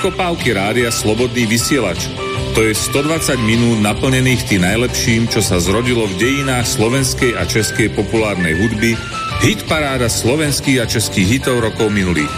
Vykopávky rádia Slobodný vysielač. To je 120 minút naplnených tým najlepším, čo sa zrodilo v dejinách slovenskej a českej populárnej hudby, hit paráda slovenských a českých hitov rokov minulých.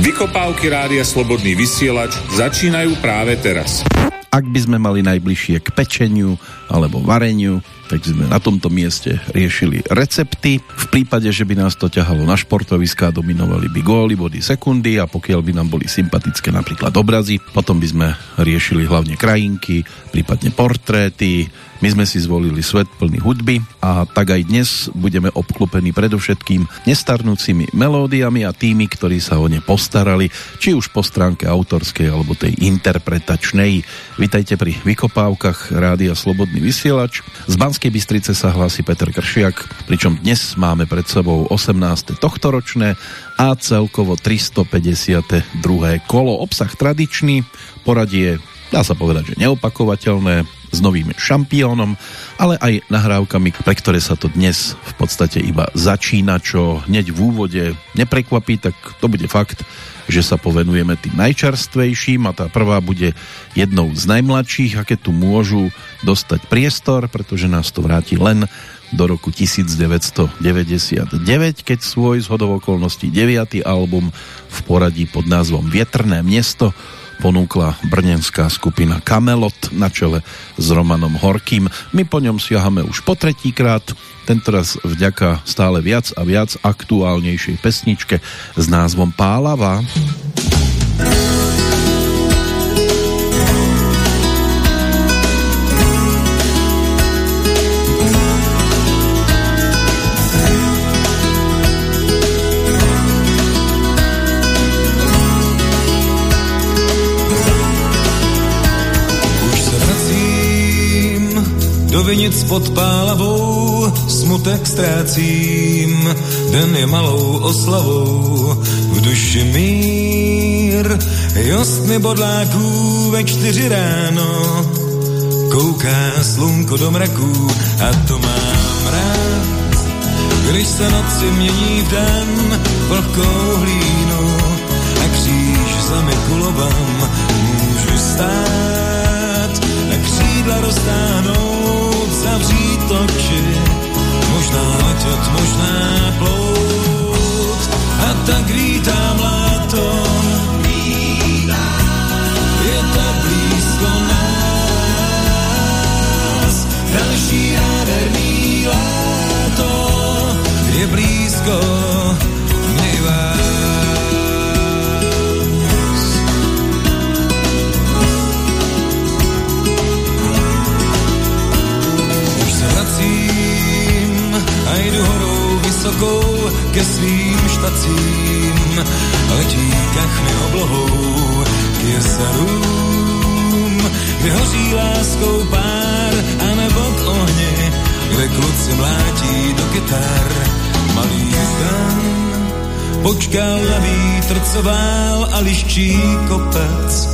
Vykopávky rádia Slobodný vysielač začínajú práve teraz. Ak by sme mali najbližšie k pečeniu alebo vareniu, tak sme na tomto mieste riešili recepty. V prípade, že by nás to ťahalo na športoviská, dominovali by góly, body, sekundy a pokiaľ by nám boli sympatické napríklad obrazy, potom by sme riešili hlavne krajinky, prípadne portréty, my sme si zvolili svet plný hudby a tak aj dnes budeme obklopení predovšetkým nestarnúcimi melódiami a tými, ktorí sa o ne postarali, či už po stránke autorskej alebo tej interpretačnej. Vitajte pri vykopávkach Rádia Slobodný vysielač. Z Banskej Bystrice sa hlási Peter Kršiak, pričom dnes máme pred sebou 18. tohtoročné a celkovo 352. kolo. Obsah tradičný, poradie dá sa povedať, že neopakovateľné, s novým šampiónom, ale aj nahrávkami, pre ktoré sa to dnes v podstate iba začína, čo hneď v úvode neprekvapí, tak to bude fakt, že sa povenujeme tým najčerstvejším a tá prvá bude jednou z najmladších, aké tu môžu dostať priestor, pretože nás to vráti len do roku 1999, keď svoj z hodovokolností 9. album v poradí pod názvom Vietrné miesto ponúkla brnenská skupina Kamelot na čele s Romanom Horkým. My po ňom siahame už po tretíkrát, tentoraz vďaka stále viac a viac aktuálnejšej pesničke s názvom Pálava. Pálava do vinic pod pálavou smutek ztrácím, den je malou oslavou, v duši mír, jostny bodláků ve čtyři ráno, kouká slunko do mraků a to mám rád, když se noci mění v den vlhkou hlínu a kříž za Mikulovam můžu stát. A křídla roztáhnout zavřít oči, možná letět, možná plout. A tak vítám léto, je tak blízko nás. Další nádherný léto. Je blízko vysokou ke svým štacím, letí kachny oblohou k jezerům, kde hoří láskou pár a nebo k ohni, kde kluci mlátí do kytar. Malý ten počkal na vítr, co vál a liščí kopec.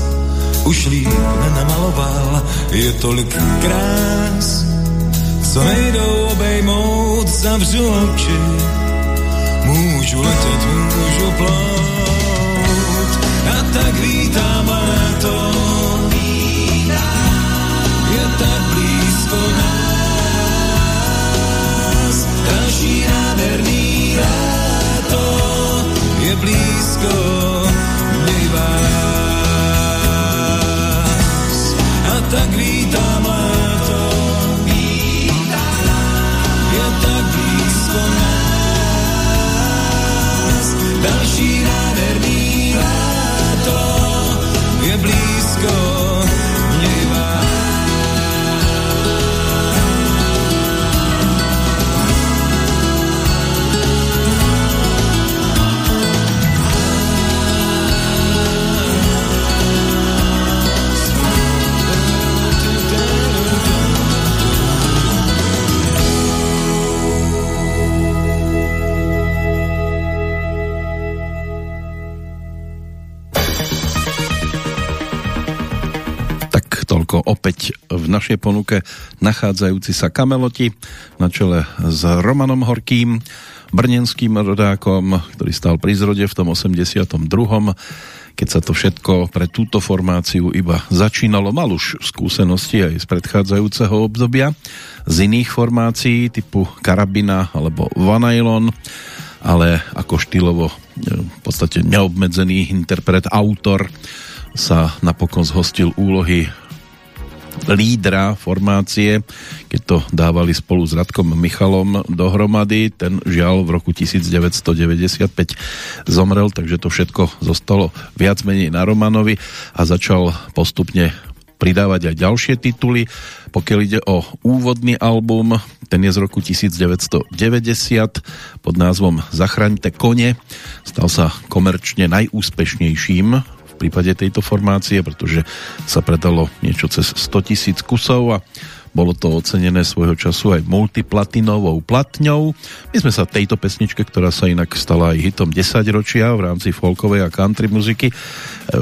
Už líp nenamaloval, je tolik krás, co nejdou obejmout, zavřu oči. Můžu letět, můžu plout a tak vítám léto. Je tak blízko nás, další nádherný další nádherný léto opäť v našej ponuke nachádzajúci sa kameloti na čele s Romanom Horkým, brnenským rodákom, ktorý stal pri zrode v tom 82 keď sa to všetko pre túto formáciu iba začínalo. Mal už skúsenosti aj z predchádzajúceho obdobia, z iných formácií typu Karabina alebo Vanailon, ale ako štýlovo e, v podstate neobmedzený interpret, autor sa napokon zhostil úlohy lídra formácie, keď to dávali spolu s Radkom Michalom dohromady. Ten žiaľ v roku 1995 zomrel, takže to všetko zostalo viac menej na Romanovi a začal postupne pridávať aj ďalšie tituly. Pokiaľ ide o úvodný album, ten je z roku 1990 pod názvom Zachraňte kone. Stal sa komerčne najúspešnejším prípade tejto formácie, pretože sa predalo niečo cez 100 tisíc kusov a bolo to ocenené svojho času aj multiplatinovou platňou. My sme sa tejto pesničke, ktorá sa inak stala aj hitom 10 ročia v rámci folkovej a country muziky e,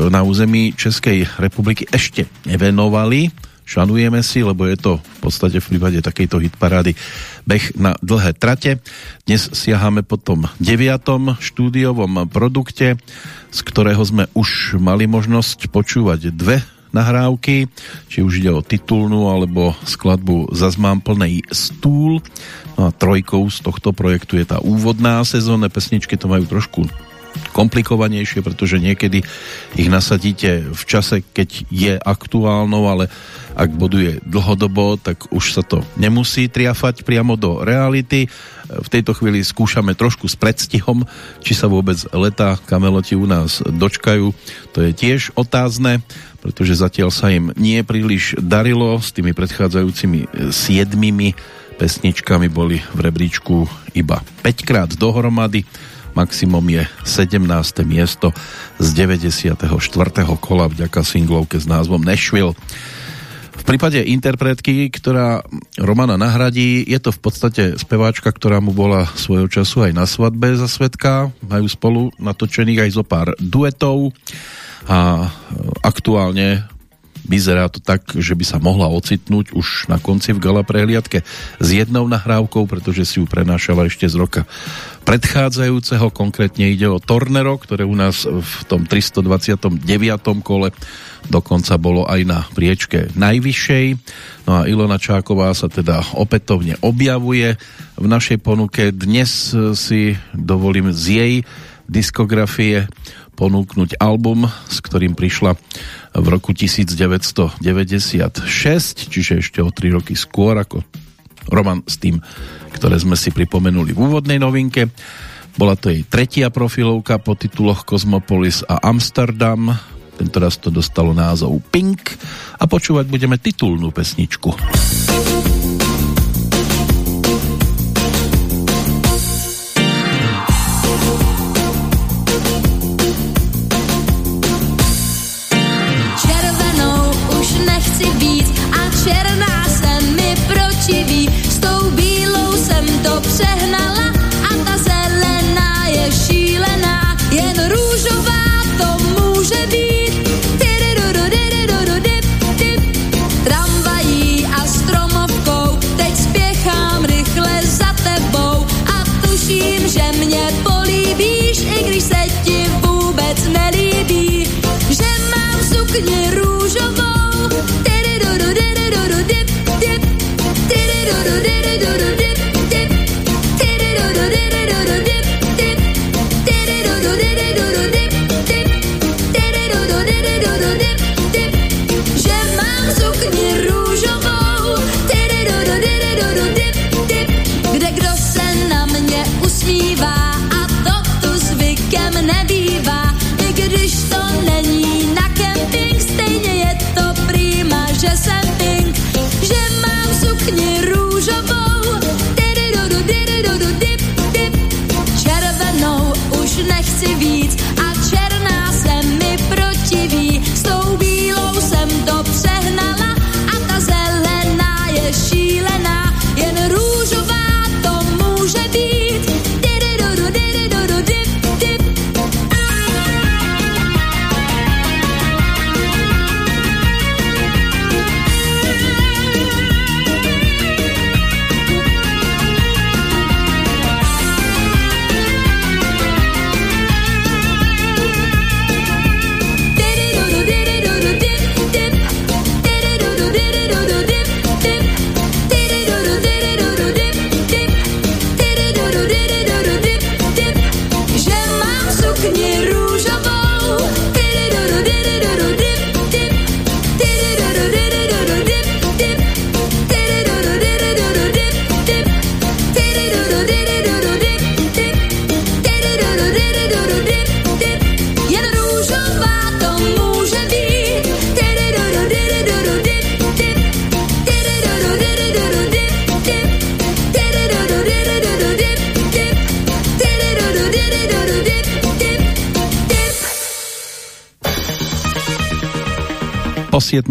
na území Českej republiky ešte nevenovali šanujeme si, lebo je to v podstate v prípade takejto hitparády beh na dlhé trate. Dnes siahame po tom deviatom štúdiovom produkte, z ktorého sme už mali možnosť počúvať dve nahrávky, či už ide o titulnú alebo skladbu Zas mám plnej stúl. No a trojkou z tohto projektu je tá úvodná sezónne pesničky, to majú trošku komplikovanejšie, pretože niekedy ich nasadíte v čase, keď je aktuálnou, ale ak boduje dlhodobo, tak už sa to nemusí triafať priamo do reality. V tejto chvíli skúšame trošku s predstihom, či sa vôbec letá kameloti u nás dočkajú. To je tiež otázne, pretože zatiaľ sa im nie príliš darilo s tými predchádzajúcimi siedmimi pesničkami boli v rebríčku iba 5 krát dohromady maximum je 17. miesto z 94. kola vďaka singlovke s názvom Nashville. V prípade interpretky, ktorá Romana nahradí, je to v podstate speváčka, ktorá mu bola svojho času aj na svadbe za svetka. Majú spolu natočených aj zo pár duetov a aktuálne Vyzerá to tak, že by sa mohla ocitnúť už na konci v gala prehliadke s jednou nahrávkou, pretože si ju prenášala ešte z roka predchádzajúceho. Konkrétne ide o Tornero, ktoré u nás v tom 329. kole dokonca bolo aj na priečke najvyššej. No a Ilona Čáková sa teda opätovne objavuje v našej ponuke. Dnes si dovolím z jej diskografie ponúknuť album, s ktorým prišla v roku 1996, čiže ešte o 3 roky skôr ako Roman s tým, ktoré sme si pripomenuli v úvodnej novinke. Bola to jej tretia profilovka po tituloch Cosmopolis a Amsterdam. Tentoraz to dostalo názov Pink a počúvať budeme titulnú pesničku. pink,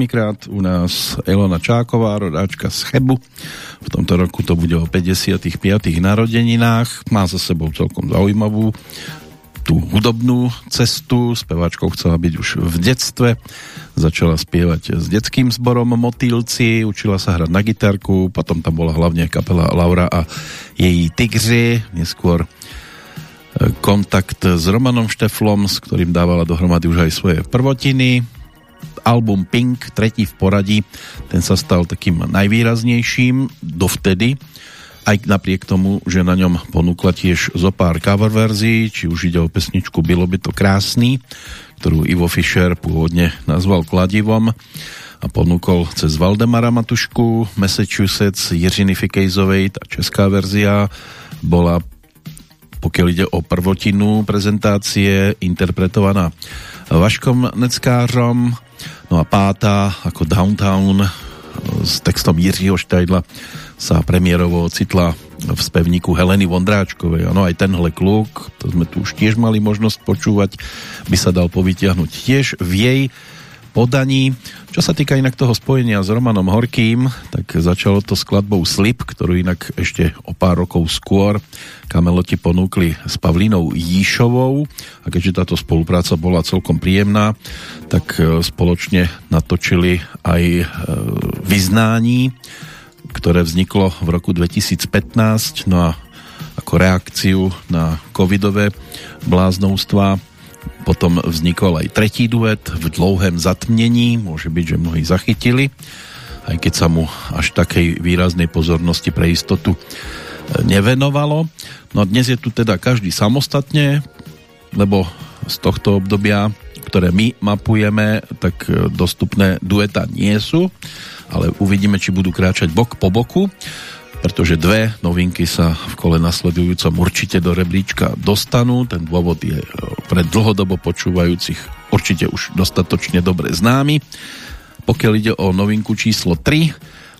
krát u nás Elona Čáková, rodáčka z Chebu. V tomto roku to bude o 55. narodeninách. Má za sebou celkom zaujímavú tú hudobnú cestu. Speváčkou chcela byť už v detstve. Začala spievať s detským zborom Motýlci, učila sa hrať na gitarku, potom tam bola hlavne kapela Laura a jej Tigři, neskôr e, kontakt s Romanom Šteflom, s ktorým dávala dohromady už aj svoje prvotiny. Album Pink, tretí v poradí, ten sa stal takým najvýraznejším dovtedy. Aj napriek tomu, že na ňom ponúkla tiež zo pár cover verzií, či už ide o pesničku Bylo by to krásný, ktorú Ivo Fischer pôvodne nazval Kladivom a ponúkol cez Valdemara Matušku, Massachusetts Jiřiny Fikejzovej, tá česká verzia bola pokiaľ ide o prvotinu prezentácie, interpretovaná Vaškom Neckářom, no a pátá ako Downtown s textom Jiřího Štajdla sa premiérovo ocitla v spevníku Heleny Vondráčkovej. Ano, aj tenhle kluk, to sme tu už tiež mali možnosť počúvať, by sa dal povytiahnuť tiež v jej podaní. Čo sa týka inak toho spojenia s Romanom Horkým, tak začalo to skladbou Slip, ktorú inak ešte o pár rokov skôr kameloti ponúkli s Pavlínou Jíšovou a keďže táto spolupráca bola celkom príjemná, tak e, spoločne natočili aj e, vyznání ktoré vzniklo v roku 2015 no a ako reakciu na covidové bláznovstva potom vznikol aj tretí duet v dlouhém zatmnení, môže byť, že mnohí zachytili, aj keď sa mu až takej výraznej pozornosti pre istotu e, nevenovalo. No a dnes je tu teda každý samostatne, lebo z tohto obdobia, ktoré my mapujeme, tak e, dostupné dueta nie sú ale uvidíme, či budú kráčať bok po boku, pretože dve novinky sa v kole nasledujúcom určite do rebríčka dostanú. Ten dôvod je e, pre dlhodobo počúvajúcich určite už dostatočne dobre známy. Pokiaľ ide o novinku číslo 3,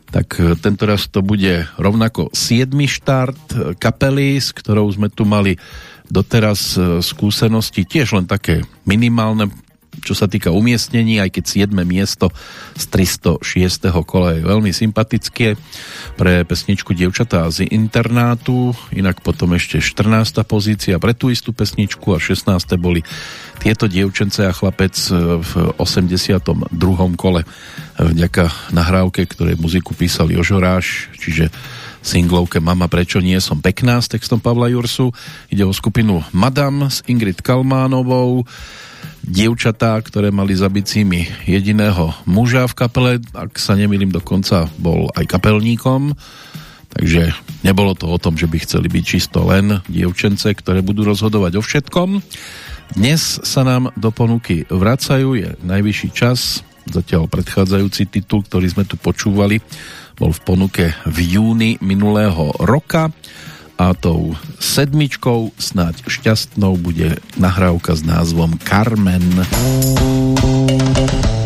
tak e, tento raz to bude rovnako 7. štart e, kapely, s ktorou sme tu mali doteraz skúsenosti tiež len také minimálne čo sa týka umiestnení, aj keď 7. miesto z 306. kola je veľmi sympatické pre pesničku Dievčatá z internátu, inak potom ešte 14. pozícia pre tú istú pesničku a 16. boli tieto dievčence a chlapec v 82. kole vďaka nahrávke, ktorej muziku písal Jožo Ráš, čiže singlovke Mama prečo nie som pekná s textom Pavla Jursu. Ide o skupinu Madame s Ingrid Kalmánovou, dievčatá, ktoré mali za bicími jediného muža v kapele, ak sa nemýlim dokonca bol aj kapelníkom, takže nebolo to o tom, že by chceli byť čisto len dievčence, ktoré budú rozhodovať o všetkom. Dnes sa nám do ponuky vracajú, je najvyšší čas, zatiaľ predchádzajúci titul, ktorý sme tu počúvali, bol v ponuke v júni minulého roka a tou sedmičkou snáď šťastnou bude nahrávka s názvom Carmen. dokoná.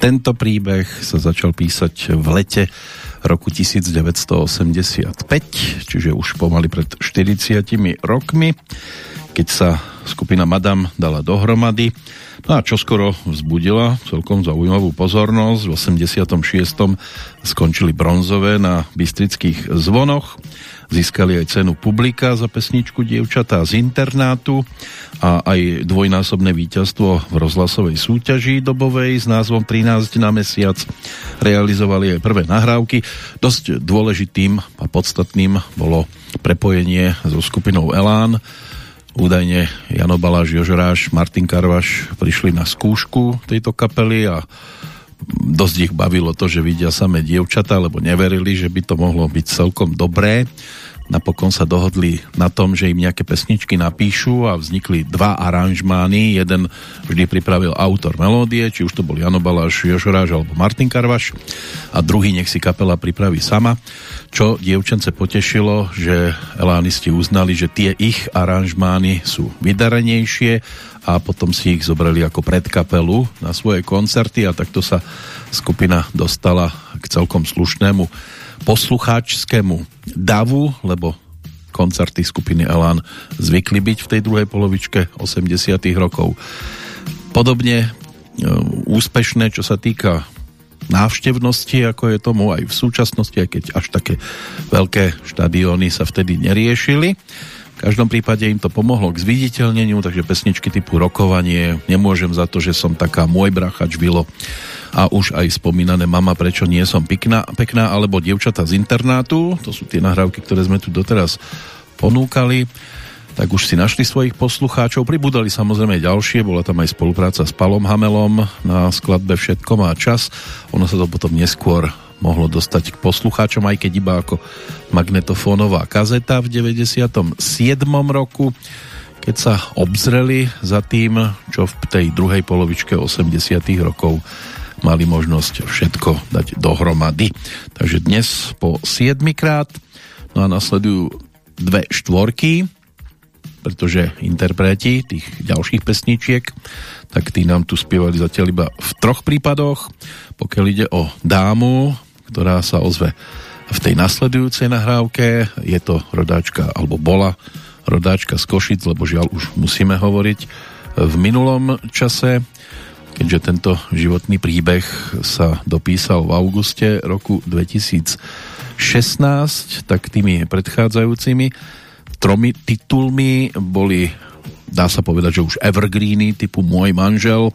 Tento príbeh sa začal písať v lete roku 1985, čiže už pomaly pred 40 rokmi, keď sa skupina Madame dala dohromady. No a čoskoro vzbudila celkom zaujímavú pozornosť. V 86. skončili bronzové na Bystrických zvonoch Získali aj cenu publika za pesničku Dievčatá z internátu a aj dvojnásobné víťazstvo v rozhlasovej súťaži dobovej s názvom 13 na mesiac. Realizovali aj prvé nahrávky. Dosť dôležitým a podstatným bolo prepojenie so skupinou Elán. Údajne Jano Baláš, Jožoráš, Martin Karvaš prišli na skúšku tejto kapely a dosť ich bavilo to, že vidia samé dievčata, lebo neverili, že by to mohlo byť celkom dobré. Napokon sa dohodli na tom, že im nejaké pesničky napíšu a vznikli dva aranžmány. Jeden vždy pripravil autor melódie, či už to bol Jano Baláš, Jožoráš alebo Martin Karvaš a druhý nech si kapela pripraví sama. Čo dievčence potešilo, že elánisti uznali, že tie ich aranžmány sú vydarenejšie a potom si ich zobrali ako predkapelu na svoje koncerty a takto sa skupina dostala k celkom slušnému poslucháčskému davu, lebo koncerty skupiny Elan zvykli byť v tej druhej polovičke 80 rokov. Podobne e, úspešné, čo sa týka návštevnosti, ako je tomu aj v súčasnosti, aj keď až také veľké štadióny sa vtedy neriešili. V každom prípade im to pomohlo k zviditeľneniu, takže pesničky typu rokovanie, nemôžem za to, že som taká môj brachač Vilo a už aj spomínané Mama, prečo nie som pekná, pekná alebo Dievčata z internátu, to sú tie nahrávky, ktoré sme tu doteraz ponúkali tak už si našli svojich poslucháčov. Pribudali samozrejme ďalšie, bola tam aj spolupráca s Palom Hamelom na skladbe Všetko má čas. Ono sa to potom neskôr mohlo dostať k poslucháčom, aj keď iba ako magnetofónová kazeta v 97. roku keď sa obzreli za tým, čo v tej druhej polovičke 80. rokov mali možnosť všetko dať dohromady. Takže dnes po 7 krát, no a nasledujú dve štvorky, pretože interpreti tých ďalších pesničiek, tak tí nám tu spievali zatiaľ iba v troch prípadoch. Pokiaľ ide o dámu, ktorá sa ozve v tej nasledujúcej nahrávke, je to rodáčka, alebo bola rodáčka z Košic, lebo žiaľ už musíme hovoriť v minulom čase keďže tento životný príbeh sa dopísal v auguste roku 2016, tak tými predchádzajúcimi tromi titulmi boli dá sa povedať, že už evergreeny typu Môj manžel,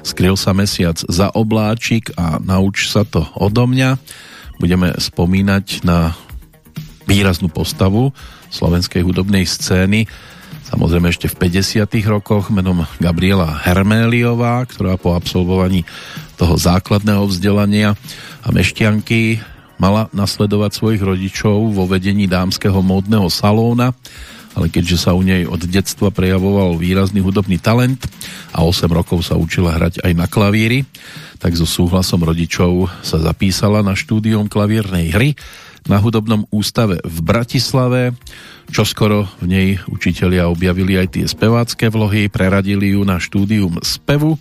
Skryl sa mesiac za obláčik a Nauč sa to odo mňa. Budeme spomínať na výraznú postavu slovenskej hudobnej scény, samozrejme ešte v 50. rokoch menom Gabriela Herméliová, ktorá po absolvovaní toho základného vzdelania a mešťanky mala nasledovať svojich rodičov vo vedení dámskeho módneho salóna ale keďže sa u nej od detstva prejavoval výrazný hudobný talent a 8 rokov sa učila hrať aj na klavíri, tak so súhlasom rodičov sa zapísala na štúdium klavírnej hry na hudobnom ústave v Bratislave. Čoskoro v nej učitelia objavili aj tie spevácké vlohy, preradili ju na štúdium spevu.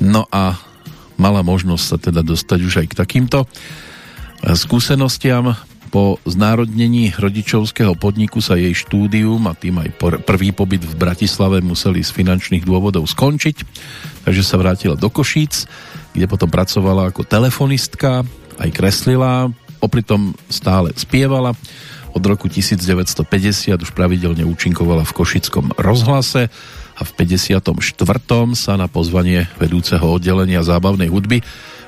No a mala možnosť sa teda dostať už aj k takýmto skúsenostiam. Po znárodnení rodičovského podniku sa jej štúdium a tým aj prvý pobyt v Bratislave museli z finančných dôvodov skončiť, takže sa vrátila do Košíc, kde potom pracovala ako telefonistka, aj kreslila, popri tom stále spievala. Od roku 1950 už pravidelne účinkovala v Košickom rozhlase a v 54. sa na pozvanie vedúceho oddelenia zábavnej hudby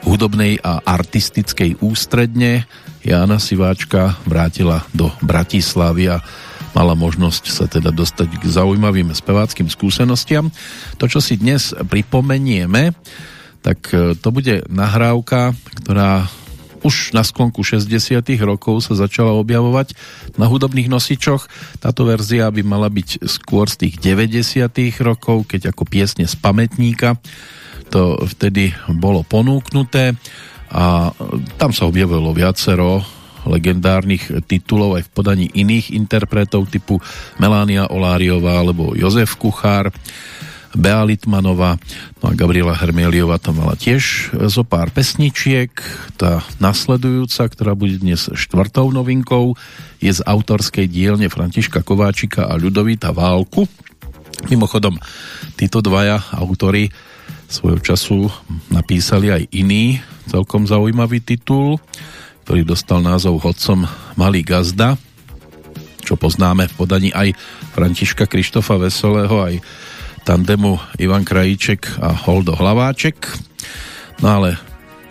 hudobnej a artistickej ústredne Jana Siváčka vrátila do Bratislavy a mala možnosť sa teda dostať k zaujímavým speváckým skúsenostiam. To, čo si dnes pripomenieme, tak e, to bude nahrávka, ktorá už na sklonku 60 rokov sa začala objavovať na hudobných nosičoch. Táto verzia by mala byť skôr z tých 90 rokov, keď ako piesne z pamätníka to vtedy bolo ponúknuté a tam sa objavilo viacero legendárnych titulov aj v podaní iných interpretov typu Melania Oláriová alebo Jozef Kuchár, Bea Litmanová, no a Gabriela Hermeliová tam mala tiež zo pár pesničiek. Tá nasledujúca, ktorá bude dnes štvrtou novinkou, je z autorskej dielne Františka Kováčika a Ľudovita Válku. Mimochodom, títo dvaja autory svojho času napísali aj iný celkom zaujímavý titul, ktorý dostal názov Hodcom Malý gazda, čo poznáme v podaní aj Františka Krištofa Veselého, aj tandemu Ivan Krajíček a Holdo Hlaváček. No ale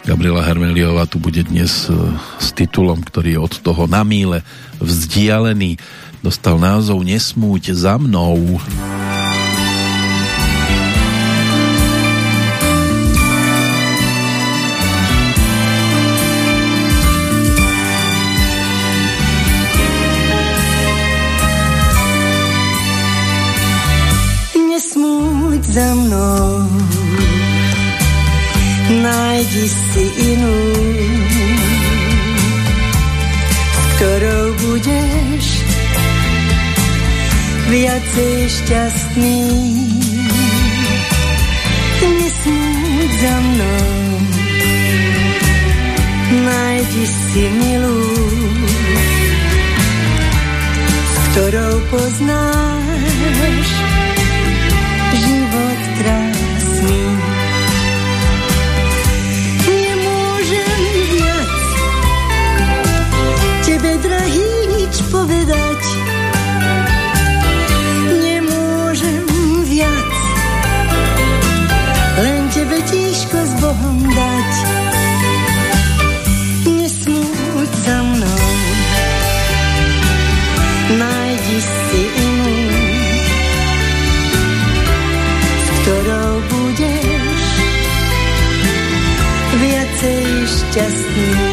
Gabriela Hermeliová tu bude dnes e, s titulom, ktorý je od toho na míle vzdialený. Dostal názov Nesmúť za mnou. Nesmúť za mnou si inú, s ktorou budeš viacej šťastný. Nesmúť za mnou, nájdi si milú, s ktorou poznáš drahý, nič povedať. Nemôžem viac len tebe tížko s Bohom dať. Nesmúť za mnou, nájdi si ktorou budeš viacej šťastný.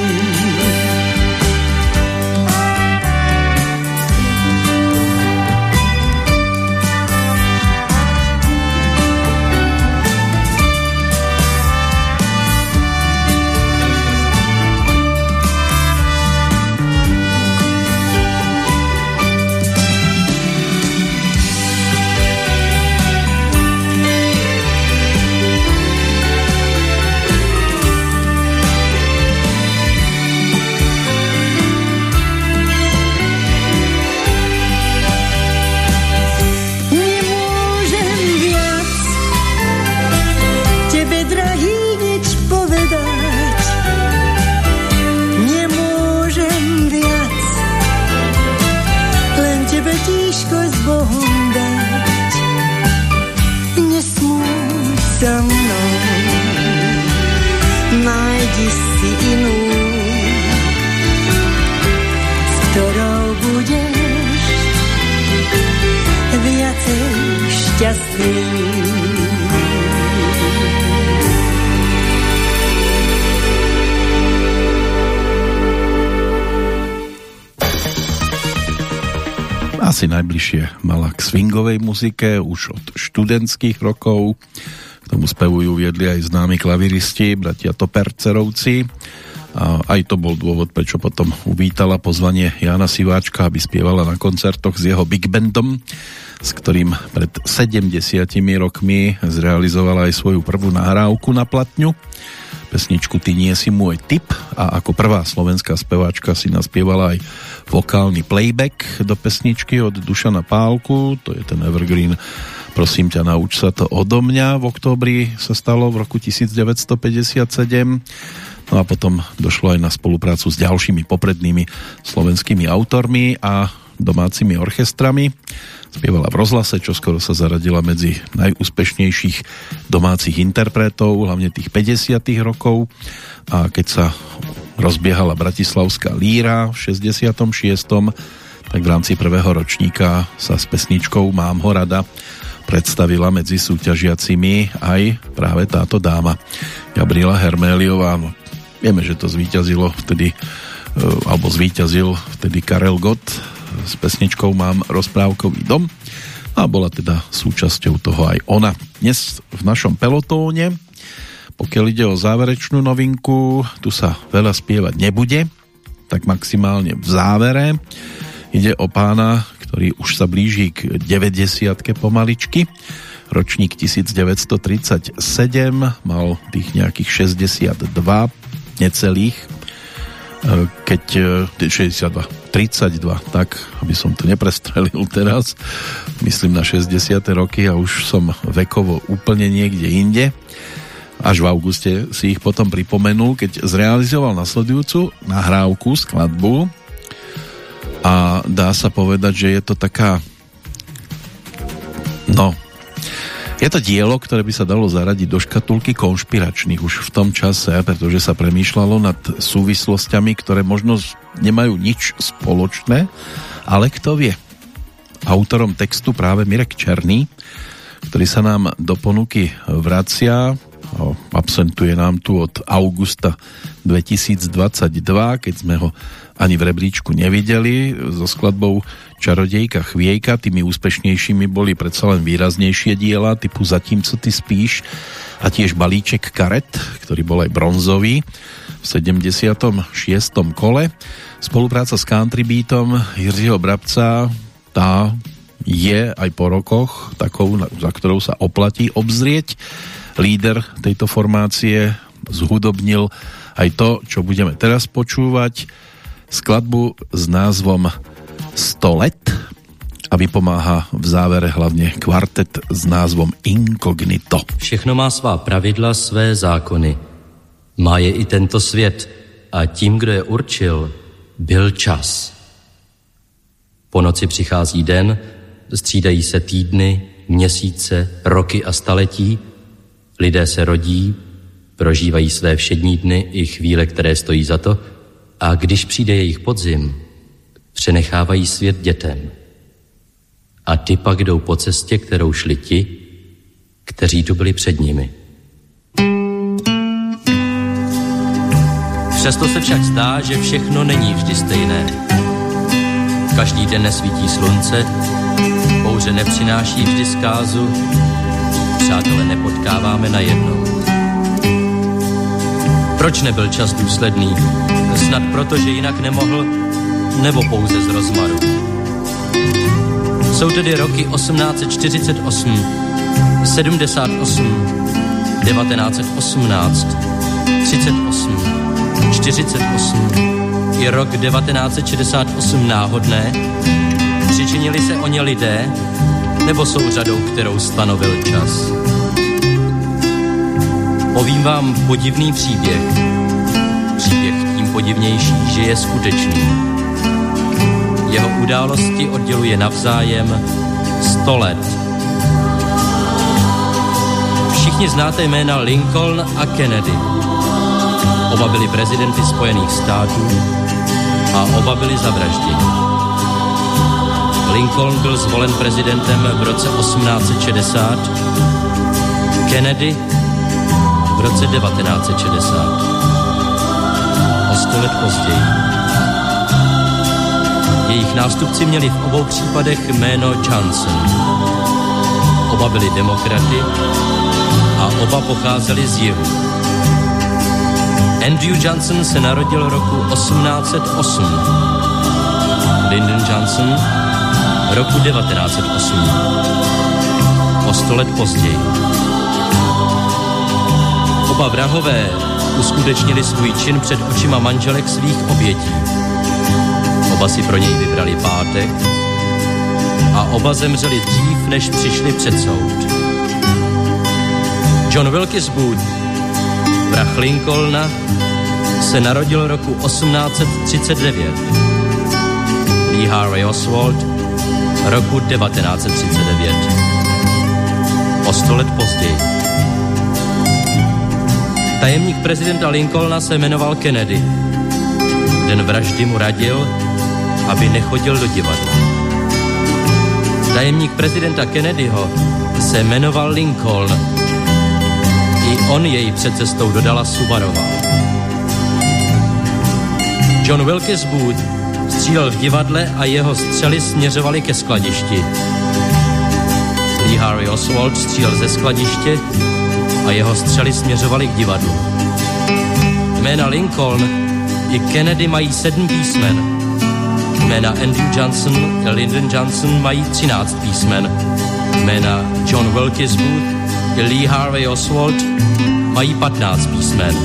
Asi najbližšie mala k swingovej muzike už od študentských rokov. K tomu spevujú viedli aj známi klaviristi, bratia Topercerovci. A aj to bol dôvod, prečo potom uvítala pozvanie Jana Siváčka, aby spievala na koncertoch s jeho big bandom, s ktorým pred 70 rokmi zrealizovala aj svoju prvú nahrávku na platňu pesničku Ty nie si môj typ a ako prvá slovenská speváčka si naspievala aj vokálny playback do pesničky od Dušana Pálku, to je ten Evergreen Prosím ťa, nauč sa to odo mňa. V októbri sa stalo v roku 1957. No a potom došlo aj na spoluprácu s ďalšími poprednými slovenskými autormi a domácimi orchestrami. Spievala v rozhlase, čo skoro sa zaradila medzi najúspešnejších domácich interpretov, hlavne tých 50 rokov. A keď sa rozbiehala Bratislavská líra v 66 tak v rámci prvého ročníka sa s pesničkou Mám ho rada predstavila medzi súťažiacimi aj práve táto dáma Gabriela Herméliová. No, vieme, že to zvíťazilo vtedy e, alebo zvíťazil vtedy Karel Gott s pesničkou Mám rozprávkový dom a bola teda súčasťou toho aj ona. Dnes v našom pelotóne, pokiaľ ide o záverečnú novinku, tu sa veľa spievať nebude, tak maximálne v závere. Ide o pána, ktorý už sa blíži k 90 pomaličky. Ročník 1937 mal tých nejakých 62 necelých keď 62 e, 32, tak aby som to neprestrelil teraz myslím na 60. roky a už som vekovo úplne niekde inde až v auguste si ich potom pripomenul, keď zrealizoval nasledujúcu nahrávku, skladbu a dá sa povedať, že je to taká no je to dielo, ktoré by sa dalo zaradiť do škatulky konšpiračných už v tom čase, pretože sa premýšľalo nad súvislosťami, ktoré možno nemajú nič spoločné, ale kto vie. Autorom textu práve Mirek Černý, ktorý sa nám do ponuky vracia, absentuje nám tu od augusta 2022, keď sme ho ani v rebríčku nevideli. So skladbou Čarodejka Chviejka, tými úspešnejšími boli predsa len výraznejšie diela, typu Zatím, co ty spíš a tiež balíček karet, ktorý bol aj bronzový v 76. kole. Spolupráca s Country Beatom Jiřího Brabca, tá je aj po rokoch takou, za ktorou sa oplatí obzrieť. Líder tejto formácie zhudobnil aj to, čo budeme teraz počúvať skladbu s názvom 100 let a vypomáha v závere hlavně kvartet s názvom Incognito. Všechno má svá pravidla, své zákony. Má je i tento svět a tím, kdo je určil, byl čas. Po noci přichází den, střídají se týdny, měsíce, roky a staletí, lidé se rodí, prožívají své všední dny i chvíle, které stojí za to – a když přijde jejich podzim, přenechávají svět dětem. A ty pak jdou po cestě, kterou šli ti, kteří tu byli před nimi. Přesto se však zdá, že všechno není vždy stejné. Každý den nesvítí slunce, bouře nepřináší vždy zkázu, přátelé nepotkáváme na jednou. Proč nebyl čas důsledný? Snad proto, že jinak nemohl, nebo pouze z rozmaru. Jsou tedy roky 1848, 78, 1918, 38, 48, je rok 1968 náhodné? Přičinili se o ně lidé, nebo jsou řadou, kterou stanovil čas? Povím vám podivný příběh. Příběh tím podivnější, že je skutečný. Jeho události odděluje navzájem 100 let. Všichni znáte jména Lincoln a Kennedy. Oba byli prezidenty Spojených států a oba byli zavražděni. Lincoln byl zvolen prezidentem v roce 1860, Kennedy v roce 1960. O sto let později. Jejich nástupci měli v obou případech jméno Johnson. Oba byli demokraty a oba pocházeli z jihu. Andrew Johnson se narodil roku 1808. Lyndon Johnson roku 1908. O sto let později. Oba vrahové uskutečnili svůj čin před očima manželek svých obětí. Oba si pro něj vybrali pátek a oba zemřeli dřív, než přišli před soud. John Wilkes Booth, vrah Lincolna, se narodil roku 1839. Lee Harvey Oswald roku 1939. O sto let později. Tajemník prezidenta Lincolna se jmenoval Kennedy. Den vraždy mu radil, aby nechodil do divadla. Tajemník prezidenta Kennedyho se jmenoval Lincoln. I on jej před cestou do Dallasu varoval. John Wilkes Booth střílel v divadle a jeho střely směřovaly ke skladišti. Lee Harvey Oswald střílel ze skladiště a jeho střely směřovaly k divadlu. Jména Lincoln i Kennedy mají sedm písmen. Jména Andrew Johnson Lyndon Johnson mají třináct písmen. Jména John Wilkes Booth Lee Harvey Oswald mají patnáct písmen.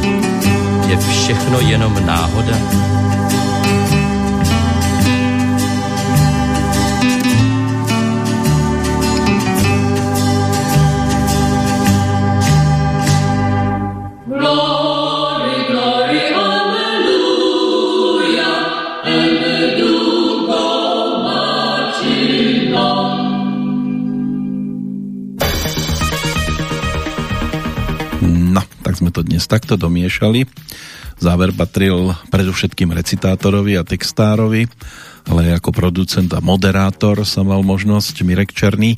Je všechno jenom náhoda? Takto domiešali. Záver patril predovšetkým recitátorovi a textárovi, ale ako producent a moderátor sa mal možnosť Mirek Černý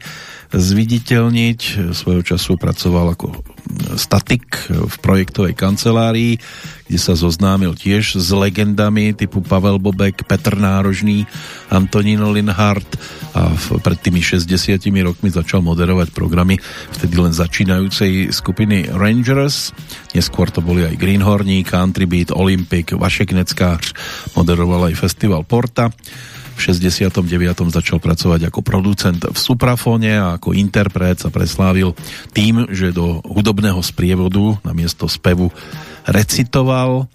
zviditeľniť. Svojho času pracoval ako statik v projektovej kancelárii, kde sa zoznámil tiež s legendami typu Pavel Bobek, Petr Nárožný, Antonino Linhardt a v, pred tými 60 rokmi začal moderovať programy vtedy len začínajúcej skupiny Rangers. Neskôr to boli aj Greenhorní, Country Beat, Olympic, Vašek Neckář, moderoval aj festival Porta. V 69. začal pracovať ako producent v Suprafone a ako interpret sa preslávil tým, že do hudobného sprievodu na miesto spevu recitoval.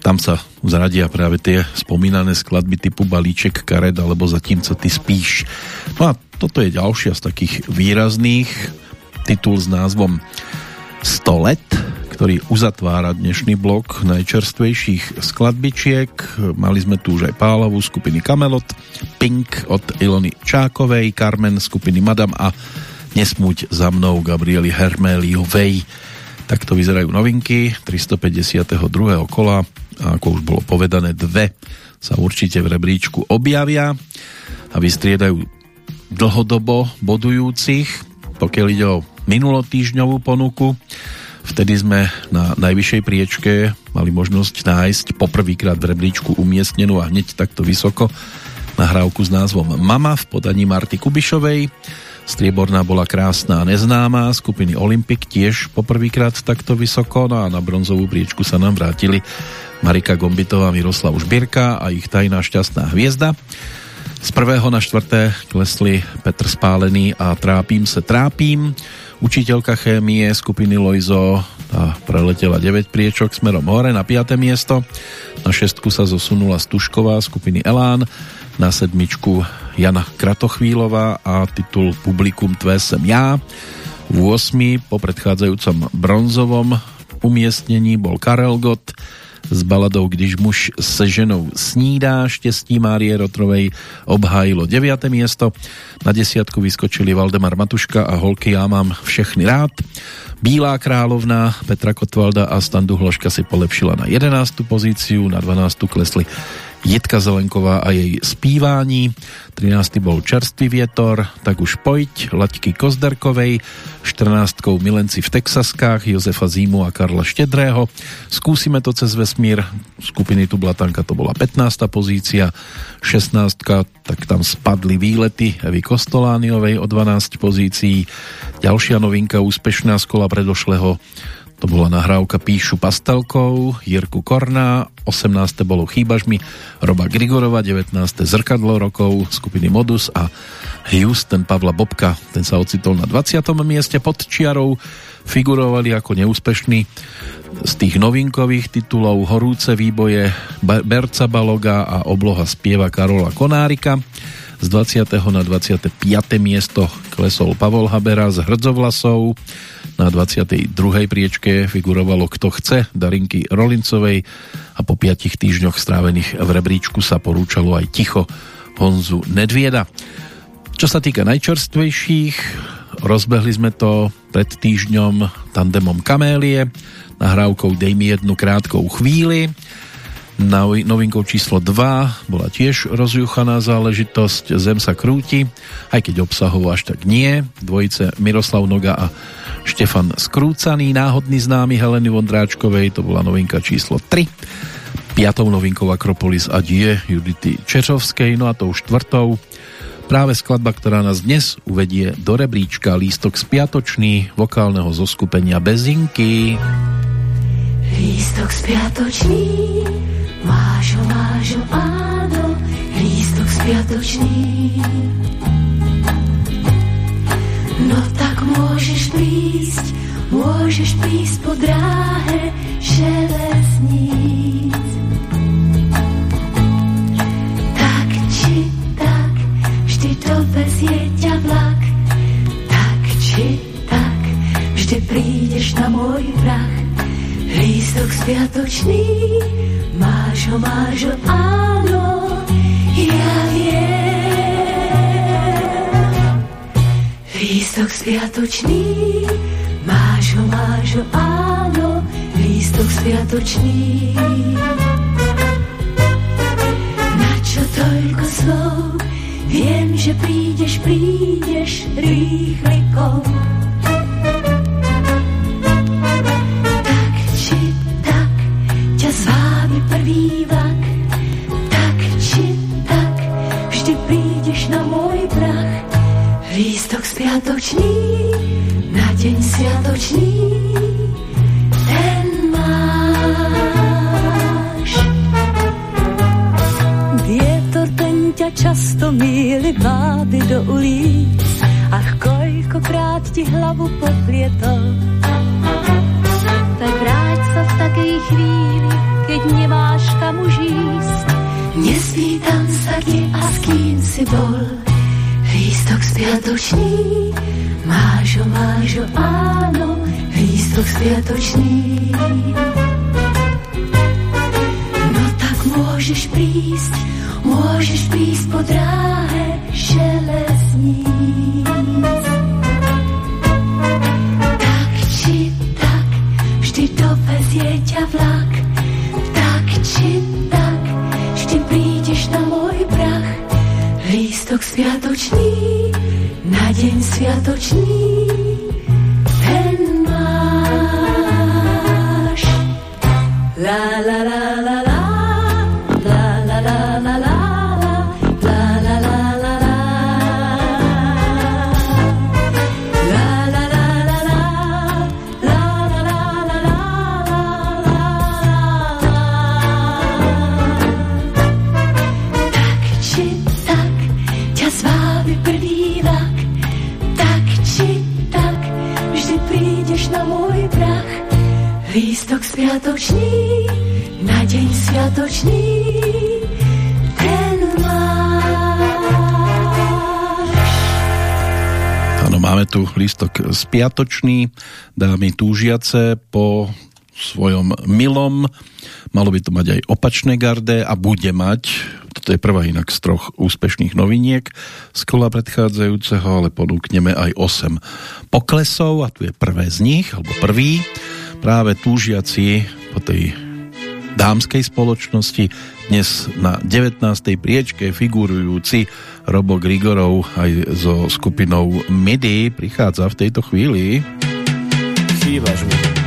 Tam sa zradia práve tie spomínané skladby typu Balíček karet alebo Zatím, co ty spíš. No a toto je ďalšia z takých výrazných titul s názvom 100 let ktorý uzatvára dnešný blok najčerstvejších skladbičiek. Mali sme tu už aj Pálovú skupiny Kamelot, Pink od Ilony Čákovej, Carmen skupiny Madame a Nesmuť za mnou Gabrieli Herméliovej. Takto vyzerajú novinky 352. kola a ako už bolo povedané, dve sa určite v rebríčku objavia a vystriedajú dlhodobo bodujúcich, pokiaľ ide o minulotýžňovú ponuku Vtedy sme na najvyššej priečke mali možnosť nájsť poprvýkrát v rebríčku umiestnenú a hneď takto vysoko nahrávku s názvom Mama v podaní Marty Kubišovej. Strieborná bola krásna a neznáma, skupiny Olympic tiež poprvýkrát takto vysoko, no a na bronzovú priečku sa nám vrátili Marika Gombitová, Miroslav Žbírka a ich tajná šťastná hviezda. Z prvého na štvrté klesli Petr Spálený a Trápím se trápím. Učiteľka chémie skupiny Loizo tá preletela 9 priečok smerom hore na 5. miesto. Na šestku sa zosunula Stušková skupiny Elán, na sedmičku Jana Kratochvílová a titul Publikum Tvé sem já. V 8. po predchádzajúcom bronzovom umiestnení bol Karel Gott s baladou Když muž se ženou snídá štěstí Márie Rotrovej obhájilo 9. miesto. Na desiatku vyskočili Valdemar Matuška a holky Já mám všechny rád. Bílá královna Petra Kotvalda a Standu Hloška si polepšila na 11. pozíciu, na 12. klesli Jitka Zelenková a jej spívání. 13. bol Čerstvý vietor, tak už pojď, Laďky Kozderkovej, 14. Milenci v Texaskách, Jozefa Zímu a Karla Štedrého. Skúsime to cez vesmír, skupiny Tublatanka to bola 15. pozícia, 16. tak tam spadli výlety Evy Kostolániovej o 12 pozícií. Ďalšia novinka úspešná z kola predošlého to bola nahrávka Píšu pastelkou, Jirku Korná, 18. bolo Chýbaž mi, Roba Grigorova, 19. Zrkadlo rokov, skupiny Modus a Houston Pavla Bobka, ten sa ocitol na 20. mieste pod čiarou, figurovali ako neúspešní z tých novinkových titulov Horúce výboje Berca Baloga a obloha spieva Karola Konárika. Z 20. na 25. miesto klesol Pavol Habera z Hrdzovlasov. Na 22. priečke figurovalo Kto chce Darinky Rolincovej a po 5 týždňoch strávených v rebríčku sa porúčalo aj ticho Honzu Nedvieda. Čo sa týka najčerstvejších, rozbehli sme to pred týždňom tandemom Kamélie, nahrávkou Dej mi jednu krátkou chvíli, Novinkou číslo 2 bola tiež rozjuchaná záležitosť Zem sa krúti, aj keď obsahovo až tak nie. Dvojice Miroslav Noga a Štefan Skrúcaný, náhodný známy Heleny Vondráčkovej, to bola novinka číslo 3. Piatou novinkou Akropolis a die Judity Čečovskej, no a tou štvrtou práve skladba, ktorá nás dnes uvedie do rebríčka lístok spiatočný vokálneho zoskupenia Bezinky. Lístok spiatočný Mážo, mážo, áno, lístok spiatočný. No tak môžeš prísť, môžeš prísť po dráhe železníc. Tak či tak, vždy dovezie ťa vlak. Tak či tak, vždy prídeš na môj prach. Lístok spiatočný, Máš ho, máš ho, áno, ja viem. Lístok spiatočný, máš ho, máš ho, áno, lístok spiatočný. Na čo toľko slov, viem, že prídeš, prídeš rýchlikom. Prvý tak či tak, vždy prídeš na môj prach. Lístok spiatočný, na deň sviatočný, ten máš. Vietor ten ťa často míli váby do ulic, ach koľkokrát ti hlavu poplietol. Takej chvíli, keď nemáš kam už ísť. Nespýtam sa kde a s kým si bol, lístok spiatočný, máš ho, áno, lístok spiatočný. No tak môžeš prísť, môžeš prísť po dráhe železníc. Dovezie ťa vlak, či tak, vždy prídeš na môj prach. Lístok sviatočný, na deň sviatočný, ten máš. La la la la la Lístok spiatočný, na deň sviatočný, ten máš. Áno, máme tu lístok spiatočný, dámy túžiace po svojom milom. Malo by to mať aj opačné garde a bude mať. Toto je prvá inak z troch úspešných noviniek z kola predchádzajúceho, ale ponúkneme aj 8 poklesov a tu je prvé z nich, alebo prvý práve túžiaci po tej dámskej spoločnosti. Dnes na 19. priečke figurujúci Robo Grigorov aj so skupinou MIDI prichádza v tejto chvíli. Chýbaš mi.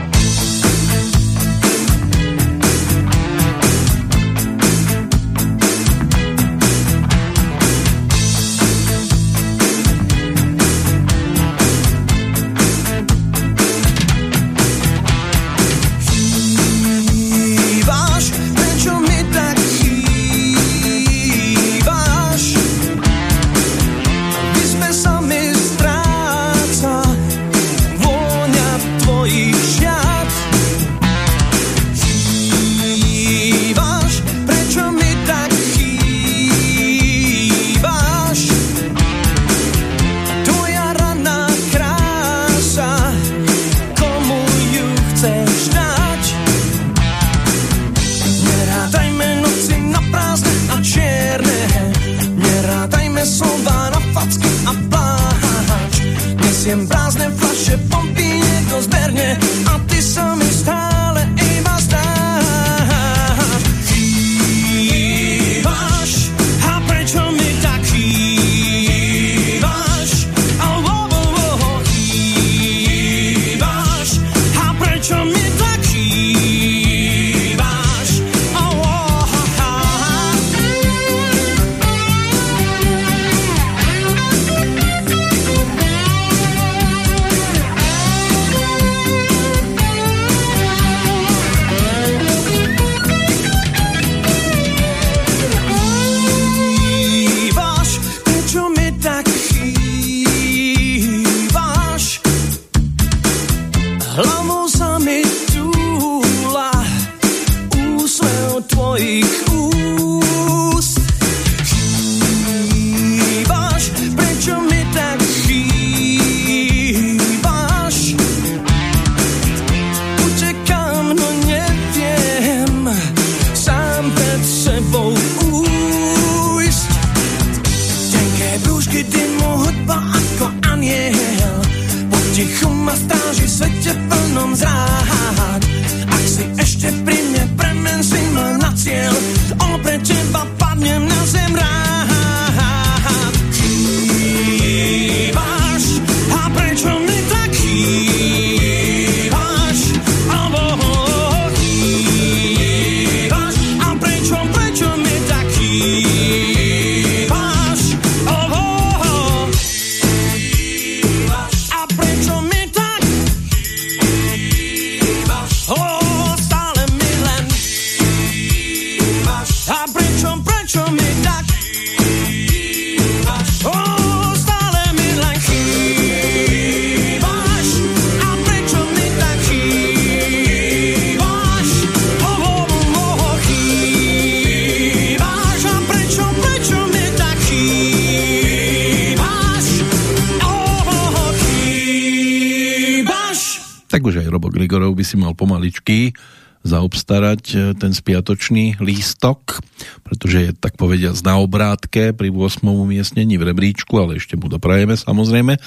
Zaobstarať e, ten spiatočný lístok, pretože je tak povediať na obrátke pri 8. umiestnení v rebríčku, ale ešte mu doprajeme samozrejme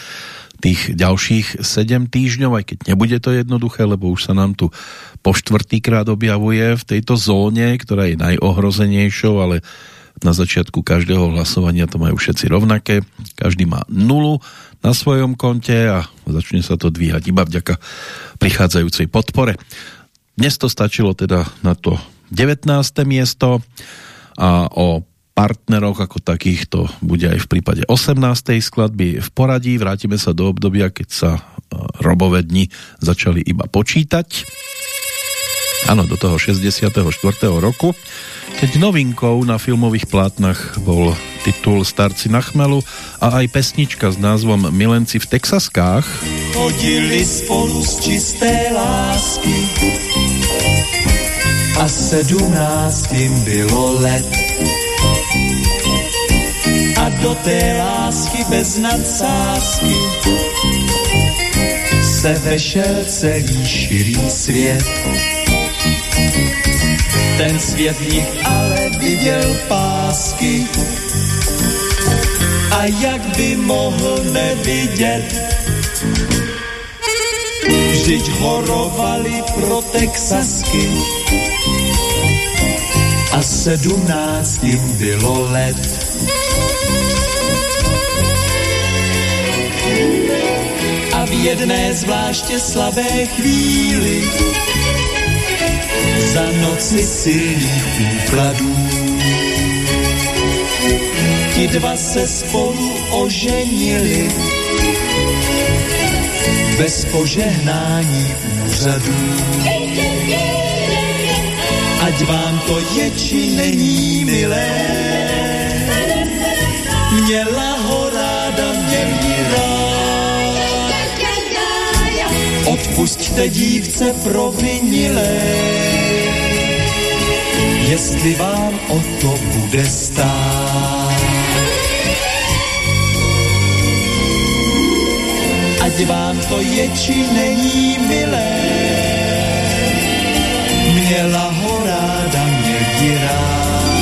tých ďalších 7 týždňov, aj keď nebude to jednoduché, lebo už sa nám tu po štvrtýkrát objavuje v tejto zóne, ktorá je najohrozenejšou, ale na začiatku každého hlasovania to majú všetci rovnaké. Každý má nulu na svojom konte a začne sa to dvíhať iba vďaka prichádzajúcej podpore. Dnes to stačilo teda na to 19. miesto a o partneroch ako takých to bude aj v prípade 18. skladby v poradí. Vrátime sa do obdobia, keď sa e, robové dni začali iba počítať. Áno, do toho 64. roku, keď novinkou na filmových plátnach bol titul Starci na chmelu a aj pesnička s názvom Milenci v Texaskách. Chodili spolu z čisté lásky a sedmnáctým bylo let. A do té lásky bez nadsázky se vešel celý širý svět. Ten svět jich ale viděl pásky a jak by mohl nevidět, Vždyť horovali pro Texasky a sedmnáct jim bylo let. A v jedné zvláště slabé chvíli za noci silných úkladů ti dva se spolu oženili bez požehnání úřadů. Ať vám to je či není milé, měla ho ráda, mě mě rád. Odpusťte dívce provinilé, jestli vám o to bude stát. ať vám to je či není milé. Měla ho ráda, mě rád.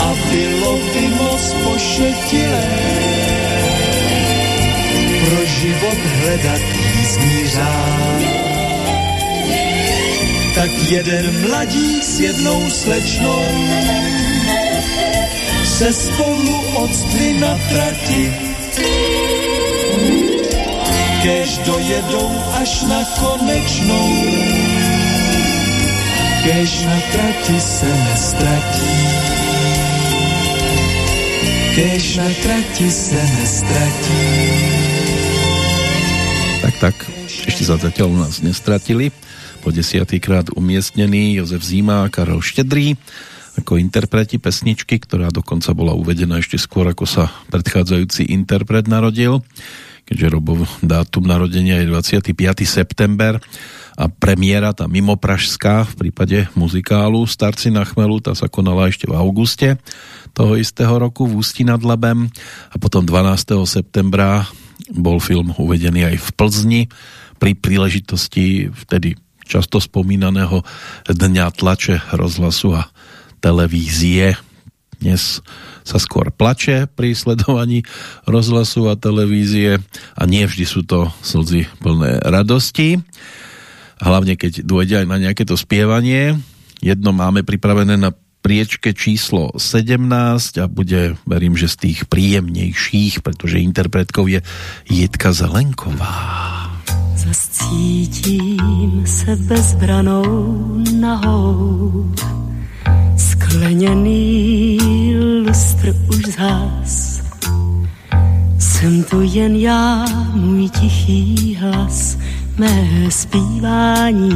A bylo by moc pošetilé pro život hledat jízdní řád. Tak jeden mladík s jednou slečnou se spolu odstli na trati kež dojedou až na konečnou, kež na trati se nestratí. Kež na trati se nestratí. Tak, tak, ešte sa zatiaľ nás nestratili. Po desiatýkrát umiestnený Jozef Zíma a Karel Štedrý ako interpreti pesničky, ktorá dokonca bola uvedená ešte skôr, ako sa predchádzajúci interpret narodil keďže Robov dátum narodenia je 25. september a premiéra, tá mimopražská v prípade muzikálu Starci na chmelu, tá sa konala ešte v auguste toho istého roku v Ústí nad Labem a potom 12. septembra bol film uvedený aj v Plzni pri príležitosti vtedy často spomínaného Dňa tlače, rozhlasu a televízie. Dnes sa skôr plače pri sledovaní rozhlasu a televízie a nie vždy sú to slzy plné radosti. Hlavne keď dôjde aj na nejaké to spievanie. Jedno máme pripravené na priečke číslo 17 a bude, verím, že z tých príjemnejších, pretože interpretkou je Jitka Zelenková. Zas cítím se bezbranou nahou Skleněný lustr už zhas Jsem tu jen já, můj tichý hlas Mé zpívání.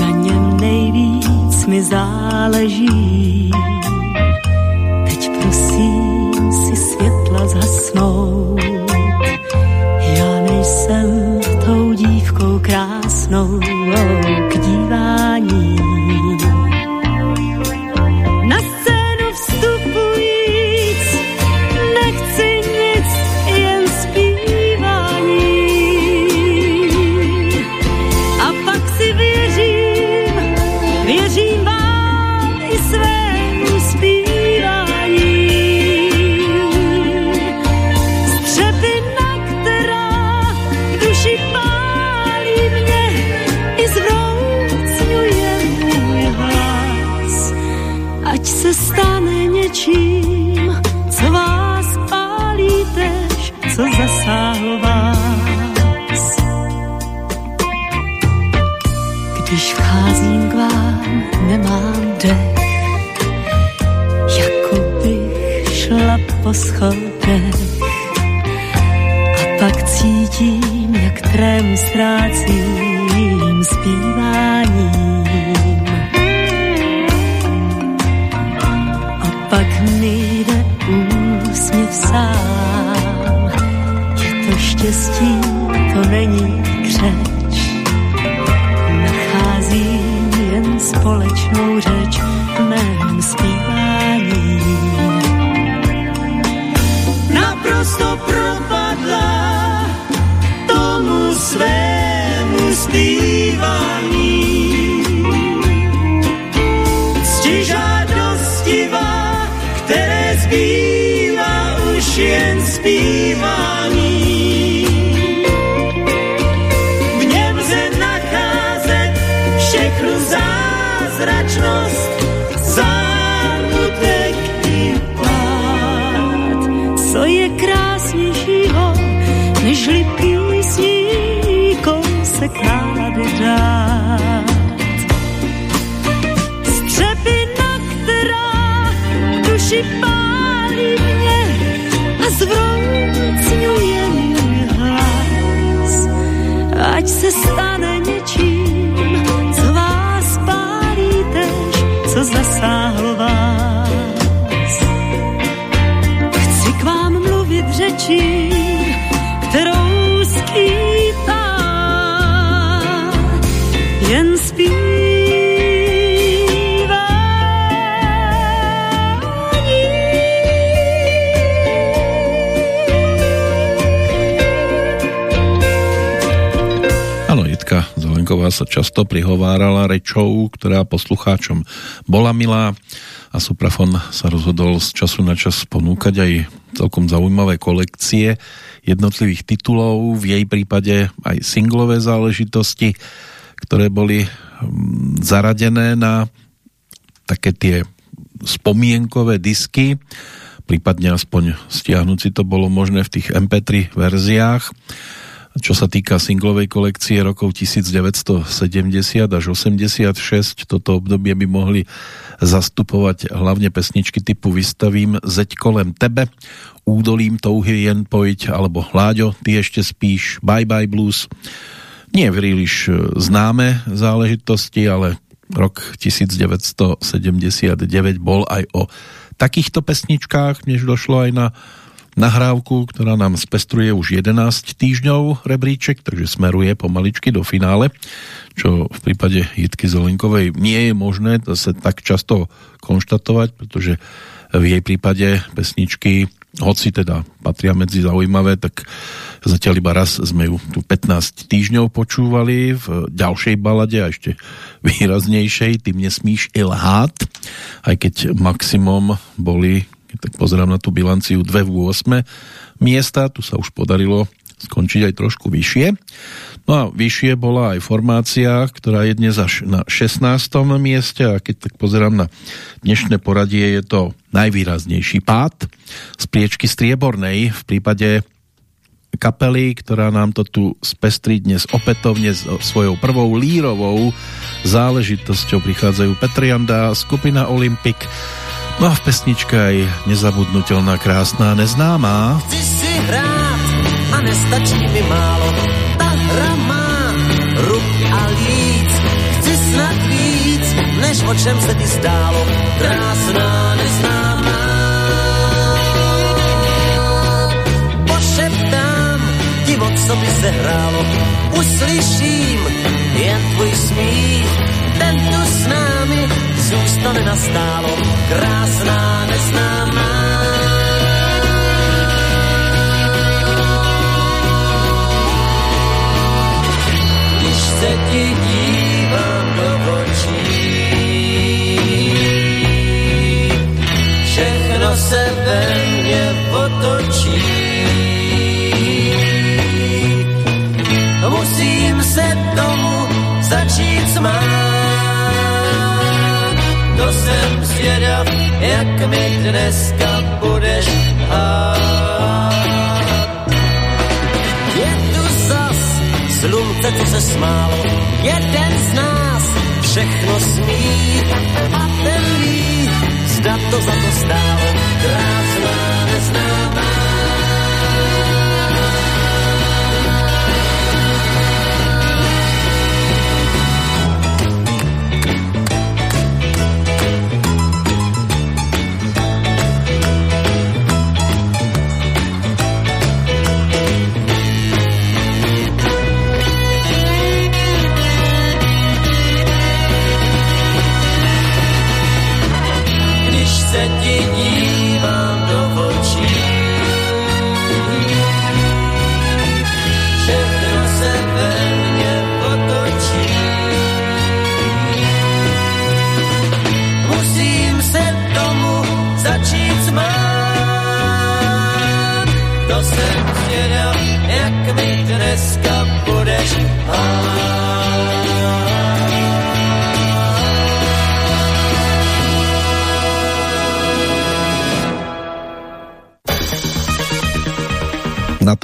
Na něm nejvíc mi záleží. Teď prosím si světla zhasnout snow. Po schodech. A pak cítím, jak trém ztrácím zpíváním. A pak mi jde úsměv sám. Je to štěstí, to není křeč. Nacházím jen společnou řeč v mém zpívání. Naprosto propadla tomu svému zpívání. Řečí, kterou skýtá jen Zelenková sa často prihovárala rečou, ktorá poslucháčom bola milá a Suprafon sa rozhodol z času na čas ponúkať aj celkom zaujímavé kolekcie jednotlivých titulov, v jej prípade aj singlové záležitosti, ktoré boli mm, zaradené na také tie spomienkové disky, prípadne aspoň stiahnuť si to bolo možné v tých MP3 verziách čo sa týka singlovej kolekcie rokov 1970 až 86, toto obdobie by mohli zastupovať hlavne pesničky typu Vystavím zeď kolem tebe, Údolím touhy jen pojiť, alebo Hláďo, ty ešte spíš, Bye Bye Blues. Nie príliš e, známe záležitosti, ale rok 1979 bol aj o takýchto pesničkách, než došlo aj na nahrávku, ktorá nám spestruje už 11 týždňov rebríček, takže smeruje pomaličky do finále, čo v prípade Jitky Zelenkovej nie je možné zase tak často konštatovať, pretože v jej prípade pesničky, hoci teda patria medzi zaujímavé, tak zatiaľ iba raz sme ju tu 15 týždňov počúvali v ďalšej balade a ešte výraznejšej, Ty nesmíš ilhát, aj keď maximum boli tak pozerám na tú bilanciu 2 v 8 miesta, tu sa už podarilo skončiť aj trošku vyššie. No a vyššie bola aj formácia, ktorá je dnes až na 16. mieste a keď tak pozerám na dnešné poradie, je to najvýraznejší pád z priečky striebornej v prípade kapely, ktorá nám to tu spestrí dnes opätovne s svojou prvou lírovou záležitosťou prichádzajú Petrianda, skupina Olympic No a v pesničke aj nezabudnutelná, krásná, neznámá. Chci si hrát a nestačí mi málo, ta hra má rub a líc. Chci snad víc, než o čem se ti zdálo, krásná, neznámá. Pošeptám ti, o co by se hrálo, uslyším jen tvůj smích, ten tu s námi zůstane nastálo, krásná neznámá. Když se ti dívám do očí, všechno se ve mně otočí. Musím se tomu začít smát to jsem zvědav, jak mi dneska budeš hát. Je tu zas slunce, co se smálo, jeden z nás všechno smí a ten ví, zda to za to stálo, krásná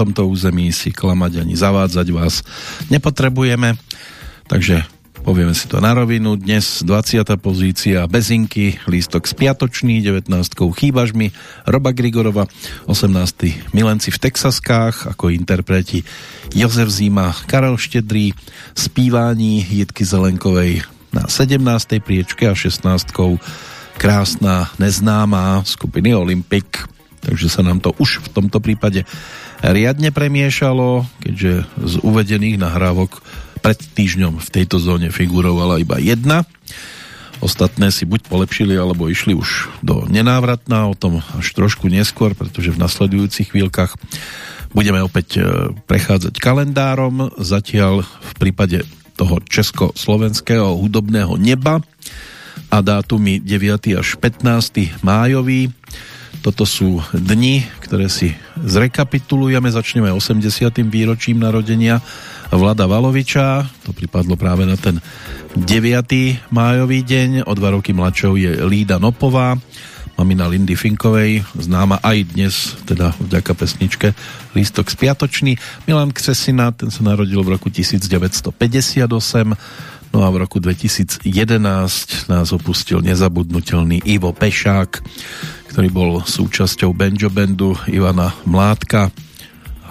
tomto území si klamať ani zavádzať vás nepotrebujeme, takže Povieme si to na rovinu. Dnes 20. pozícia Bezinky, lístok spiatočný, 19. Chýbaš mi, Roba Grigorova, 18. Milenci v Texaskách, ako interpreti Jozef Zima, Karel Štedrý, Spívání Jitky Zelenkovej na 17. priečke a 16. Krásna neznámá skupiny Olympic. Takže sa nám to už v tomto prípade riadne premiešalo, keďže z uvedených nahrávok pred týždňom v tejto zóne figurovala iba jedna. Ostatné si buď polepšili, alebo išli už do nenávratná, o tom až trošku neskôr, pretože v nasledujúcich chvíľkach budeme opäť e, prechádzať kalendárom. Zatiaľ v prípade toho československého hudobného neba a dátumy 9. až 15. májový. Toto sú dni, ktoré si zrekapitulujeme. Začneme 80. výročím narodenia Vlada Valoviča, to pripadlo práve na ten 9. májový deň, o dva roky mladšou je Lída Nopová, mamina Lindy Finkovej, známa aj dnes, teda vďaka pesničke Lístok spiatočný. Milan Křesina, ten sa narodil v roku 1958, no a v roku 2011 nás opustil nezabudnutelný Ivo Pešák, ktorý bol súčasťou banjo bandu Ivana Mládka,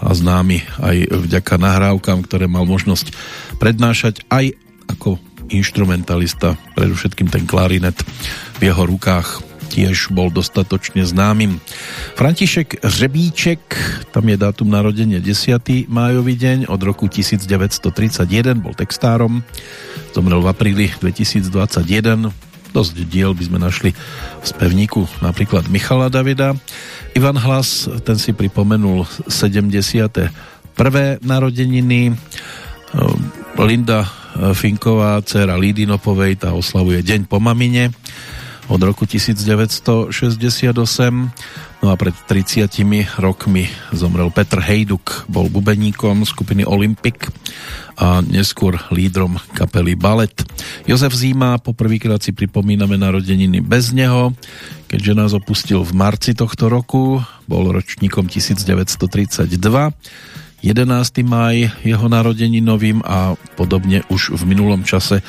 a známy aj vďaka nahrávkam, ktoré mal možnosť prednášať aj ako instrumentalista, predovšetkým ten klarinet v jeho rukách tiež bol dostatočne známym. František Řebíček, tam je dátum narodenia 10. májový deň, od roku 1931 bol textárom, zomrel v apríli 2021, dosť diel by sme našli v spevníku napríklad Michala Davida. Ivan Hlas, ten si pripomenul 70. prvé narodeniny. Linda Finková, dcera Lídy Nopovej, tá oslavuje Deň po mamine od roku 1968. No a pred 30 rokmi zomrel Petr Hejduk, bol bubeníkom skupiny Olympic a neskôr lídrom kapely Ballet. Jozef Zíma, poprvýkrát si pripomíname narodeniny bez neho, keďže nás opustil v marci tohto roku, bol ročníkom 1932. 11. maj jeho novým a podobne už v minulom čase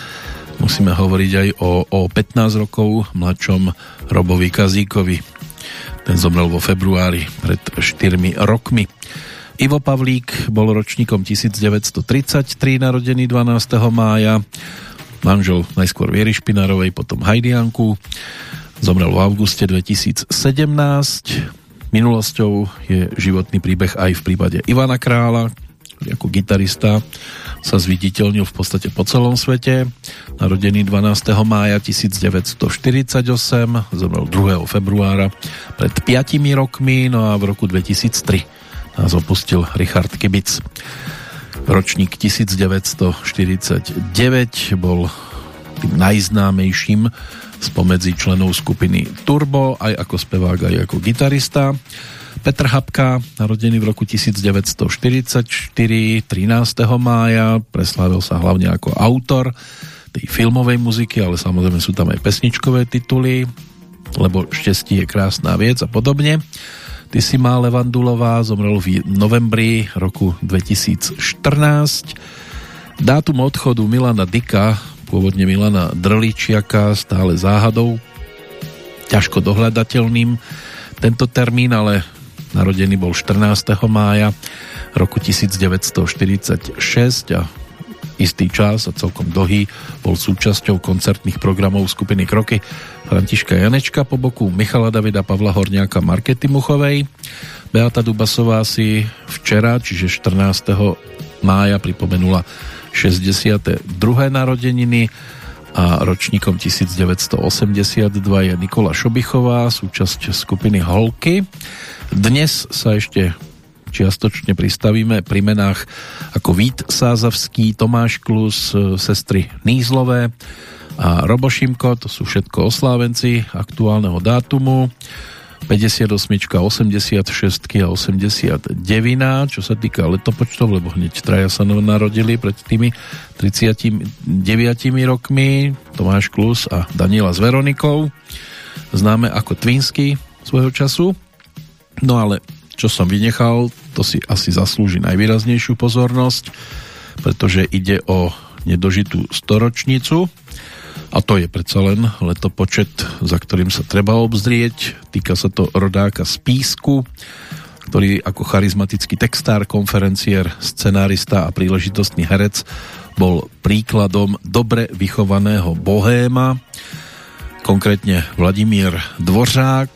musíme hovoriť aj o, o 15 rokov mladšom Robovi Kazíkovi. Ten zomrel vo februári pred 4 rokmi. Ivo Pavlík bol ročníkom 1933, narodený 12. mája. Manžel najskôr Viery Špinárovej, potom Hajdianku. Zomrel v auguste 2017. Minulosťou je životný príbeh aj v prípade Ivana Krála, ako gitarista sa zviditeľnil v podstate po celom svete. Narodený 12. mája 1948, zomrel 2. februára pred 5 rokmi, no a v roku 2003 nás opustil Richard Kibic. Ročník 1949 bol tým najznámejším spomedzi členov skupiny Turbo, aj ako spevák, aj ako gitarista. Petr Habka, narodený v roku 1944, 13. mája, preslávil sa hlavne ako autor tej filmovej muziky, ale samozrejme sú tam aj pesničkové tituly, lebo šťastie je krásná vec a podobne. Ty si má Levandulová, zomrel v novembri roku 2014. Dátum odchodu Milana Dika pôvodne Milana Drličiaka, stále záhadou, ťažko dohľadateľným tento termín, ale narodený bol 14. mája roku 1946 a istý čas a celkom dlhý bol súčasťou koncertných programov skupiny Kroky Františka Janečka po boku Michala Davida, Pavla Horniaka, Markety Muchovej. Beata Dubasová si včera, čiže 14. mája pripomenula 62. narodeniny a ročníkom 1982 je Nikola Šobichová, súčasť skupiny Holky. Dnes sa ešte čiastočne pristavíme pri menách ako Vít Sázavský, Tomáš Klus, sestry Nízlové a Robošimko, to sú všetko oslávenci aktuálneho dátumu. 58, 86 a 89, čo sa týka letopočtov, lebo hneď traja sa narodili pred tými 39 rokmi, Tomáš Klus a Daniela s Veronikou, známe ako Twinsky svojho času. No ale čo som vynechal, to si asi zaslúži najvýraznejšiu pozornosť, pretože ide o nedožitú storočnicu a to je predsa len letopočet, za ktorým sa treba obzrieť. Týka sa to rodáka z Písku, ktorý ako charizmatický textár, konferenciér, scenárista a príležitostný herec bol príkladom dobre vychovaného bohéma, konkrétne Vladimír Dvořák.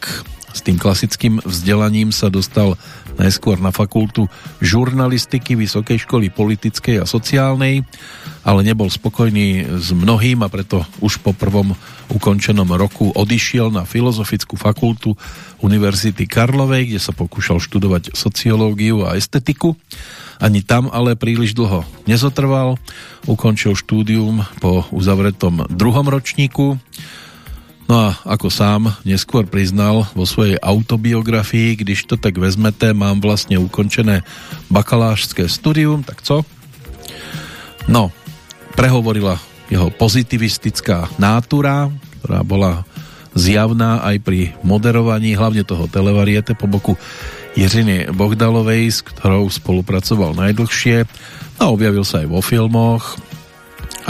S tým klasickým vzdelaním sa dostal najskôr na fakultu žurnalistiky Vysokej školy politickej a sociálnej, ale nebol spokojný s mnohým a preto už po prvom ukončenom roku odišiel na Filozofickú fakultu Univerzity Karlovej, kde sa pokúšal študovať sociológiu a estetiku. Ani tam ale príliš dlho nezotrval. Ukončil štúdium po uzavretom druhom ročníku No a ako sám neskôr priznal vo svojej autobiografii, když to tak vezmete, mám vlastne ukončené bakalářské studium, tak co? No, prehovorila jeho pozitivistická nátura, ktorá bola zjavná aj pri moderovaní hlavne toho televariete po boku Jiřiny Bohdalovej, s ktorou spolupracoval najdlhšie a objavil sa aj vo filmoch,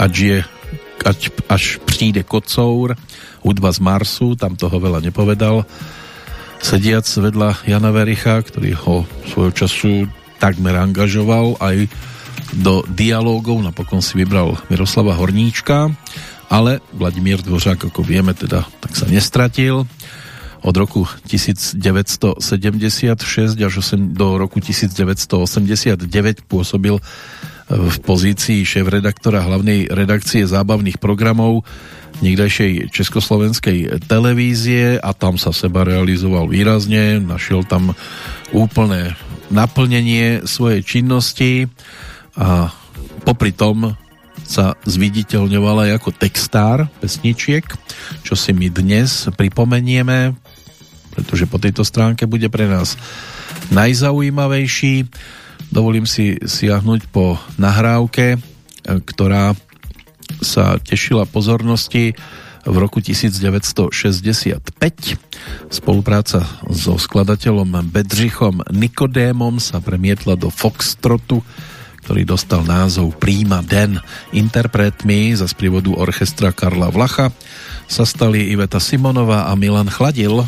ať je ať, až přijde kocour, hudba z Marsu, tam toho veľa nepovedal. Sediac vedľa Jana Vericha, ktorý ho svojho času takmer angažoval aj do dialógov, napokon si vybral Miroslava Horníčka, ale Vladimír Dvořák, ako vieme, teda tak sa nestratil. Od roku 1976 až do roku 1989 pôsobil v pozícii šéf-redaktora hlavnej redakcie zábavných programov niekdejšej československej televízie a tam sa seba realizoval výrazne, našiel tam úplné naplnenie svojej činnosti a popri tom sa zviditeľňovala ako textár pesničiek, čo si my dnes pripomenieme, pretože po tejto stránke bude pre nás najzaujímavejší. Dovolím si siahnuť po nahrávke, ktorá sa tešila pozornosti v roku 1965. Spolupráca so skladateľom Bedřichom Nikodémom sa premietla do Foxtrotu, ktorý dostal názov Príma Den. Interpretmi za sprievodu orchestra Karla Vlacha sa stali Iveta Simonová a Milan Chladil.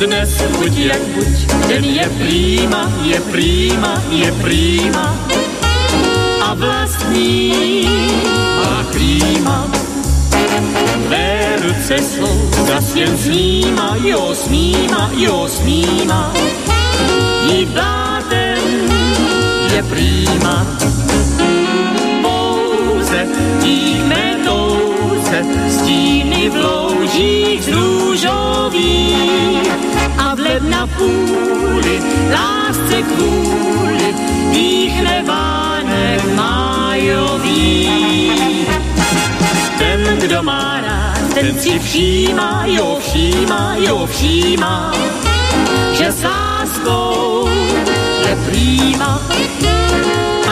Dnes buď jak buď, ten je príma, je príma, je príma a vlastní má klíma. Tvé ruce jsou zas jen sníma, jo sníma, jo sníma. Jídá ten je príma. Pouze díchne touze, stíny v loužích z růžových a vled na půli, lásce kvůli, dýchne vánek májový. Ten, kdo má rád, ten si všímá, jo všímá, jo všímá, že s láskou je prýma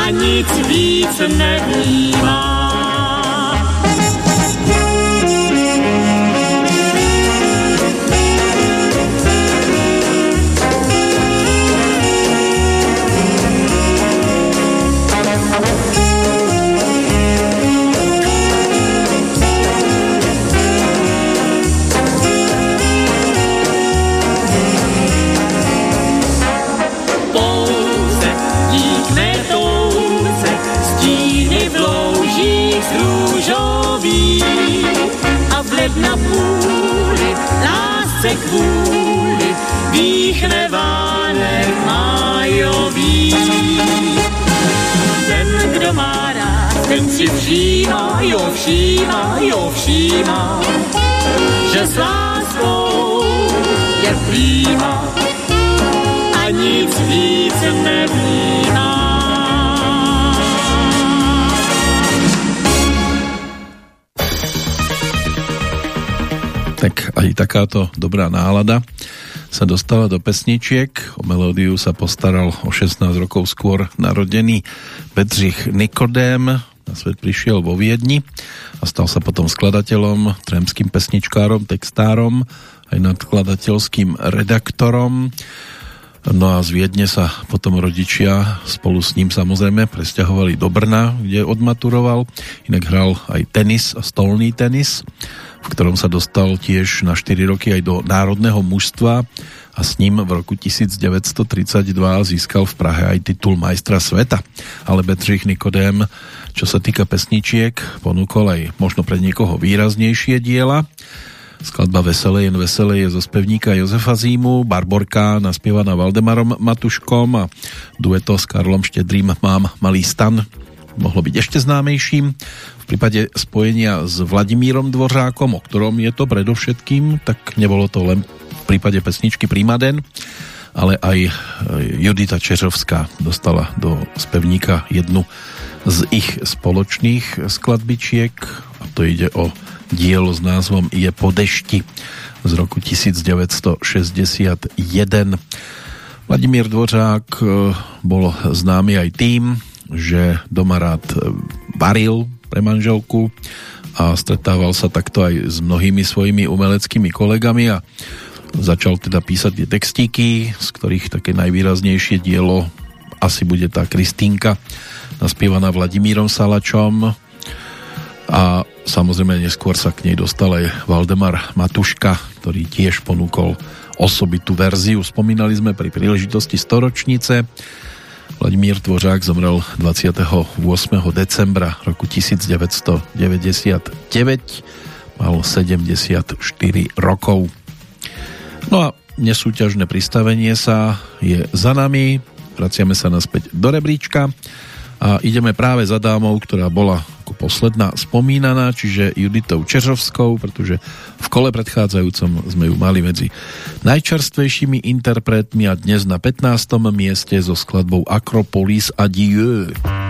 a nic víc nevnímá. Na půli, lásce kvůli, dýchne vánek májový. Ten, kdo má rád, ten si všímá, jo všímá, jo všímá, že s láskou je príma a nic víc nevnímá. Tak aj takáto dobrá nálada sa dostala do pesničiek. O melódiu sa postaral o 16 rokov skôr narodený Bedřich Nikodém, Na svet prišiel vo Viedni a stal sa potom skladateľom, tremským pesničkárom, textárom, aj nadkladateľským redaktorom. No a z Viedne sa potom rodičia spolu s ním samozrejme presťahovali do Brna, kde odmaturoval. Inak hral aj tenis a stolný tenis, v ktorom sa dostal tiež na 4 roky aj do národného mužstva a s ním v roku 1932 získal v Prahe aj titul majstra sveta. Ale Bedřich Nikodém, čo sa týka pesničiek, ponúkol aj možno pre niekoho výraznejšie diela. Skladba Veselé jen veselé je zo spevníka Jozefa Zímu, Barborka naspievaná Valdemarom Matuškom a dueto s Karlom Štedrým Mám malý stan mohlo byť ešte známejším. V prípade spojenia s Vladimírom Dvořákom, o ktorom je to predovšetkým, tak nebolo to len prípade pesničky Primaden, ale aj e, Judita Čeřovská dostala do spevníka jednu z ich spoločných skladbičiek a to ide o dielo s názvom Je po dešti z roku 1961. Vladimír Dvořák e, bol známy aj tým, že doma rád e, varil pre manželku a stretával sa takto aj s mnohými svojimi umeleckými kolegami a Začal teda písať tie textíky, z ktorých také najvýraznejšie dielo asi bude tá Kristínka, naspievaná Vladimírom Salačom a samozrejme neskôr sa k nej dostal aj Valdemar Matuška, ktorý tiež ponúkol osobitú verziu. Spomínali sme pri príležitosti storočnice. Vladimír Tvořák zomrel 28. decembra roku 1999, mal 74 rokov. No a nesúťažné pristavenie sa je za nami, vraciame sa naspäť do rebríčka a ideme práve za dámou, ktorá bola ako posledná spomínaná, čiže Juditou Čeřovskou, pretože v kole predchádzajúcom sme ju mali medzi najčerstvejšími interpretmi a dnes na 15. mieste so skladbou Akropolis Adieu. Dieu.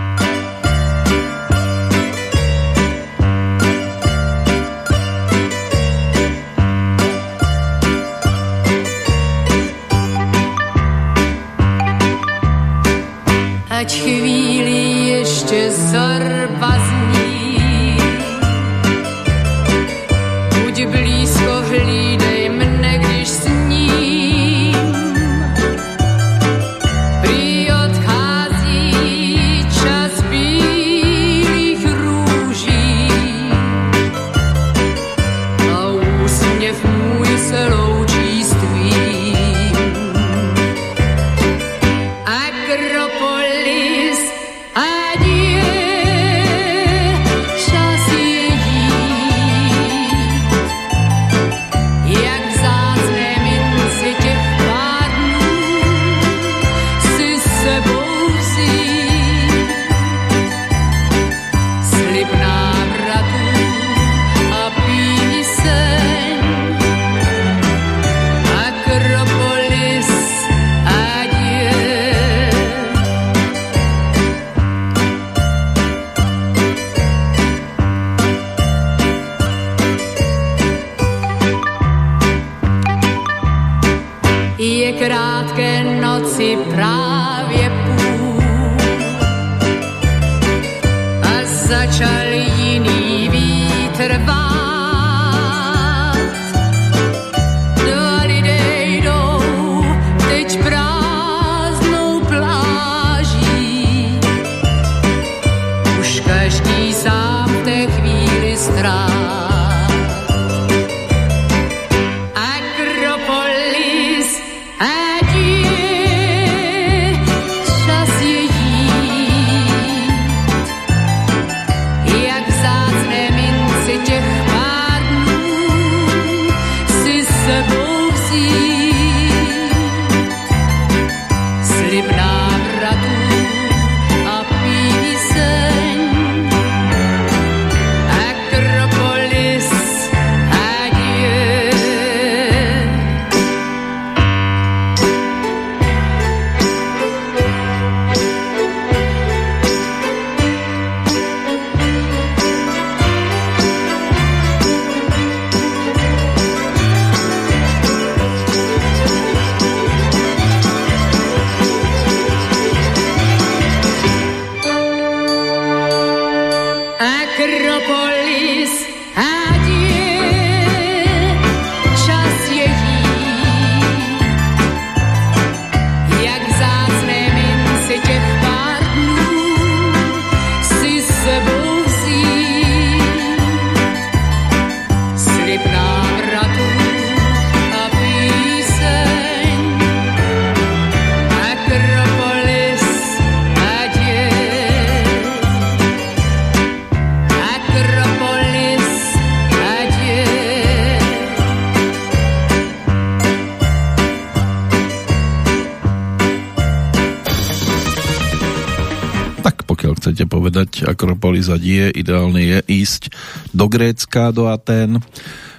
Akropolis a die, ideálne je ísť do Grécka, do Atén,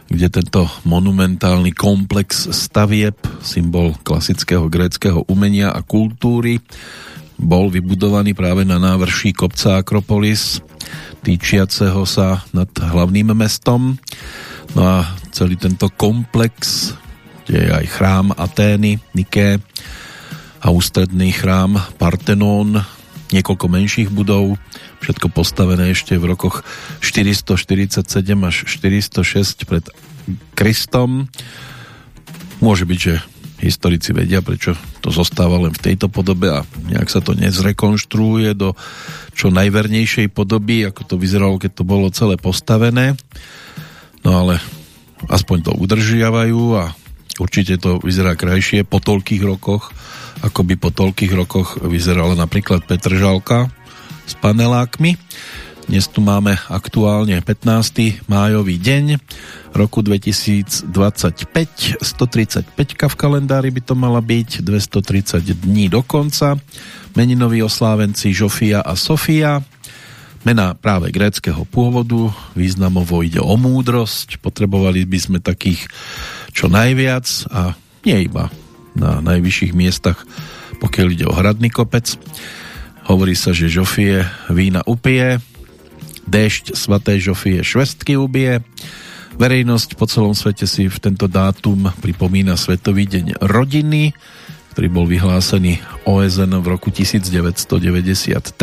kde tento monumentálny komplex stavieb, symbol klasického gréckého umenia a kultúry, bol vybudovaný práve na návrší kopca Akropolis, týčiaceho sa nad hlavným mestom. No a celý tento komplex, kde je aj chrám Atény, Niké a ústredný chrám Partenón, niekoľko menších budov, všetko postavené ešte v rokoch 447 až 406 pred Kristom. Môže byť, že historici vedia, prečo to zostáva len v tejto podobe a nejak sa to nezrekonštruuje do čo najvernejšej podoby, ako to vyzeralo, keď to bolo celé postavené. No ale aspoň to udržiavajú a určite to vyzerá krajšie po toľkých rokoch, ako by po toľkých rokoch vyzerala napríklad Petržalka s panelákmi. Dnes tu máme aktuálne 15. májový deň roku 2025. 135 v kalendári by to mala byť, 230 dní do konca. Meninoví oslávenci Žofia a Sofia. Mena práve gréckého pôvodu, významovo ide o múdrosť. Potrebovali by sme takých čo najviac a nie iba na najvyšších miestach, pokiaľ ide o hradný kopec. Hovorí sa, že Žofie vína upije, Dešť svatej Žofie švestky ubije. Verejnosť po celom svete si v tento dátum pripomína Svetový deň rodiny, ktorý bol vyhlásený OSN v roku 1993.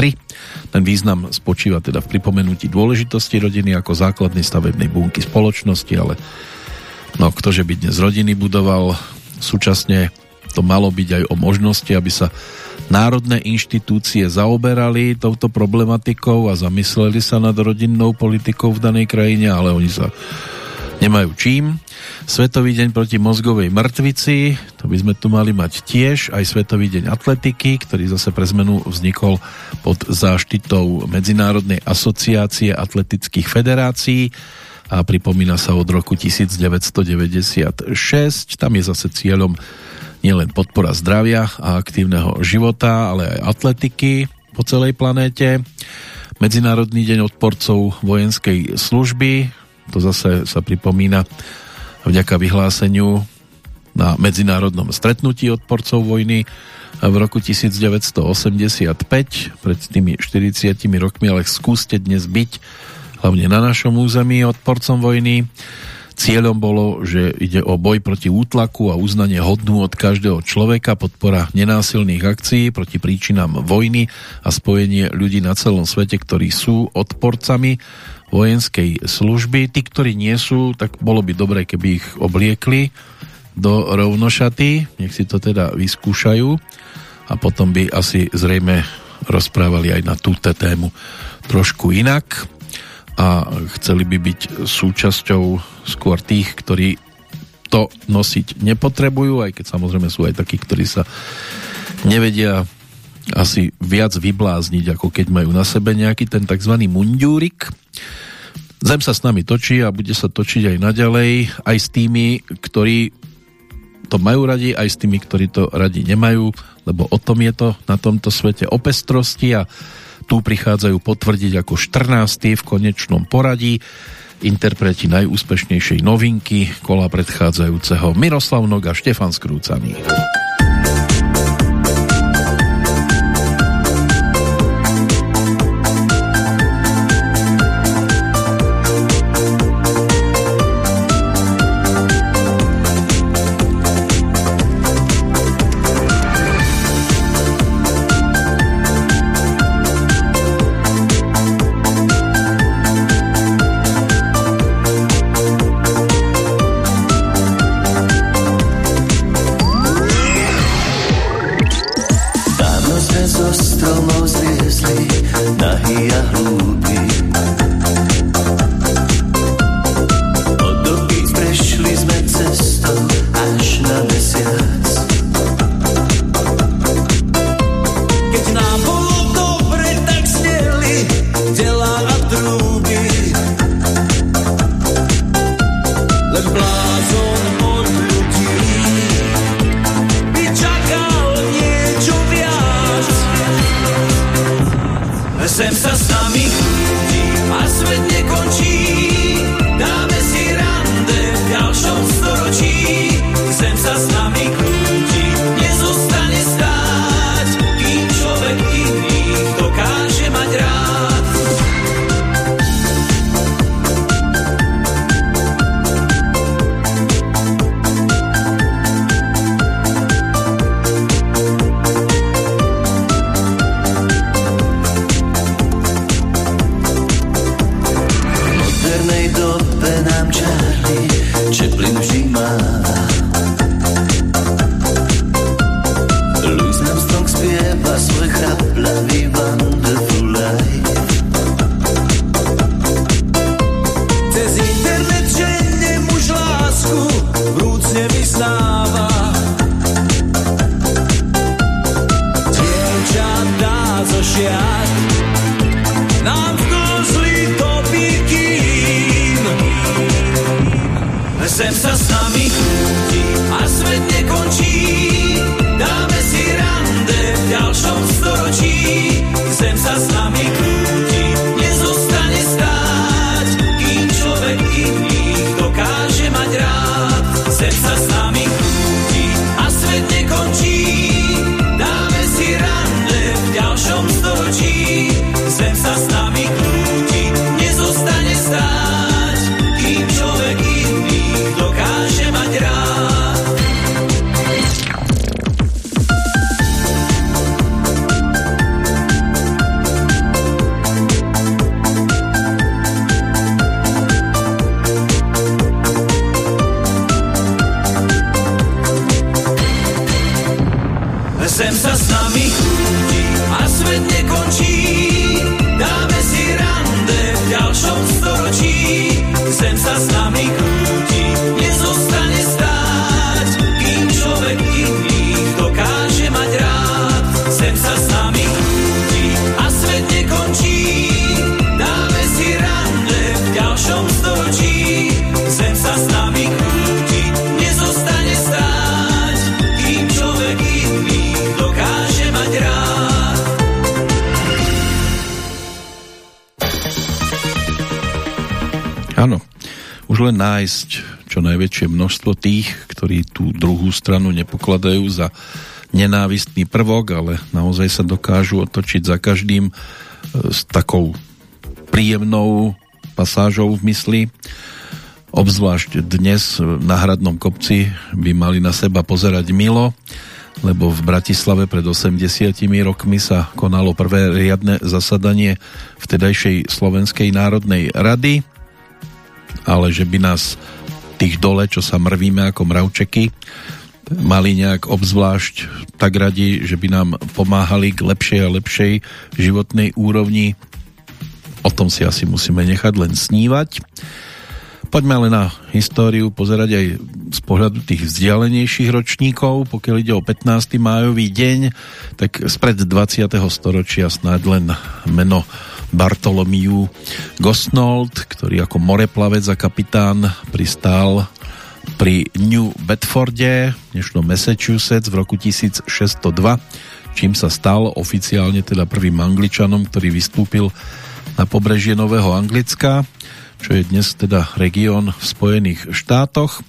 Ten význam spočíva teda v pripomenutí dôležitosti rodiny ako základnej stavebnej bunky spoločnosti, ale no ktože by dnes rodiny budoval, súčasne to malo byť aj o možnosti, aby sa národné inštitúcie zaoberali touto problematikou a zamysleli sa nad rodinnou politikou v danej krajine, ale oni sa nemajú čím. Svetový deň proti mozgovej mŕtvici, to by sme tu mali mať tiež, aj Svetový deň atletiky, ktorý zase pre zmenu vznikol pod záštitou Medzinárodnej asociácie atletických federácií a pripomína sa od roku 1996. Tam je zase cieľom nielen podpora zdravia a aktívneho života, ale aj atletiky po celej planéte. Medzinárodný deň odporcov vojenskej služby, to zase sa pripomína vďaka vyhláseniu na medzinárodnom stretnutí odporcov vojny v roku 1985, pred tými 40 rokmi, ale skúste dnes byť hlavne na našom území odporcom vojny. Cieľom bolo, že ide o boj proti útlaku a uznanie hodnú od každého človeka, podpora nenásilných akcií proti príčinám vojny a spojenie ľudí na celom svete, ktorí sú odporcami vojenskej služby. Tí, ktorí nie sú, tak bolo by dobré, keby ich obliekli do rovnošaty, nech si to teda vyskúšajú a potom by asi zrejme rozprávali aj na túto tému trošku inak a chceli by byť súčasťou skôr tých, ktorí to nosiť nepotrebujú, aj keď samozrejme sú aj takí, ktorí sa nevedia asi viac vyblázniť, ako keď majú na sebe nejaký ten tzv. mundúrik. Zem sa s nami točí a bude sa točiť aj naďalej, aj s tými, ktorí to majú radi, aj s tými, ktorí to radi nemajú, lebo o tom je to na tomto svete o pestrosti a tu prichádzajú potvrdiť ako 14. v konečnom poradí interpreti najúspešnejšej novinky kola predchádzajúceho Miroslav Noga, Štefan Skrúcaný. Sa s nami a svet nekončí. Len nájsť čo najväčšie množstvo tých, ktorí tú druhú stranu nepokladajú za nenávistný prvok, ale naozaj sa dokážu otočiť za každým e, s takou príjemnou pasážou v mysli. Obzvlášť dnes na Hradnom kopci by mali na seba pozerať milo, lebo v Bratislave pred 80 rokmi sa konalo prvé riadne zasadanie vtedajšej Slovenskej národnej rady, ale že by nás tých dole, čo sa mrvíme ako mravčeky, mali nejak obzvlášť tak radi, že by nám pomáhali k lepšej a lepšej životnej úrovni. O tom si asi musíme nechať len snívať. Poďme ale na históriu pozerať aj z pohľadu tých vzdialenejších ročníkov. Pokiaľ ide o 15. májový deň, tak spred 20. storočia snáď len meno Bartolomiu Gosnold, ktorý ako moreplavec a kapitán pristál pri New Bedforde, dnešnom Massachusetts v roku 1602, čím sa stal oficiálne teda prvým angličanom, ktorý vystúpil na pobrežie Nového Anglicka, čo je dnes teda región v Spojených štátoch.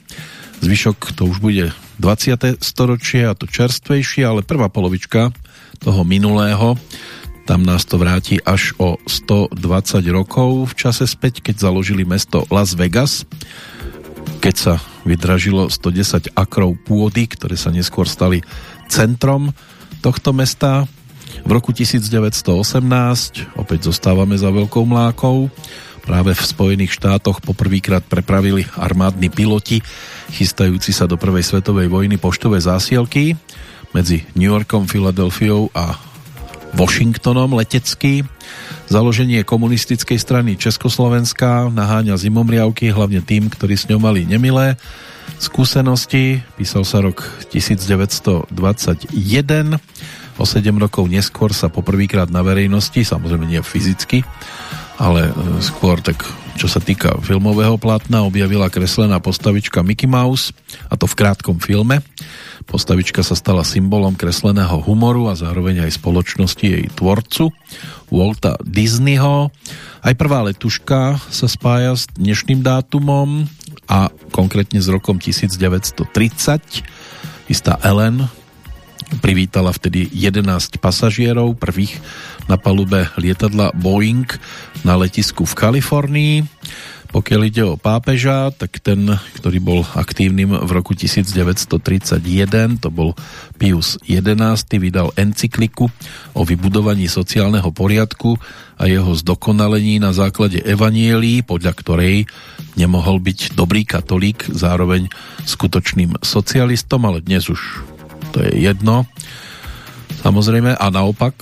Zvyšok to už bude 20. storočie a to čerstvejšie, ale prvá polovička toho minulého tam nás to vráti až o 120 rokov v čase späť, keď založili mesto Las Vegas, keď sa vydražilo 110 akrov pôdy, ktoré sa neskôr stali centrom tohto mesta. V roku 1918 opäť zostávame za veľkou mlákou. Práve v Spojených štátoch poprvýkrát prepravili armádni piloti, chystajúci sa do prvej svetovej vojny poštové zásielky medzi New Yorkom, Filadelfiou a Washingtonom letecký. Založenie komunistickej strany Československa naháňa zimomriavky hlavne tým, ktorí s ňou mali nemilé skúsenosti. Písal sa rok 1921. O 7 rokov neskôr sa poprvýkrát na verejnosti, samozrejme nie fyzicky, ale e, skôr tak čo sa týka filmového plátna, objavila kreslená postavička Mickey Mouse, a to v krátkom filme. Postavička sa stala symbolom kresleného humoru a zároveň aj spoločnosti jej tvorcu, Walta Disneyho. Aj prvá letuška sa spája s dnešným dátumom a konkrétne s rokom 1930. Istá Ellen privítala vtedy 11 pasažierov, prvých na palube lietadla Boeing na letisku v Kalifornii. Pokiaľ ide o pápeža, tak ten, ktorý bol aktívnym v roku 1931, to bol Pius XI, vydal encykliku o vybudovaní sociálneho poriadku a jeho zdokonalení na základe evanielí, podľa ktorej nemohol byť dobrý katolík, zároveň skutočným socialistom, ale dnes už to je jedno. Samozrejme, a naopak,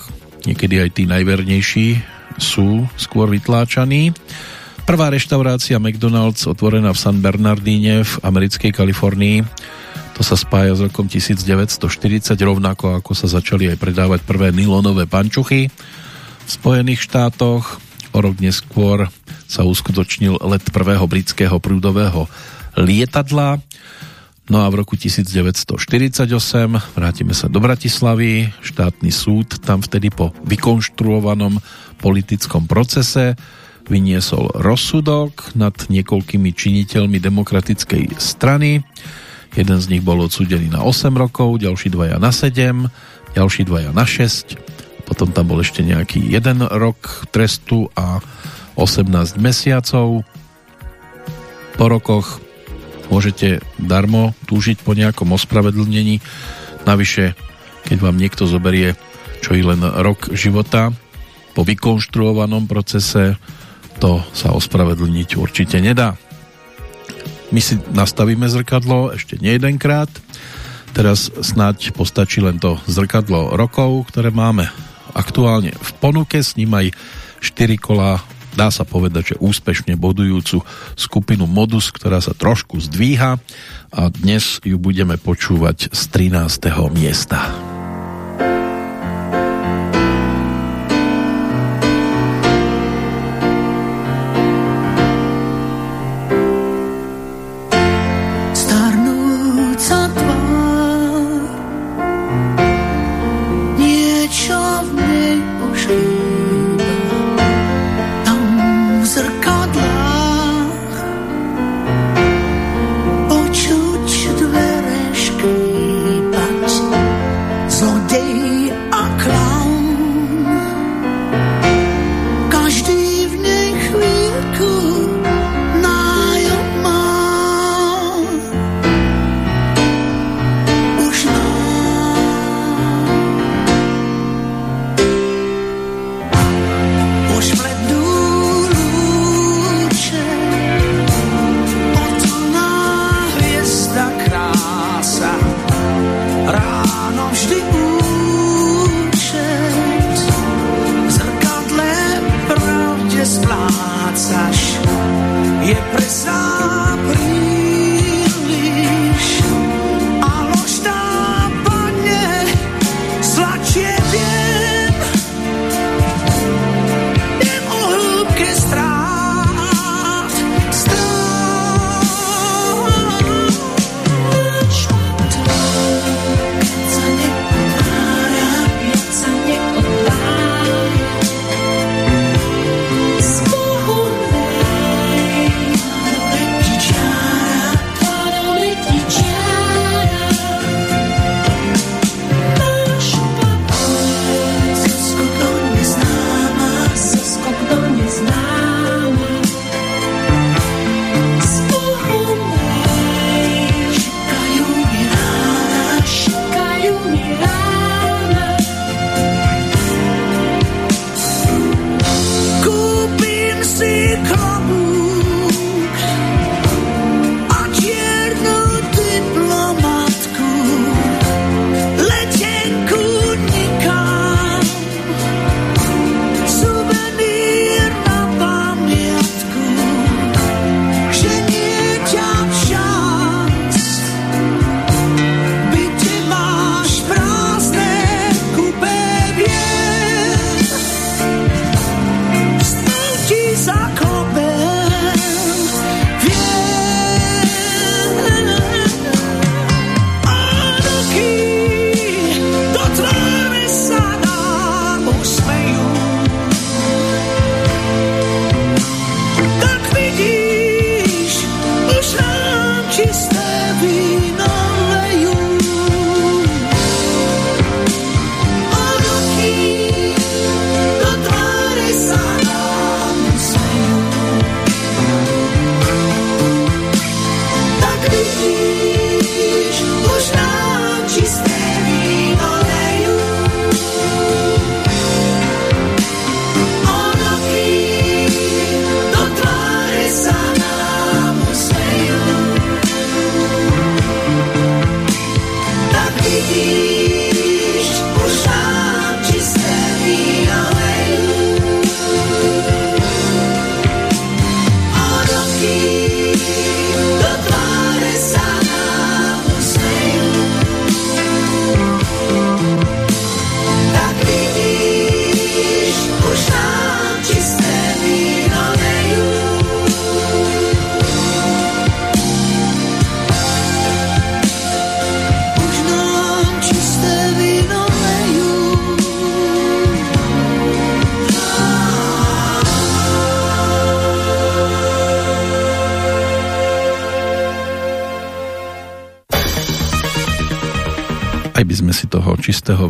niekedy aj tí najvernejší sú skôr vytláčaní. Prvá reštaurácia McDonald's otvorená v San Bernardíne v americkej Kalifornii to sa spája s rokom 1940 rovnako ako sa začali aj predávať prvé nylonové pančuchy v Spojených štátoch. O rok neskôr sa uskutočnil let prvého britského prúdového lietadla No a v roku 1948 vrátime sa do Bratislavy, štátny súd tam vtedy po vykonštruovanom politickom procese vyniesol rozsudok nad niekoľkými činiteľmi demokratickej strany. Jeden z nich bol odsúdený na 8 rokov, ďalší dvaja na 7, ďalší dvaja na 6, potom tam bol ešte nejaký jeden rok trestu a 18 mesiacov. Po rokoch môžete darmo túžiť po nejakom ospravedlnení. Navyše, keď vám niekto zoberie čo i len rok života po vykonštruovanom procese, to sa ospravedlniť určite nedá. My si nastavíme zrkadlo ešte nie jedenkrát. Teraz snáď postačí len to zrkadlo rokov, ktoré máme aktuálne v ponuke, s ním aj 4 kola dá sa povedať, že úspešne bodujúcu skupinu Modus, ktorá sa trošku zdvíha a dnes ju budeme počúvať z 13. miesta.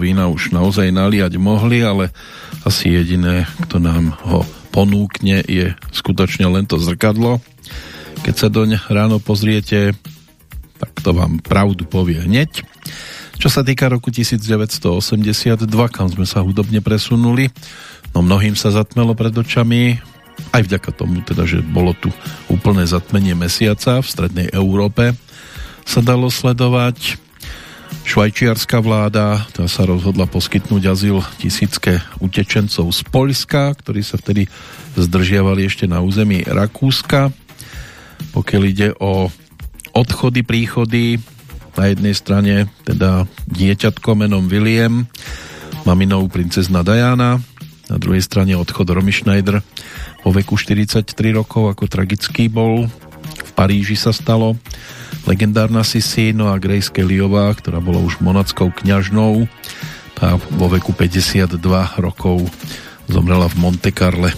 Vína už naozaj naliať mohli, ale asi jediné, kto nám ho ponúkne, je skutočne len to zrkadlo. Keď sa doň ráno pozriete, tak to vám pravdu povie hneď. Čo sa týka roku 1982, kam sme sa hudobne presunuli, no mnohým sa zatmelo pred očami, aj vďaka tomu teda, že bolo tu úplné zatmenie mesiaca v strednej Európe sa dalo sledovať. Švajčiarská vláda tá sa rozhodla poskytnúť azyl tisícke utečencov z Poľska, ktorí sa vtedy zdržiavali ešte na území Rakúska. Pokiaľ ide o odchody, príchody, na jednej strane teda dieťatko menom William, maminou princezna Diana, na druhej strane odchod Romy Schneider vo veku 43 rokov, ako tragický bol. V Paríži sa stalo legendárna Sisi, no a Grace Kellyová, ktorá bola už monackou kňažnou, tá vo veku 52 rokov zomrela v Monte Carle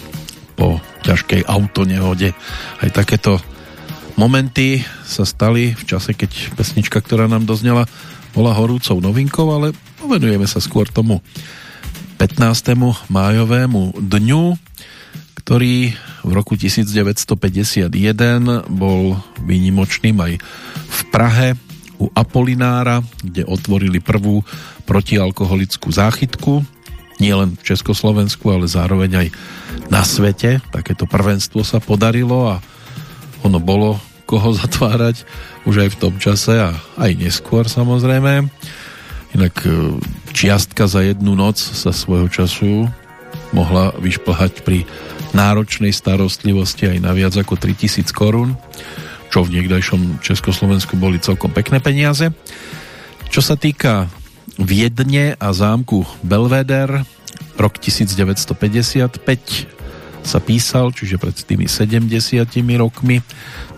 po ťažkej autonehode. Aj takéto momenty sa stali v čase, keď pesnička, ktorá nám doznela, bola horúcou novinkou, ale povenujeme sa skôr tomu 15. májovému dňu, ktorý v roku 1951 bol výnimočným aj Prahe u Apolinára, kde otvorili prvú protialkoholickú záchytku, nie len v Československu, ale zároveň aj na svete. Takéto prvenstvo sa podarilo a ono bolo koho zatvárať už aj v tom čase a aj neskôr samozrejme. Inak e, čiastka za jednu noc sa svojho času mohla vyšplhať pri náročnej starostlivosti aj na viac ako 3000 korún čo v niekdajšom Československu boli celkom pekné peniaze. Čo sa týka Viedne a zámku Belveder, rok 1955 sa písal, čiže pred tými 70 rokmi.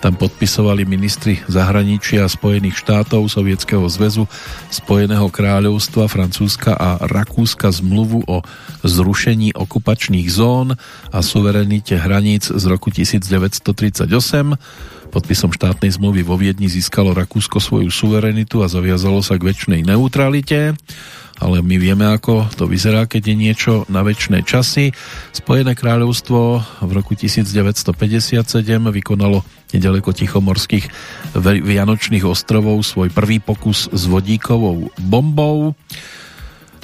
Tam podpisovali ministri zahraničia Spojených štátov, Sovietskeho zväzu, Spojeného kráľovstva, Francúzska a Rakúska zmluvu o zrušení okupačných zón a suverenite hraníc z roku 1938 Podpisom štátnej zmluvy vo Viedni získalo Rakúsko svoju suverenitu a zaviazalo sa k väčšnej neutralite ale my vieme, ako to vyzerá, keď je niečo na väčšie časy. Spojené kráľovstvo v roku 1957 vykonalo nedaleko Tichomorských Vianočných ostrovov svoj prvý pokus s vodíkovou bombou.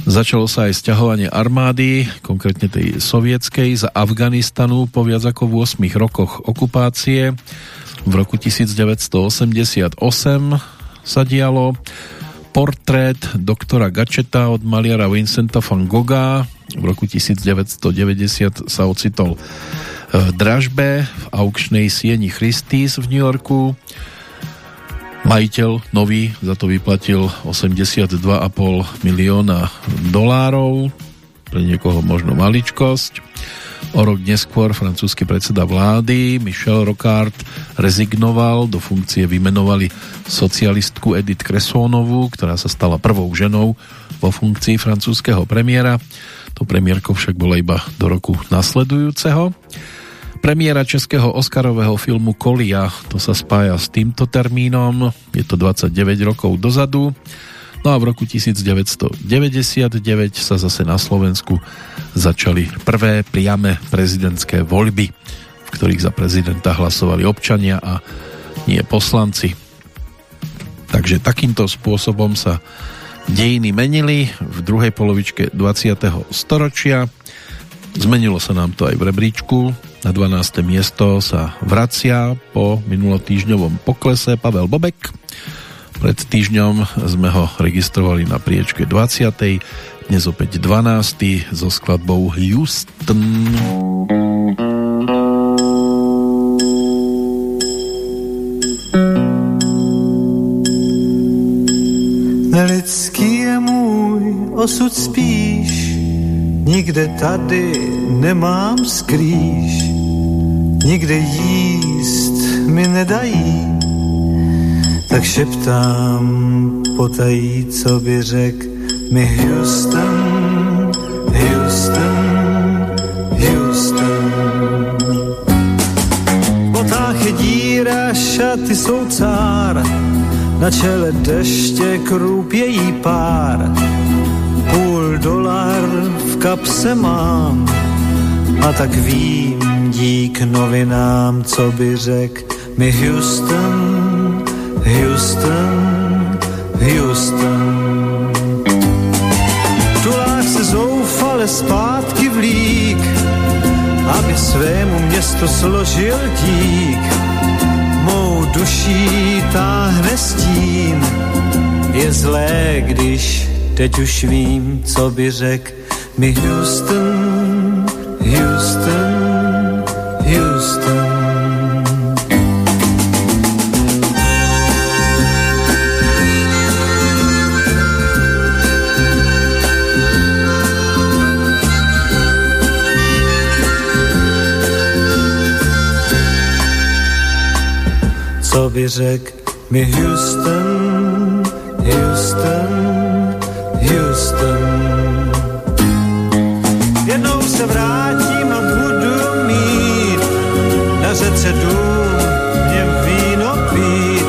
Začalo sa aj sťahovanie armády, konkrétne tej sovietskej, z Afganistanu po viac ako 8 rokoch okupácie v roku 1988 sa dialo portrét doktora Gačeta od maliara Vincenta van Gogha. V roku 1990 sa ocitol v dražbe v aukčnej sieni Christie's v New Yorku. Majiteľ nový za to vyplatil 82,5 milióna dolárov. Pre niekoho možno maličkosť O rok neskôr francúzsky predseda vlády Michel Rocard rezignoval, do funkcie vymenovali socialistku Edith Cressonovú, ktorá sa stala prvou ženou vo funkcii francúzského premiéra. To premiérko však bola iba do roku nasledujúceho. Premiéra českého Oscarového filmu Kolia, to sa spája s týmto termínom, je to 29 rokov dozadu. No a v roku 1999 sa zase na Slovensku začali prvé priame prezidentské voľby, v ktorých za prezidenta hlasovali občania a nie poslanci. Takže takýmto spôsobom sa dejiny menili v druhej polovičke 20. storočia. Zmenilo sa nám to aj v rebríčku. Na 12. miesto sa vracia po minulotýždňovom poklese Pavel Bobek. Pred týždňom sme ho registrovali na priečke 20. Dnes opäť 12. so skladbou Houston. Nelidský je můj osud spíš, nikde tady nemám skrýš, nikde jíst mi nedají, tak šeptám potají, co by řekl mi Houston, Houston, Houston. V botách je díra, šaty jsou cár, na čele deště krůpějí pár. Půl dolar v kapse mám a tak vím dík novinám, co by řek mi Houston, Houston, Houston. Tulák se zoufale zpátky vlík, aby svému městu složil dík. Mou duší táhne stín, je zlé, když teď už vím, co by řek mi Houston, Houston, Houston. Co by řek mi Houston, Houston, Houston. Jednou se vrátím a budu mít na řece dům, něm víno pít,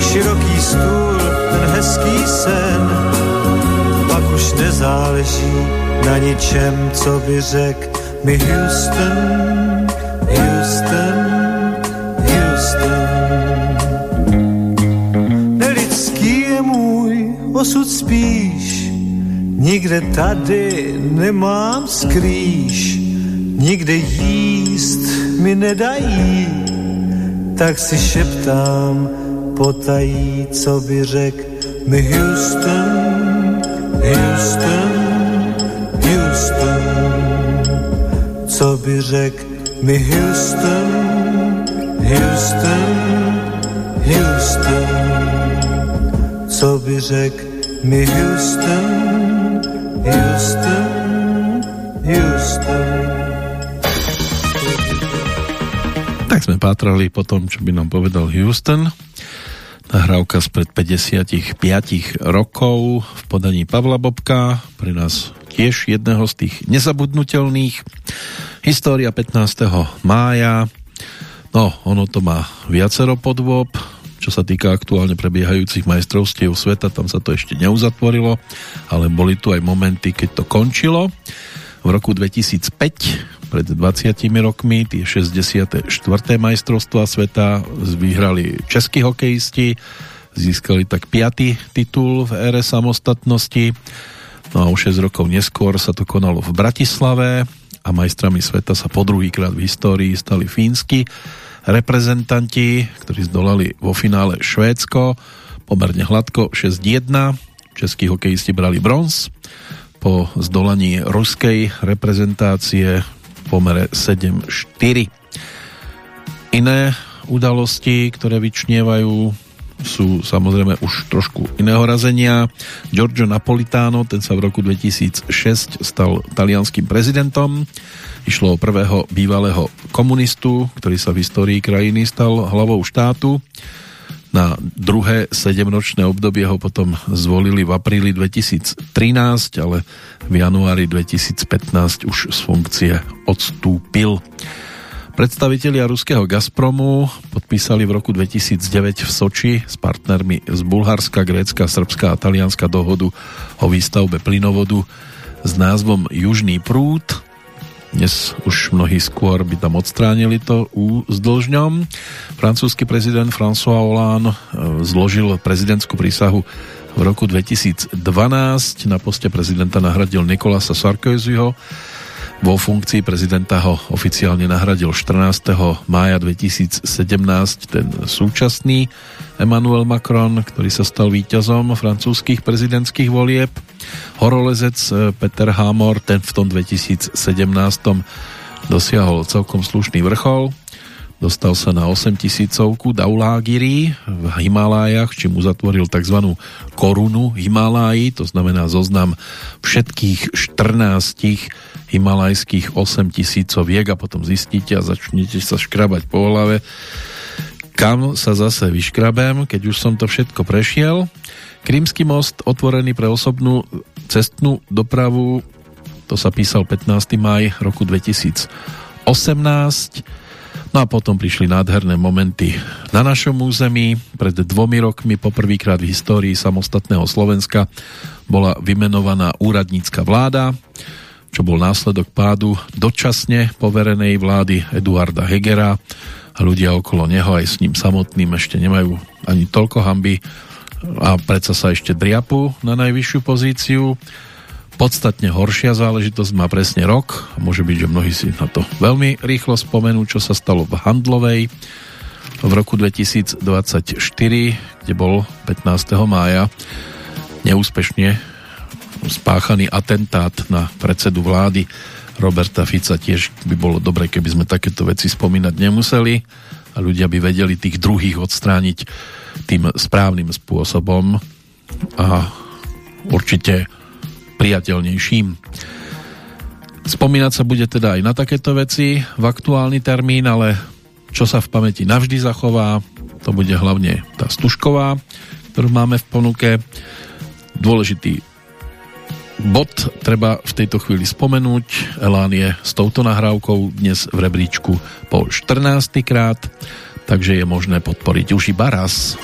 široký stůl, ten hezký sen, pak už nezáleží na ničem, co by řek mi Houston, můj osud spíš, nikde tady nemám skrýš, nikde jíst mi nedají, tak si šeptám potají, co by řek mi Houston, Houston, Houston, co by řek mi Houston, Houston, Houston, co by řek mi Houston, Houston, Houston. Tak sme pátrali po tom, čo by nám povedal Houston. Nahrávka spred 55 rokov v podaní Pavla Bobka, pre nás tiež jedného z tých nezabudnutelných. História 15. mája. No, ono to má viacero podôb, čo sa týka aktuálne prebiehajúcich majstrovstiev sveta, tam sa to ešte neuzatvorilo, ale boli tu aj momenty, keď to končilo. V roku 2005, pred 20 rokmi, tie 64. majstrovstvá sveta vyhrali českí hokejisti, získali tak 5. titul v ére samostatnosti. No a o 6 rokov neskôr sa to konalo v Bratislave a majstrami sveta sa po druhýkrát v histórii stali fínsky reprezentanti, ktorí zdolali vo finále Švédsko pomerne hladko 6-1. Českí hokejisti brali bronz po zdolaní ruskej reprezentácie pomere 7-4. Iné udalosti, ktoré vyčnievajú sú samozrejme už trošku iného razenia. Giorgio Napolitano, ten sa v roku 2006 stal talianským prezidentom. Išlo o prvého bývalého komunistu, ktorý sa v histórii krajiny stal hlavou štátu. Na druhé sedemročné obdobie ho potom zvolili v apríli 2013, ale v januári 2015 už z funkcie odstúpil. Predstavitelia ruského Gazpromu podpísali v roku 2009 v Soči s partnermi z Bulharska, Grécka, Srbska a Talianska dohodu o výstavbe plynovodu s názvom Južný prúd. Dnes už mnohí skôr by tam odstránili to úzdĺžňom. Francúzsky prezident François Hollande zložil prezidentskú prísahu v roku 2012. Na poste prezidenta nahradil Nikolasa Sarkozyho, vo funkcii prezidenta ho oficiálne nahradil 14. mája 2017 ten súčasný Emmanuel Macron, ktorý sa stal víťazom francúzských prezidentských volieb. Horolezec Peter Hamor, ten v tom 2017 dosiahol celkom slušný vrchol. Dostal sa na 8 tisícovku Daulágiri v Himalájach, čím uzatvoril tzv. korunu Himaláji, to znamená zoznam všetkých 14 himalajských 8 tisícoviek a potom zistíte a začnete sa škrabať po hlave, kam sa zase vyškrabem, keď už som to všetko prešiel. Krímsky most otvorený pre osobnú cestnú dopravu, to sa písal 15. maj roku 2018. No a potom prišli nádherné momenty na našom území. Pred dvomi rokmi poprvýkrát v histórii samostatného Slovenska bola vymenovaná úradnícka vláda, čo bol následok pádu dočasne poverenej vlády Eduarda Hegera a ľudia okolo neho aj s ním samotným ešte nemajú ani toľko hamby a predsa sa ešte driapu na najvyššiu pozíciu. Podstatne horšia záležitosť má presne rok. Môže byť, že mnohí si na to veľmi rýchlo spomenú, čo sa stalo v Handlovej v roku 2024, kde bol 15. mája neúspešne spáchaný atentát na predsedu vlády Roberta Fica. Tiež by bolo dobre, keby sme takéto veci spomínať nemuseli a ľudia by vedeli tých druhých odstrániť tým správnym spôsobom a určite priateľnejším. Spomínať sa bude teda aj na takéto veci v aktuálny termín, ale čo sa v pamäti navždy zachová, to bude hlavne tá stužková, ktorú máme v ponuke. Dôležitý bod treba v tejto chvíli spomenúť. Elán je s touto nahrávkou dnes v rebríčku po 14. krát, takže je možné podporiť už iba raz.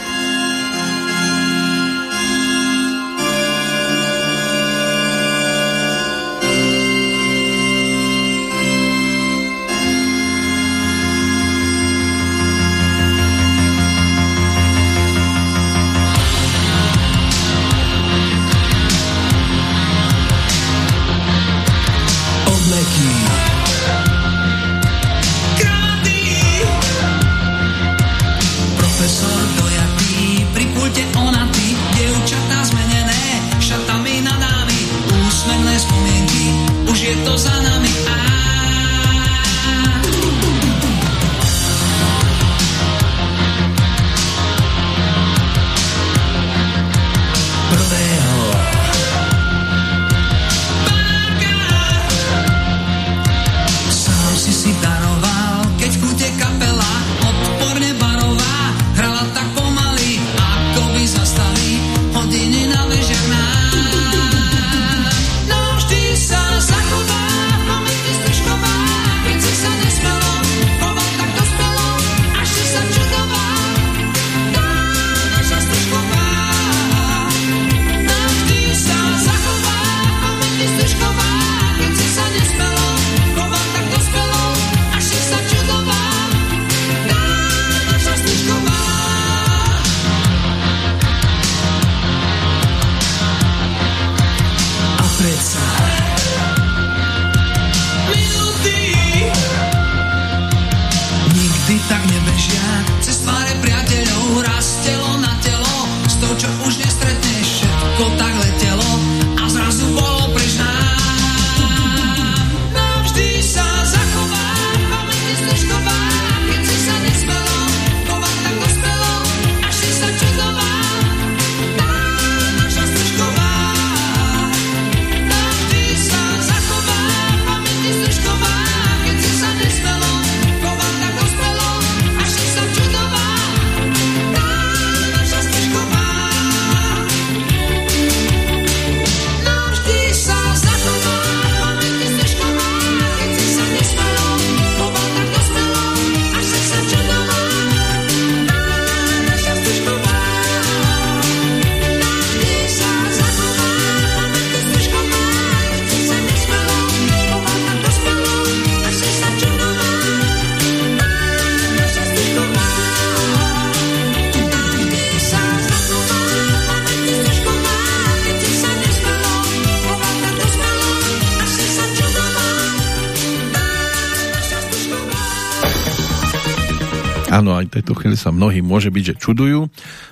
Tejto chvíli sa mnohí môže byť, že čudujú.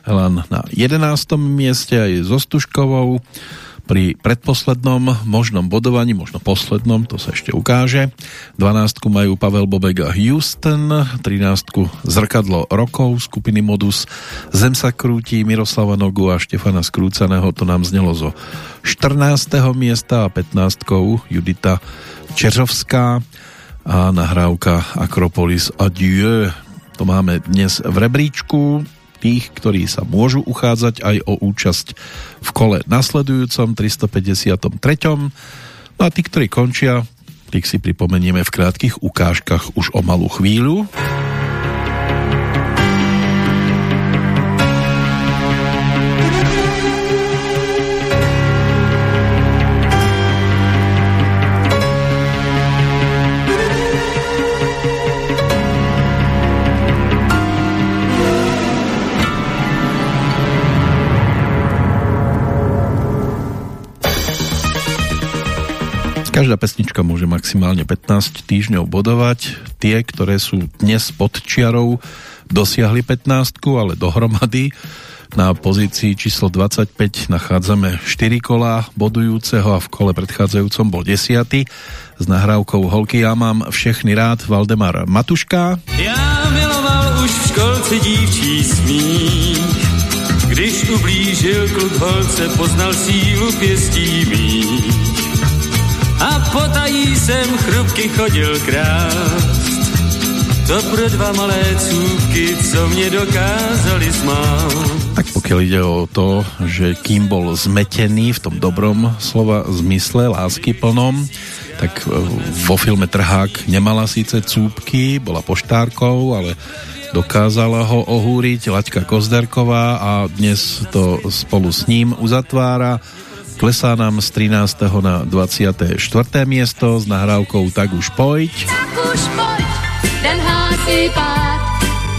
Len na 11. mieste aj so Stužkovou pri predposlednom možnom bodovaní, možno poslednom, to sa ešte ukáže. 12 majú Pavel Bobek a Houston, 13 Zrkadlo rokov skupiny Modus, Zem sa krúti, Miroslava Nogu a Štefana Skrúcaného, to nám znelo zo 14. miesta a 15 Judita Čeřovská a nahrávka Akropolis Adieu to máme dnes v rebríčku tých, ktorí sa môžu uchádzať aj o účasť v kole nasledujúcom 353. No a tí, ktorí končia, tých si pripomenieme v krátkých ukážkach už o malú chvíľu. Každá pesnička môže maximálne 15 týždňov bodovať. Tie, ktoré sú dnes pod čiarou, dosiahli 15, ale dohromady na pozícii číslo 25 nachádzame 4 kola bodujúceho a v kole predchádzajúcom bol 10. S nahrávkou Holky ja mám všechny rád Valdemar Matuška. Ja miloval už v školce dívčí smích, když ublížil kluk holce, poznal sílu pěstí mých potají jsem chrupky chodil krást. To pro dva malé cúbky, co mě dokázali smát. Tak pokiaľ ide o to, že kým bol zmetený v tom dobrom slova zmysle, lásky plnom, tak e, vo filme Trhák nemala síce cúbky, bola poštárkou, ale dokázala ho ohúriť Laďka Kozderková a dnes to spolu s ním uzatvára Klesá nám z 13. na 24. miesto s nahrávkou Tak už pojď. Tak už pojď, ten hásí pád,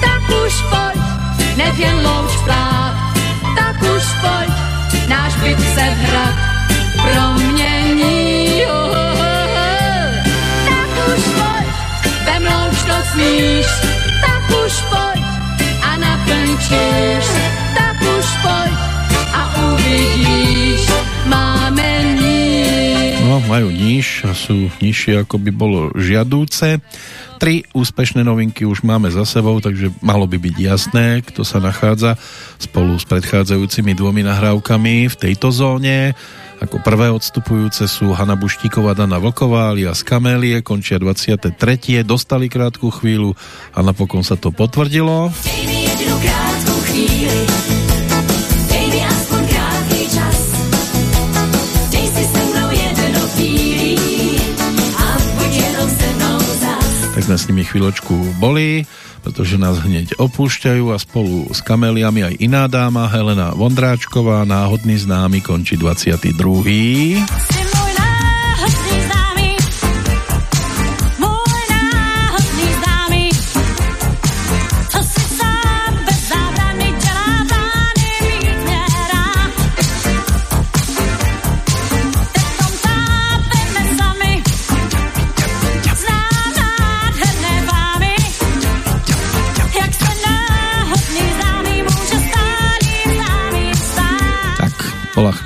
tak už pojď, nech jen louč plát, tak už pojď, náš byt se hrad promění. Oh, oh, oh. Tak už pojď, vem louč to smíš, tak už pojď a naplň číš, níž. No, majú níž a sú nižšie ako by bolo žiadúce. Tri úspešné novinky už máme za sebou, takže malo by byť jasné, kto sa nachádza spolu s predchádzajúcimi dvomi nahrávkami v tejto zóne. Ako prvé odstupujúce sú Hanna Buštíková, Dana Vlková alias Kamélie, končia 23. Dostali krátku chvíľu a napokon sa to potvrdilo. Dej sme s nimi chvíľočku boli, pretože nás hneď opúšťajú a spolu s kameliami aj iná dáma Helena Vondráčková, náhodný známy, končí 22.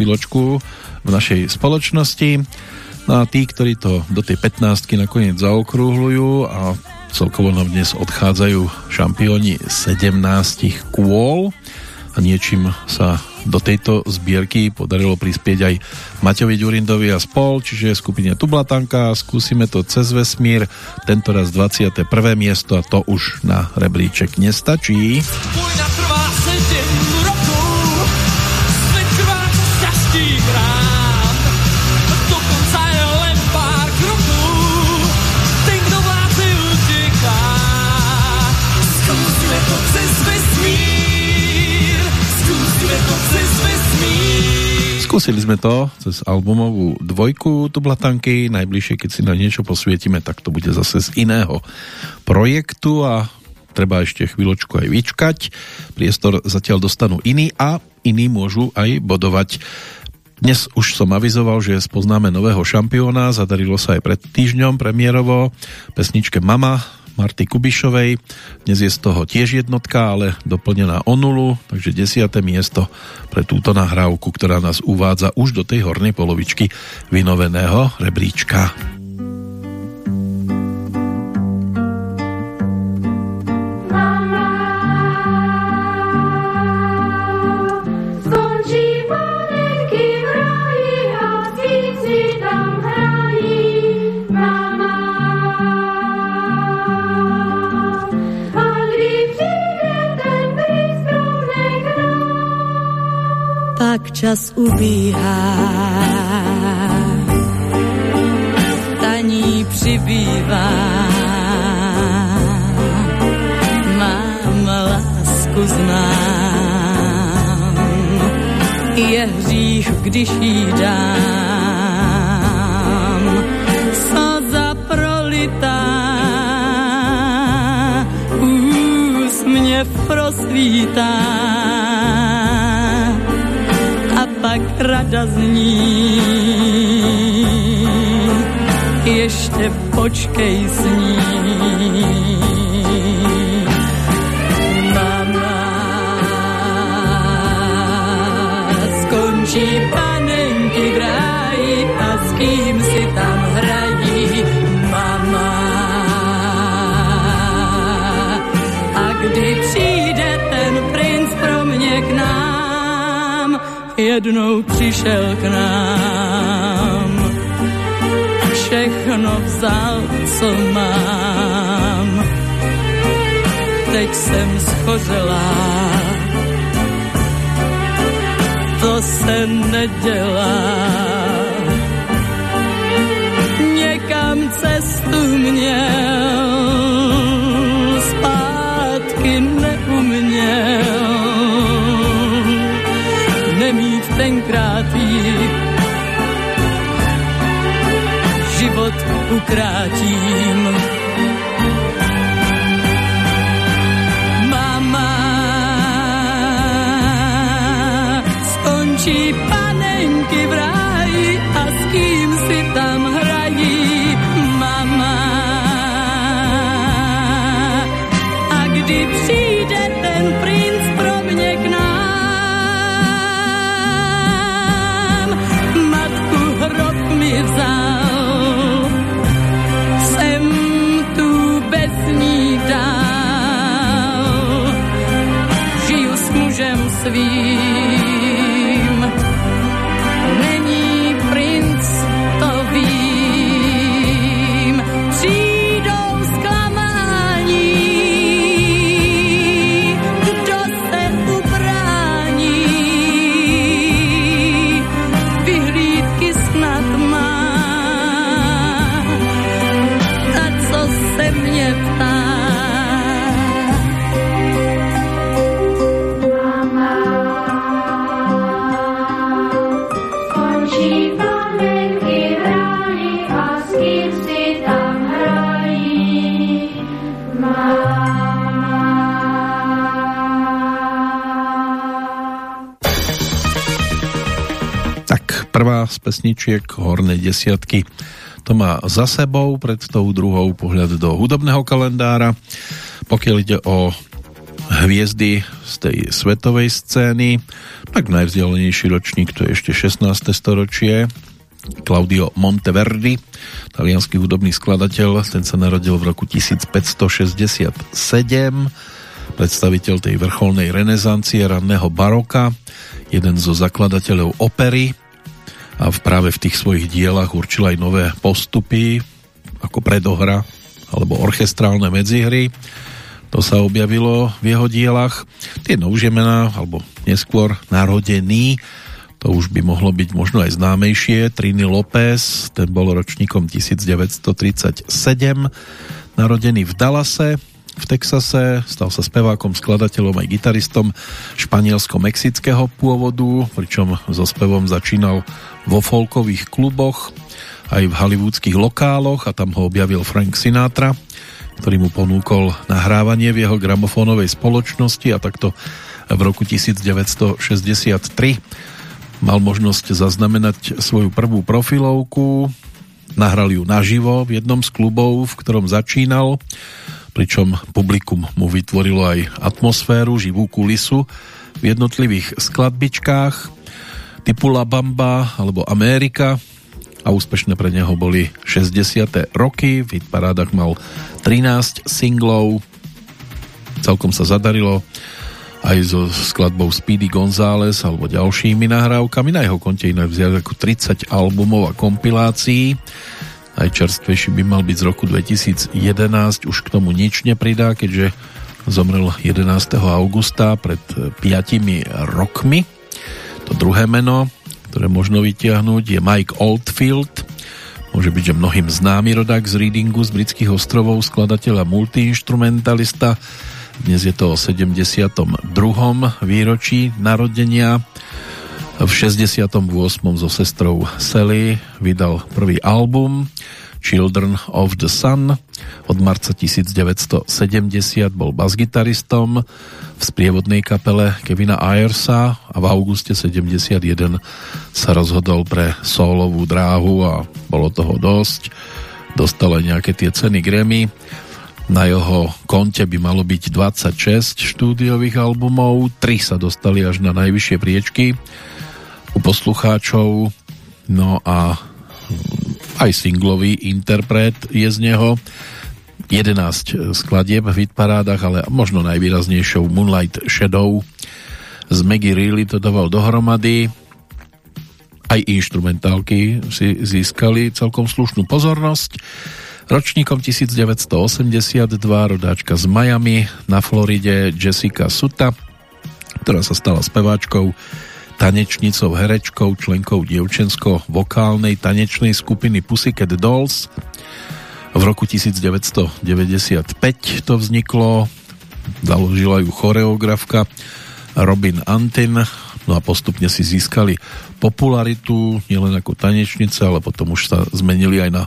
chvíľočku v našej spoločnosti. No a tí, ktorí to do tej 15 nakoniec zaokrúhľujú a celkovo nám dnes odchádzajú šampióni 17 kôl a niečím sa do tejto zbierky podarilo prispieť aj Maťovi Ďurindovi a spol, čiže skupine Tublatanka. Skúsime to cez vesmír, tentoraz 21. miesto a to už na rebríček nestačí. Vojna trvá Skúsili sme to cez albumovú dvojku Tublatanky. Najbližšie, keď si na niečo posvietime, tak to bude zase z iného projektu a treba ešte chvíľočku aj vyčkať. Priestor zatiaľ dostanú iní a iní môžu aj bodovať. Dnes už som avizoval, že spoznáme nového šampióna, zadarilo sa aj pred týždňom premiérovo pesničke Mama Marty Kubišovej. Dnes je z toho tiež jednotka, ale doplnená o nulu, takže desiate miesto pre túto nahrávku, ktorá nás uvádza už do tej hornej polovičky vynoveného rebríčka. Pak čas ubíhá. Staní přibývá. Mám lásku znám. Je hřích, když jí dám. Slza prolitá. Úsměv prosvítá a pak rada zní. ještě počkej s ní. Skončí panenky v ráji a s kým si tam hrají mama. A kdy přijde jednou přišel k nám. Všechno vzal, co mám. Teď jsem schořelá. To se nedělá. Někam cestu měl, zpátky neuměl. Nemít tenkrát jít, život ukrátím. Mama, skončí panenky vie. Prvá z pesničiek Hornej desiatky to má za sebou, pred tou druhou pohľad do hudobného kalendára. Pokiaľ ide o hviezdy z tej svetovej scény, tak najvzdialenejší ročník to je ešte 16. storočie. Claudio Monteverdi, talianský hudobný skladateľ, ten sa narodil v roku 1567, predstaviteľ tej vrcholnej renesancie ranného baroka, jeden zo zakladateľov opery a v práve v tých svojich dielach určil aj nové postupy ako predohra alebo orchestrálne medzihry. To sa objavilo v jeho dielach. Tie novšie alebo neskôr narodený, to už by mohlo byť možno aj známejšie. Trini López, ten bol ročníkom 1937, narodený v Dallase, v Texase, stal sa spevákom, skladateľom aj gitaristom španielsko-mexického pôvodu, pričom so spevom začínal vo folkových kluboch, aj v hollywoodských lokáloch a tam ho objavil Frank Sinatra, ktorý mu ponúkol nahrávanie v jeho gramofónovej spoločnosti a takto v roku 1963 mal možnosť zaznamenať svoju prvú profilovku, nahral ju naživo v jednom z klubov, v ktorom začínal pričom publikum mu vytvorilo aj atmosféru, živú kulisu v jednotlivých skladbičkách typu La Bamba alebo Amerika a úspešné pre neho boli 60. roky, v hitparádach mal 13 singlov, celkom sa zadarilo aj so skladbou Speedy González alebo ďalšími nahrávkami. Na jeho konte inak viac ako 30 albumov a kompilácií Najčerstvejší by mal byť z roku 2011, už k tomu nič nepridá, keďže zomrel 11. augusta pred 5 rokmi. To druhé meno, ktoré možno vytiahnuť, je Mike Oldfield. Môže byť, že mnohým známy rodák z Readingu z britských ostrovov, skladateľ a multiinstrumentalista. Dnes je to o 72. výročí narodenia. V 68. so sestrou Sally vydal prvý album Children of the Sun. Od marca 1970 bol basgitaristom v sprievodnej kapele Kevina Ayersa a v auguste 71 sa rozhodol pre solovú dráhu a bolo toho dosť. dostal aj nejaké tie ceny Grammy. Na jeho konte by malo byť 26 štúdiových albumov, 3 sa dostali až na najvyššie priečky u poslucháčov, no a aj singlový interpret je z neho. 11 skladieb v hitparádach, ale možno najvýraznejšou Moonlight Shadow z Maggie Reilly to dával dohromady. Aj instrumentálky si získali celkom slušnú pozornosť. Ročníkom 1982 rodáčka z Miami na Floride Jessica Suta, ktorá sa stala speváčkou, tanečnicou, herečkou, členkou dievčensko-vokálnej tanečnej skupiny Pussycat Dolls. V roku 1995 to vzniklo, založila ju choreografka Robin Antin, no a postupne si získali popularitu nielen ako tanečnica, ale potom už sa zmenili aj na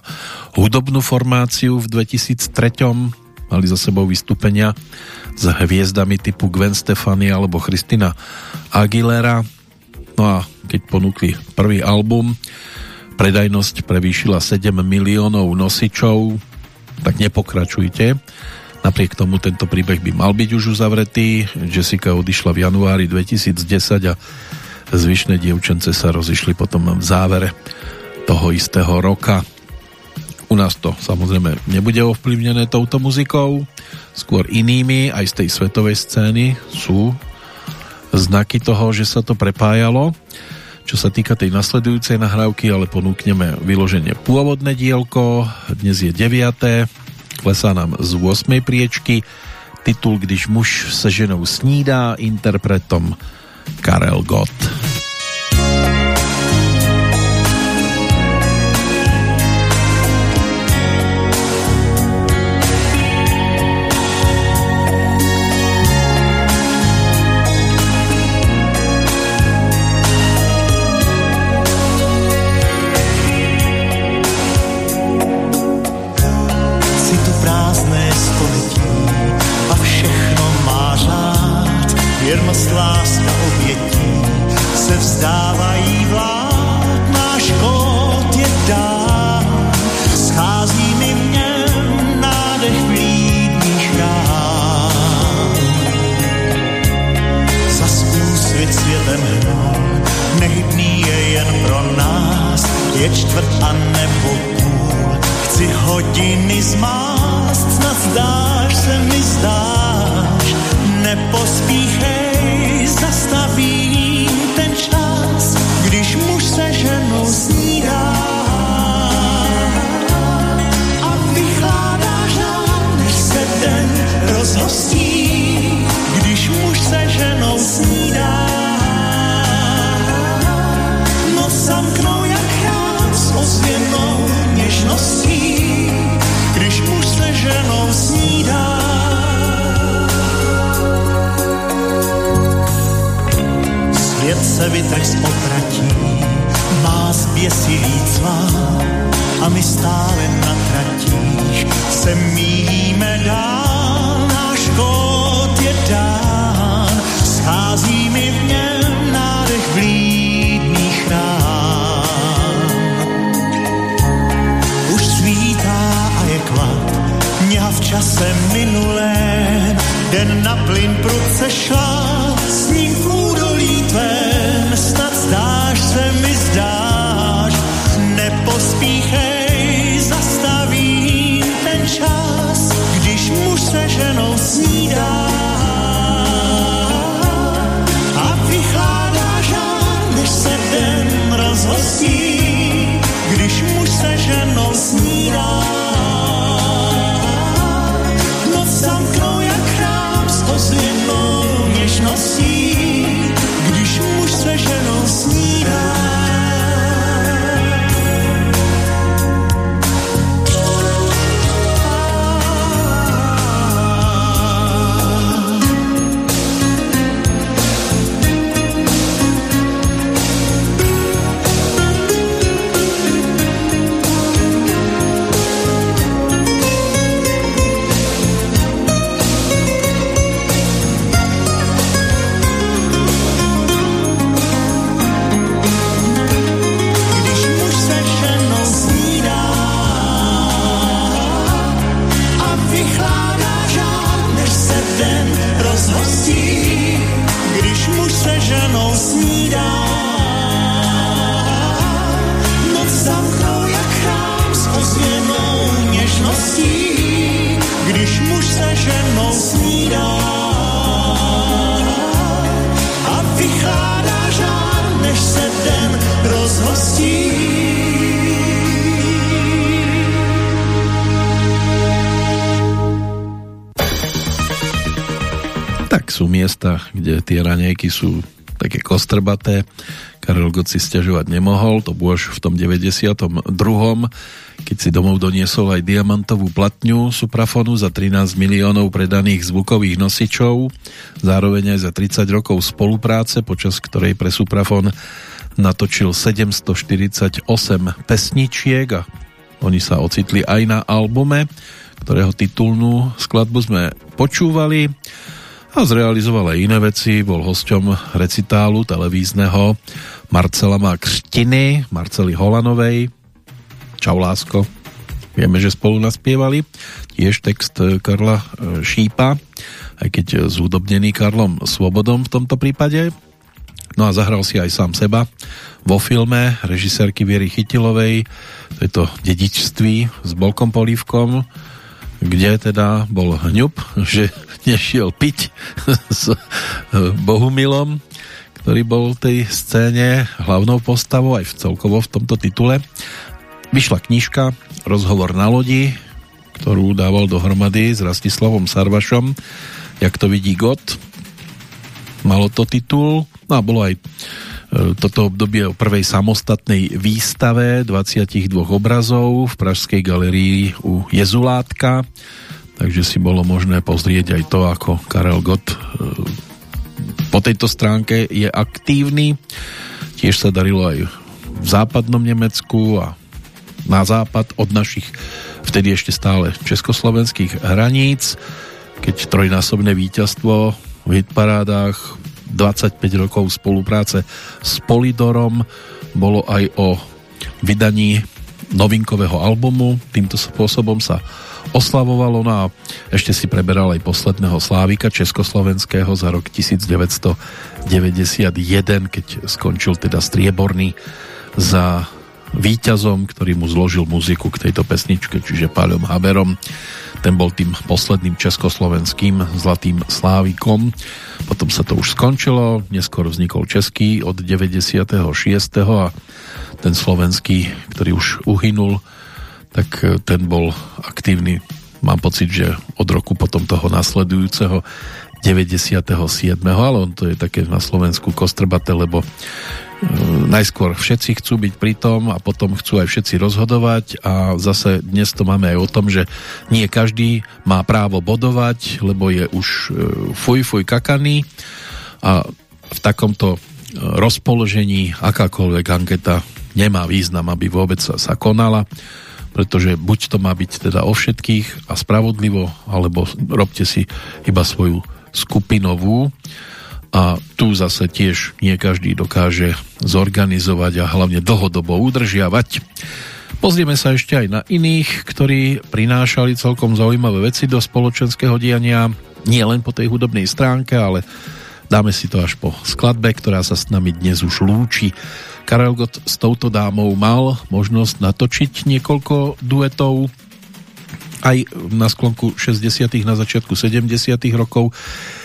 hudobnú formáciu v 2003. Mali za sebou vystúpenia s hviezdami typu Gwen Stefani alebo Christina Aguilera. No a keď ponúkli prvý album, predajnosť prevýšila 7 miliónov nosičov, tak nepokračujte. Napriek tomu tento príbeh by mal byť už uzavretý. Jessica odišla v januári 2010 a zvyšné dievčence sa rozišli potom v závere toho istého roka. U nás to samozrejme nebude ovplyvnené touto muzikou, skôr inými, aj z tej svetovej scény sú znaky toho, že sa to prepájalo. Čo sa týka tej nasledujúcej nahrávky, ale ponúkneme vyloženie pôvodné dielko, dnes je 9. Klesá nám z 8. priečky titul Když muž se ženou snídá interpretom Karel Gott. Kostrbaté. Karel Gott si stiažovať nemohol, to bolo až v tom 92 keď si domov doniesol aj diamantovú platňu Suprafonu za 13 miliónov predaných zvukových nosičov, zároveň aj za 30 rokov spolupráce, počas ktorej pre Suprafon natočil 748 pesničiek a oni sa ocitli aj na albume, ktorého titulnú skladbu sme počúvali a zrealizoval aj iné veci, bol hosťom recitálu televízneho Marcela Kštiny, Marcely Holanovej, Čau lásko. Vieme, že spolu naspievali. Tiež text e, Karla e, Šípa, aj keď zúdobnený Karlom Svobodom v tomto prípade. No a zahral si aj sám seba vo filme režisérky Viery Chytilovej, to je to dedičství s Bolkom Polívkom, kde teda bol hňub, že nešiel piť s e, Bohumilom, ktorý bol v tej scéne hlavnou postavou aj v celkovo v tomto titule. Vyšla knižka Rozhovor na lodi, ktorú dával dohromady s Rastislavom Sarvašom, jak to vidí God. Malo to titul, no a bolo aj toto obdobie o prvej samostatnej výstave 22 obrazov v Pražskej galerii u Jezulátka, takže si bolo možné pozrieť aj to, ako Karel Gott e, po tejto stránke je aktívny. Tiež sa darilo aj v západnom Nemecku a na západ od našich vtedy ešte stále československých hraníc, keď trojnásobné víťazstvo v hitparádách 25 rokov spolupráce s Polidorom bolo aj o vydaní novinkového albumu. Týmto spôsobom sa oslavovalo no a ešte si preberal aj posledného Slávika Československého za rok 1991, keď skončil teda strieborný za víťazom, ktorý mu zložil muziku k tejto pesničke, čiže Páľom Haberom. Ten bol tým posledným československým zlatým slávikom. Potom sa to už skončilo, neskôr vznikol český od 96. a ten slovenský, ktorý už uhynul, tak e, ten bol aktívny mám pocit, že od roku potom toho nasledujúceho 97. ale on to je také na Slovensku kostrbaté, lebo najskôr všetci chcú byť pri tom a potom chcú aj všetci rozhodovať a zase dnes to máme aj o tom, že nie každý má právo bodovať, lebo je už e, fuj fuj kakaný. A v takomto e, rozpoložení akákoľvek anketa nemá význam, aby vôbec sa, sa konala, pretože buď to má byť teda o všetkých a spravodlivo, alebo robte si iba svoju skupinovú a tu zase tiež nie každý dokáže zorganizovať a hlavne dlhodobo udržiavať. Pozrieme sa ešte aj na iných, ktorí prinášali celkom zaujímavé veci do spoločenského diania, nie len po tej hudobnej stránke, ale dáme si to až po skladbe, ktorá sa s nami dnes už lúči. Karel Gott s touto dámou mal možnosť natočiť niekoľko duetov, aj na sklonku 60. na začiatku 70. rokov,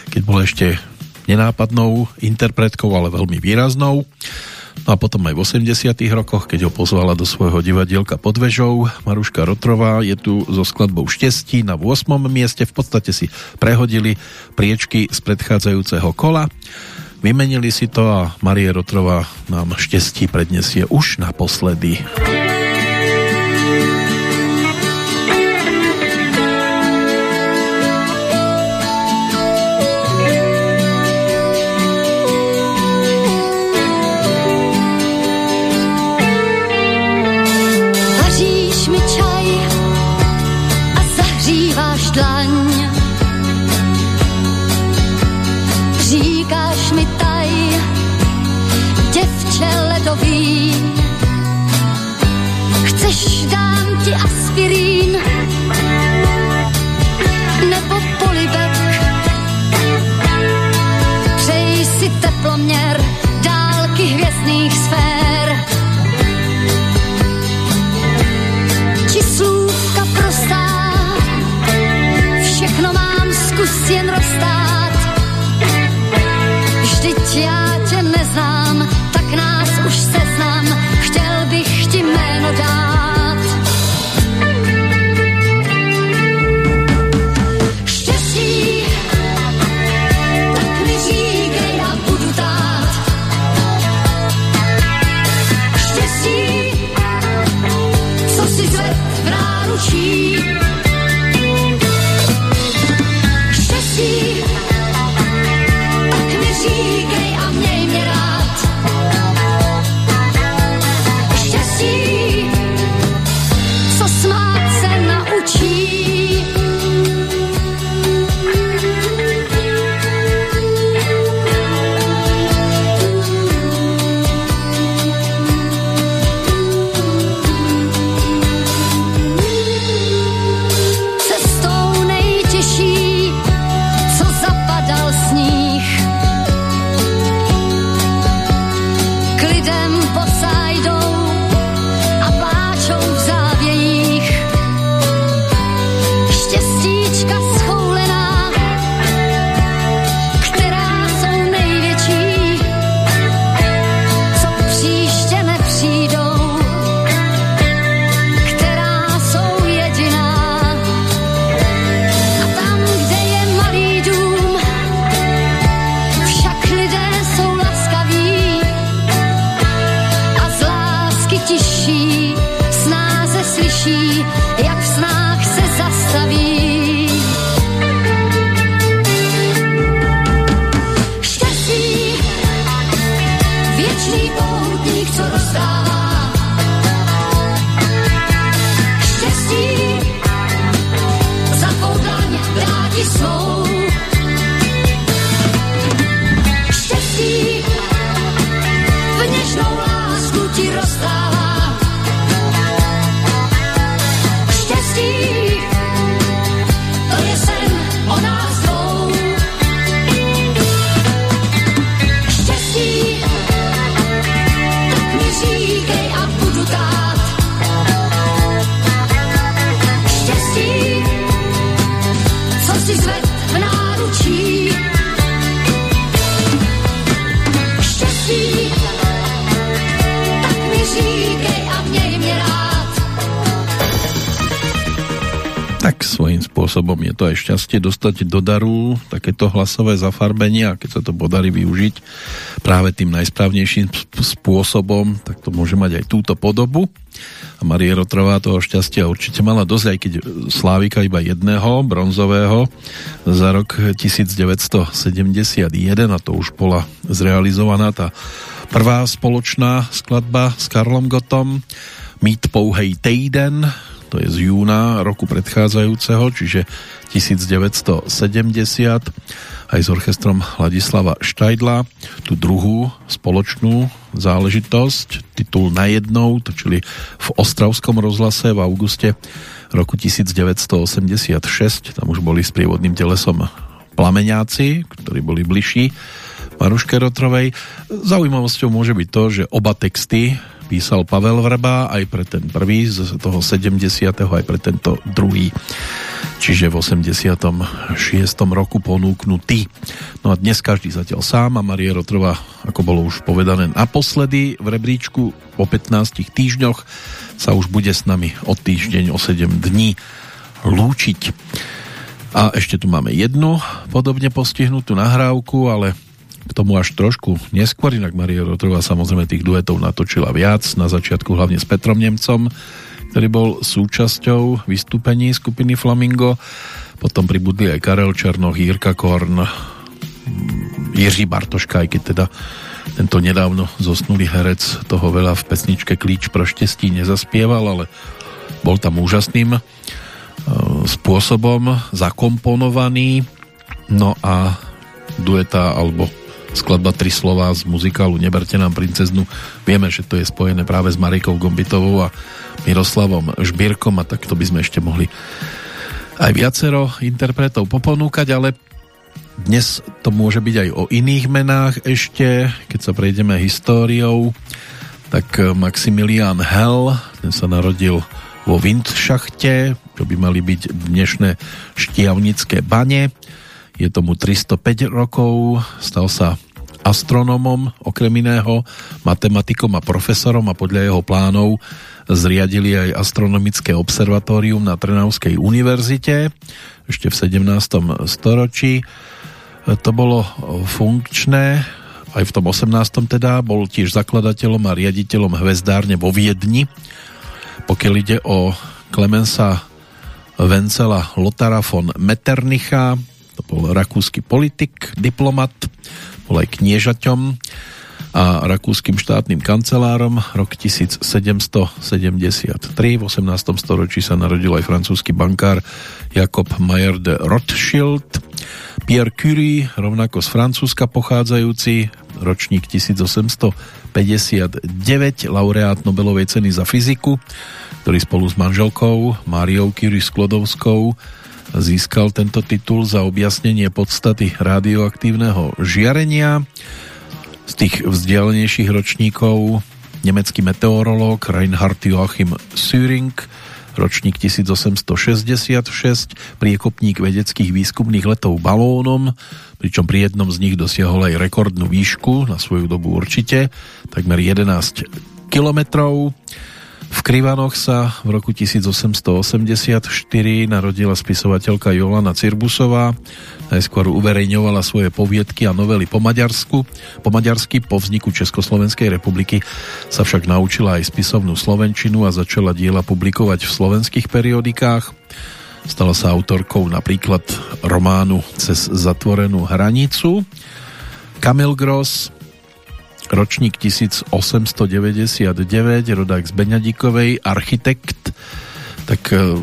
keď bol ešte nenápadnou interpretkou, ale veľmi výraznou. No a potom aj v 80 rokoch, keď ho pozvala do svojho divadielka pod vežou, Maruška Rotrová je tu so skladbou Štestí na 8. mieste. V podstate si prehodili priečky z predchádzajúceho kola. Vymenili si to a Marie Rotrová nám Štestí prednesie už naposledy. neslyší, lásku spôsobom je to aj šťastie dostať do daru takéto hlasové zafarbenie a keď sa to podarí využiť práve tým najsprávnejším sp- spôsobom, tak to môže mať aj túto podobu. A Marie Rotrová toho šťastia určite mala dosť, aj keď Slávika iba jedného, bronzového, za rok 1971 a to už bola zrealizovaná tá prvá spoločná skladba s Karlom Gotom Mít pouhej týden to je z júna roku predchádzajúceho, čiže 1970 aj s orchestrom Ladislava Štajdla. Tú druhú spoločnú záležitosť, titul na jednou, točili v Ostravskom rozhlase v auguste roku 1986, tam už boli s prievodným telesom plameňáci, ktorí boli bližší Maruške Rotrovej. Zaujímavosťou môže byť to, že oba texty písal Pavel Vrba aj pre ten prvý z toho 70. aj pre tento druhý čiže v 86. roku ponúknutý. No a dnes každý zatiaľ sám a Marie Rotrová, ako bolo už povedané naposledy v rebríčku po 15 týždňoch sa už bude s nami o týždeň, o 7 dní lúčiť. A ešte tu máme jednu podobne postihnutú nahrávku, ale k tomu až trošku neskôr, inak Maria Rotrová samozrejme tých duetov natočila viac, na začiatku hlavne s Petrom Nemcom, ktorý bol súčasťou vystúpení skupiny Flamingo, potom pribudli aj Karel Černoch, Jirka Korn, Jiří Bartoška, aj keď teda tento nedávno zosnulý herec toho veľa v pesničke Klíč pro štestí nezaspieval, ale bol tam úžasným e, spôsobom zakomponovaný. No a dueta alebo skladba Tri slova z muzikálu Neberte nám princeznu. Vieme, že to je spojené práve s Marikou Gombitovou a Miroslavom Žbírkom a takto by sme ešte mohli aj viacero interpretov poponúkať, ale dnes to môže byť aj o iných menách ešte, keď sa prejdeme históriou, tak Maximilian Hell, ten sa narodil vo Windschachte, čo by mali byť dnešné štiavnické bane je tomu 305 rokov, stal sa astronómom, okrem iného, matematikom a profesorom a podľa jeho plánov zriadili aj astronomické observatórium na Trnavskej univerzite ešte v 17. storočí. To bolo funkčné aj v tom 18. teda, bol tiež zakladateľom a riaditeľom hvezdárne vo Viedni. Pokiaľ ide o Klemensa Vencela Lotara von Metternicha, bol rakúsky politik, diplomat, bol aj kniežaťom a rakúskym štátnym kancelárom. Rok 1773, v 18. storočí sa narodil aj francúzsky bankár Jakob Mayer de Rothschild, Pierre Curie, rovnako z Francúzska pochádzajúci, ročník 1859, laureát Nobelovej ceny za fyziku, ktorý spolu s manželkou Máriou Curie Sklodovskou získal tento titul za objasnenie podstaty radioaktívneho žiarenia. Z tých vzdialenejších ročníkov nemecký meteorológ Reinhard Joachim Süring, ročník 1866, priekopník vedeckých výskumných letov balónom, pričom pri jednom z nich dosiahol aj rekordnú výšku, na svoju dobu určite, takmer 11 kilometrov. V Krivanoch sa v roku 1884 narodila spisovateľka Jolana Cirbusová. Najskôr uverejňovala svoje poviedky a novely po Maďarsku. Po maďarsky po vzniku Československej republiky sa však naučila aj spisovnú slovenčinu a začala diela publikovať v slovenských periodikách. Stala sa autorkou napríklad románu Cez zatvorenú hranicu. Kamil Gross, ročník 1899, rodák z Beňadikovej, architekt, tak e,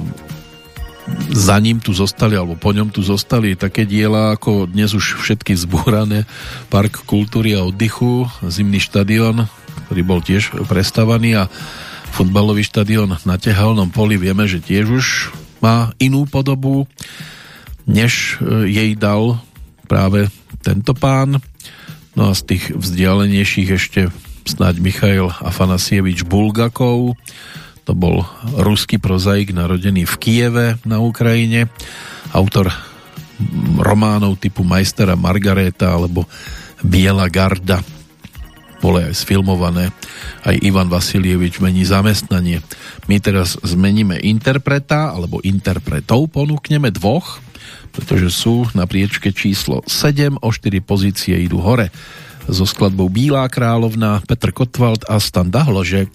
za ním tu zostali, alebo po ňom tu zostali také diela, ako dnes už všetky zbúrané Park kultúry a oddychu, Zimný štadión, ktorý bol tiež prestavaný a futbalový štadión na Tehalnom poli vieme, že tiež už má inú podobu, než e, jej dal práve tento pán. No a z tých vzdialenejších ešte snáď Michail Afanasievič Bulgakov, to bol ruský prozaik narodený v Kieve na Ukrajine, autor románov typu Majstera Margareta alebo Biela garda. Boli aj sfilmované. Aj Ivan Vasilievič mení zamestnanie. My teraz zmeníme interpreta alebo interpretov. Ponúkneme dvoch pretože sú na priečke číslo 7, o 4 pozície idú hore. So skladbou Bílá královna, Petr Kotwald a Standa Hložek.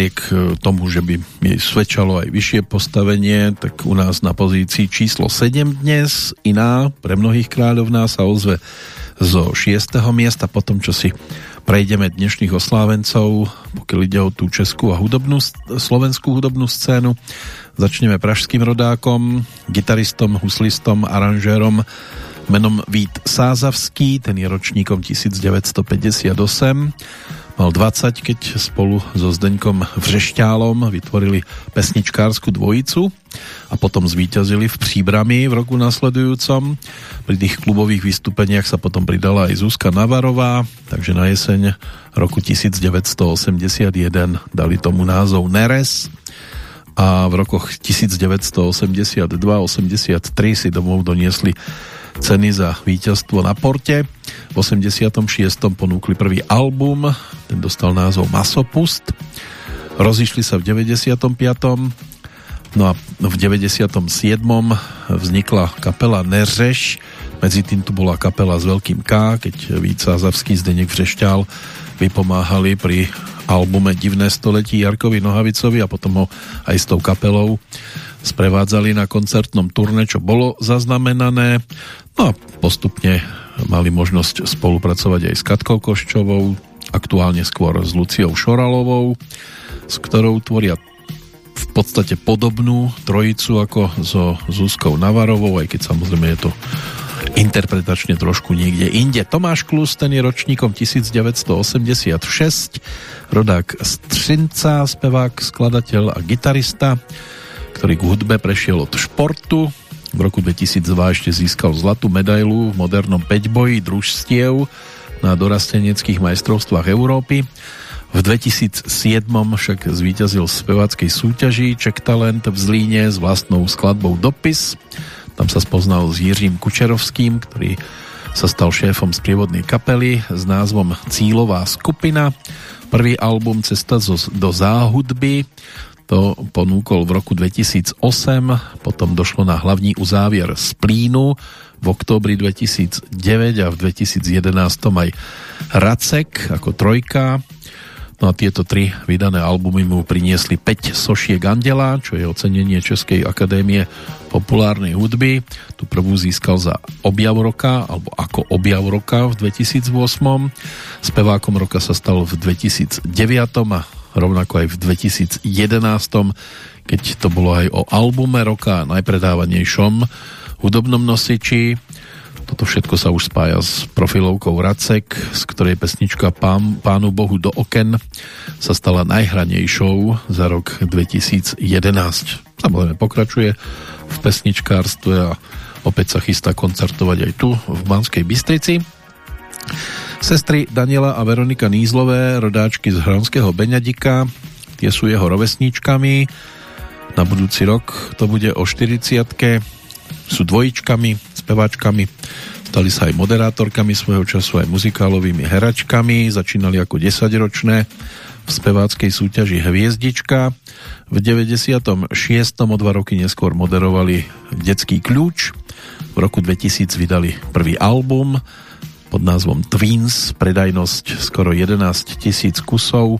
Napriek e, tomu, že by jej svedčalo aj vyššie postavenie, tak u nás na pozícii číslo 7 dnes, iná, pre mnohých kráľovná sa ozve zo 6. miesta, potom čo si prejdeme dnešných oslávencov, pokiaľ ide o tú českú a hudobnú, slovenskú hudobnú scénu. Začneme pražským rodákom, gitaristom, huslistom, aranžérom menom Vít Sázavský, ten je ročníkom 1958. Mal 20, keď spolu so Zdeňkom Vřešťálom vytvorili pesničkárskú dvojicu a potom zvíťazili v Příbrami v roku nasledujúcom. Pri tých klubových vystúpeniach sa potom pridala aj Zuzka Navarová, takže na jeseň roku 1981 dali tomu názov Neres a v rokoch 1982-83 si domov doniesli ceny za víťazstvo na porte. V 86. ponúkli prvý album, ten dostal názov Masopust. Rozišli sa v 95. No a v 97. vznikla kapela Neřeš, medzi tým tu bola kapela s veľkým K, keď Víca Zavský Zdeněk Vřešťál vypomáhali pri albume Divné století Jarkovi Nohavicovi a potom ho aj s tou kapelou sprevádzali na koncertnom turne, čo bolo zaznamenané. No a postupne mali možnosť spolupracovať aj s Katkou Koščovou, aktuálne skôr s Luciou Šoralovou, s ktorou tvoria v podstate podobnú trojicu ako so Zuzkou Navarovou, aj keď samozrejme je to interpretačne trošku niekde inde. Tomáš Klus, ten je ročníkom 1986, rodák z Třinca, spevák, skladateľ a gitarista ktorý k hudbe prešiel od športu. V roku 2002 ešte získal zlatú medailu v modernom peťboji družstiev na dorasteneckých majstrovstvách Európy. V 2007 však zvíťazil v speváckej súťaži Czech Talent v Zlíne s vlastnou skladbou Dopis. Tam sa spoznal s Jiřím Kučerovským, ktorý sa stal šéfom sprievodnej kapely s názvom Cílová skupina. Prvý album Cesta do záhudby to ponúkol v roku 2008, potom došlo na hlavní uzávier z Plínu v októbri 2009 a v 2011 aj Racek ako trojka. No a tieto tri vydané albumy mu priniesli 5 sošiek Andela, čo je ocenenie Českej akadémie populárnej hudby. Tu prvú získal za objav roka, alebo ako objav roka v 2008. Spevákom roka sa stal v 2009 a rovnako aj v 2011, keď to bolo aj o albume roka, najpredávanejšom hudobnom nosiči. Toto všetko sa už spája s profilovkou Racek, z ktorej pesnička Pán, Pánu Bohu do oken sa stala najhranejšou za rok 2011. Samozrejme pokračuje v pesničkárstve a opäť sa chystá koncertovať aj tu v Banskej Bystrici. Sestry Daniela a Veronika Nízlové, rodáčky z Hronského Beňadika, tie sú jeho rovesníčkami. Na budúci rok to bude o 40 sú dvojičkami, speváčkami, stali sa aj moderátorkami svojho času, aj muzikálovými heračkami, začínali ako 10-ročné v speváckej súťaži Hviezdička. V 96. o dva roky neskôr moderovali Detský kľúč. V roku 2000 vydali prvý album pod názvom Twins, predajnosť skoro 11 tisíc kusov.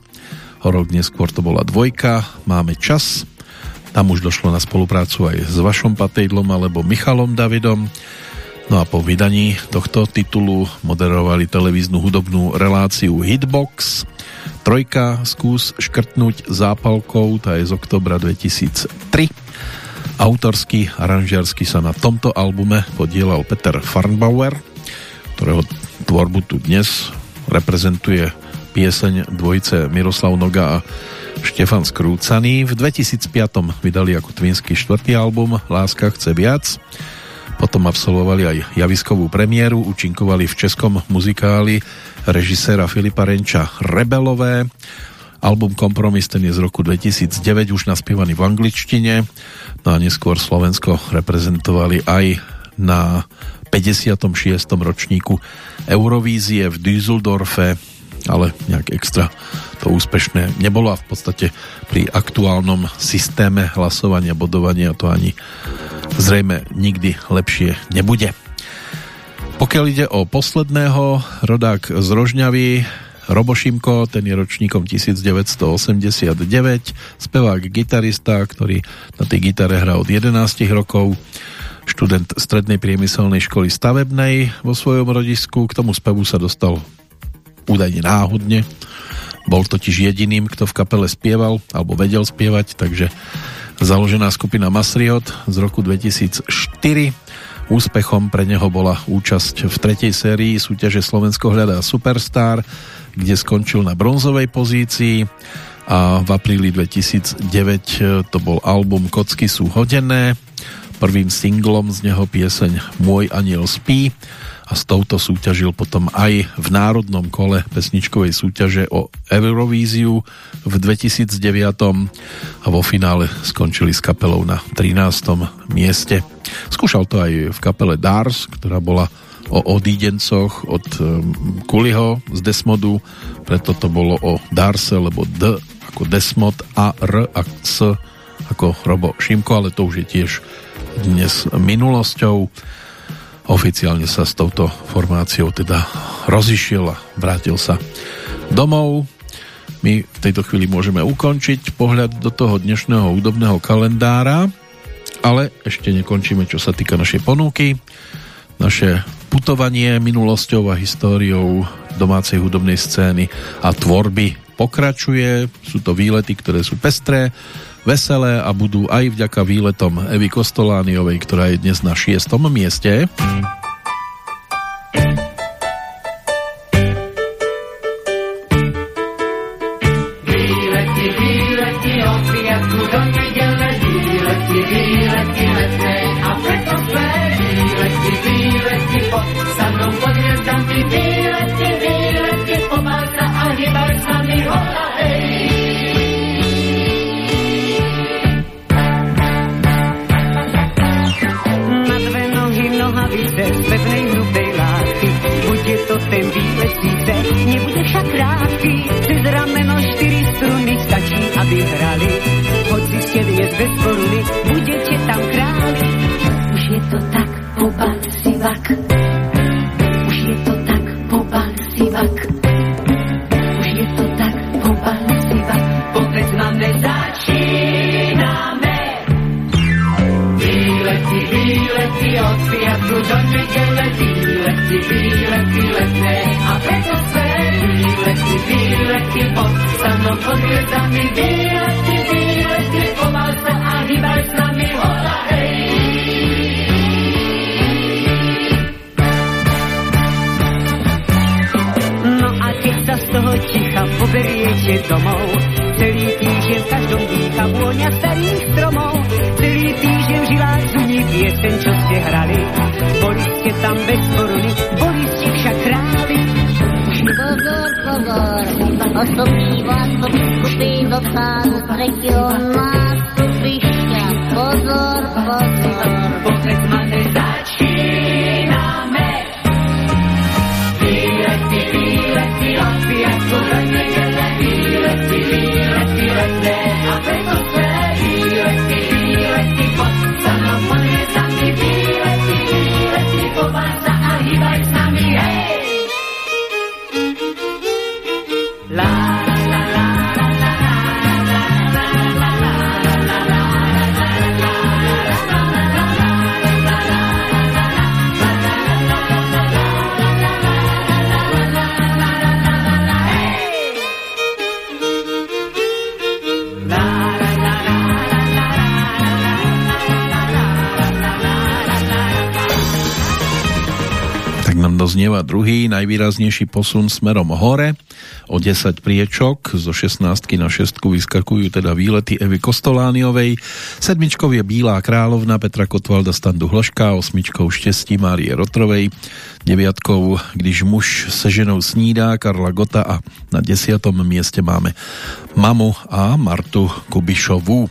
O rok neskôr to bola dvojka, máme čas. Tam už došlo na spoluprácu aj s Vašom Patejdlom alebo Michalom Davidom. No a po vydaní tohto titulu moderovali televíznu hudobnú reláciu Hitbox. Trojka skús škrtnúť zápalkou, tá je z oktobra 2003. Autorský, aranžiarsky sa na tomto albume podielal Peter Farnbauer, ktorého tvorbu tu dnes reprezentuje pieseň dvojice Miroslav Noga a Štefan Skrúcaný. V 2005 vydali ako tvinsky štvrtý album Láska chce viac. Potom absolvovali aj javiskovú premiéru, účinkovali v českom muzikáli režiséra Filipa Renča Rebelové. Album Kompromis ten je z roku 2009 už naspievaný v angličtine. No a neskôr Slovensko reprezentovali aj na 56. ročníku Eurovízie v Düsseldorfe, ale nejak extra to úspešné nebolo a v podstate pri aktuálnom systéme hlasovania, bodovania to ani zrejme nikdy lepšie nebude. Pokiaľ ide o posledného, rodák z Rožňavy, Robo Šimko, ten je ročníkom 1989, spevák, gitarista, ktorý na tej gitare hrá od 11 rokov, študent strednej priemyselnej školy stavebnej vo svojom rodisku, k tomu spevu sa dostal údajne náhodne, bol totiž jediným, kto v kapele spieval, alebo vedel spievať, takže založená skupina Masriot z roku 2004 Úspechom pre neho bola účasť v tretej sérii súťaže Slovensko hľadá Superstar, kde skončil na bronzovej pozícii. A v apríli 2009 to bol album Kocky sú hodené. Prvým singlom z neho pieseň Môj aniel spí a s touto súťažil potom aj v národnom kole pesničkovej súťaže o Eurovíziu v 2009 a vo finále skončili s kapelou na 13. mieste. Skúšal to aj v kapele Dars, ktorá bola o odídencoch od Kuliho z Desmodu, preto to bolo o Darse, lebo D ako Desmod a R a S ako Robo Šimko, ale to už je tiež dnes minulosťou oficiálne sa s touto formáciou teda rozišiel a vrátil sa domov. My v tejto chvíli môžeme ukončiť pohľad do toho dnešného údobného kalendára, ale ešte nekončíme, čo sa týka našej ponuky. Naše putovanie minulosťou a históriou domácej hudobnej scény a tvorby pokračuje. Sú to výlety, ktoré sú pestré, veselé a budú aj vďaka výletom Evy Kostolániovej, ktorá je dnes na šiestom mieste. Sa a hýbaj s nami, hej. La, la, la, Doznieva druhý najvýraznejší posun smerom hore. O 10 priečok zo 16 na 6 vyskakujú teda výlety Evy Kostolániovej. Sedmičkou je Bílá královna Petra Kotvalda Standu Hloška, osmičkou Štěstí Márie Rotrovej, deviatkou Když muž se ženou snídá Karla Gota a na desiatom mieste máme Mamu a Martu Kubišovú.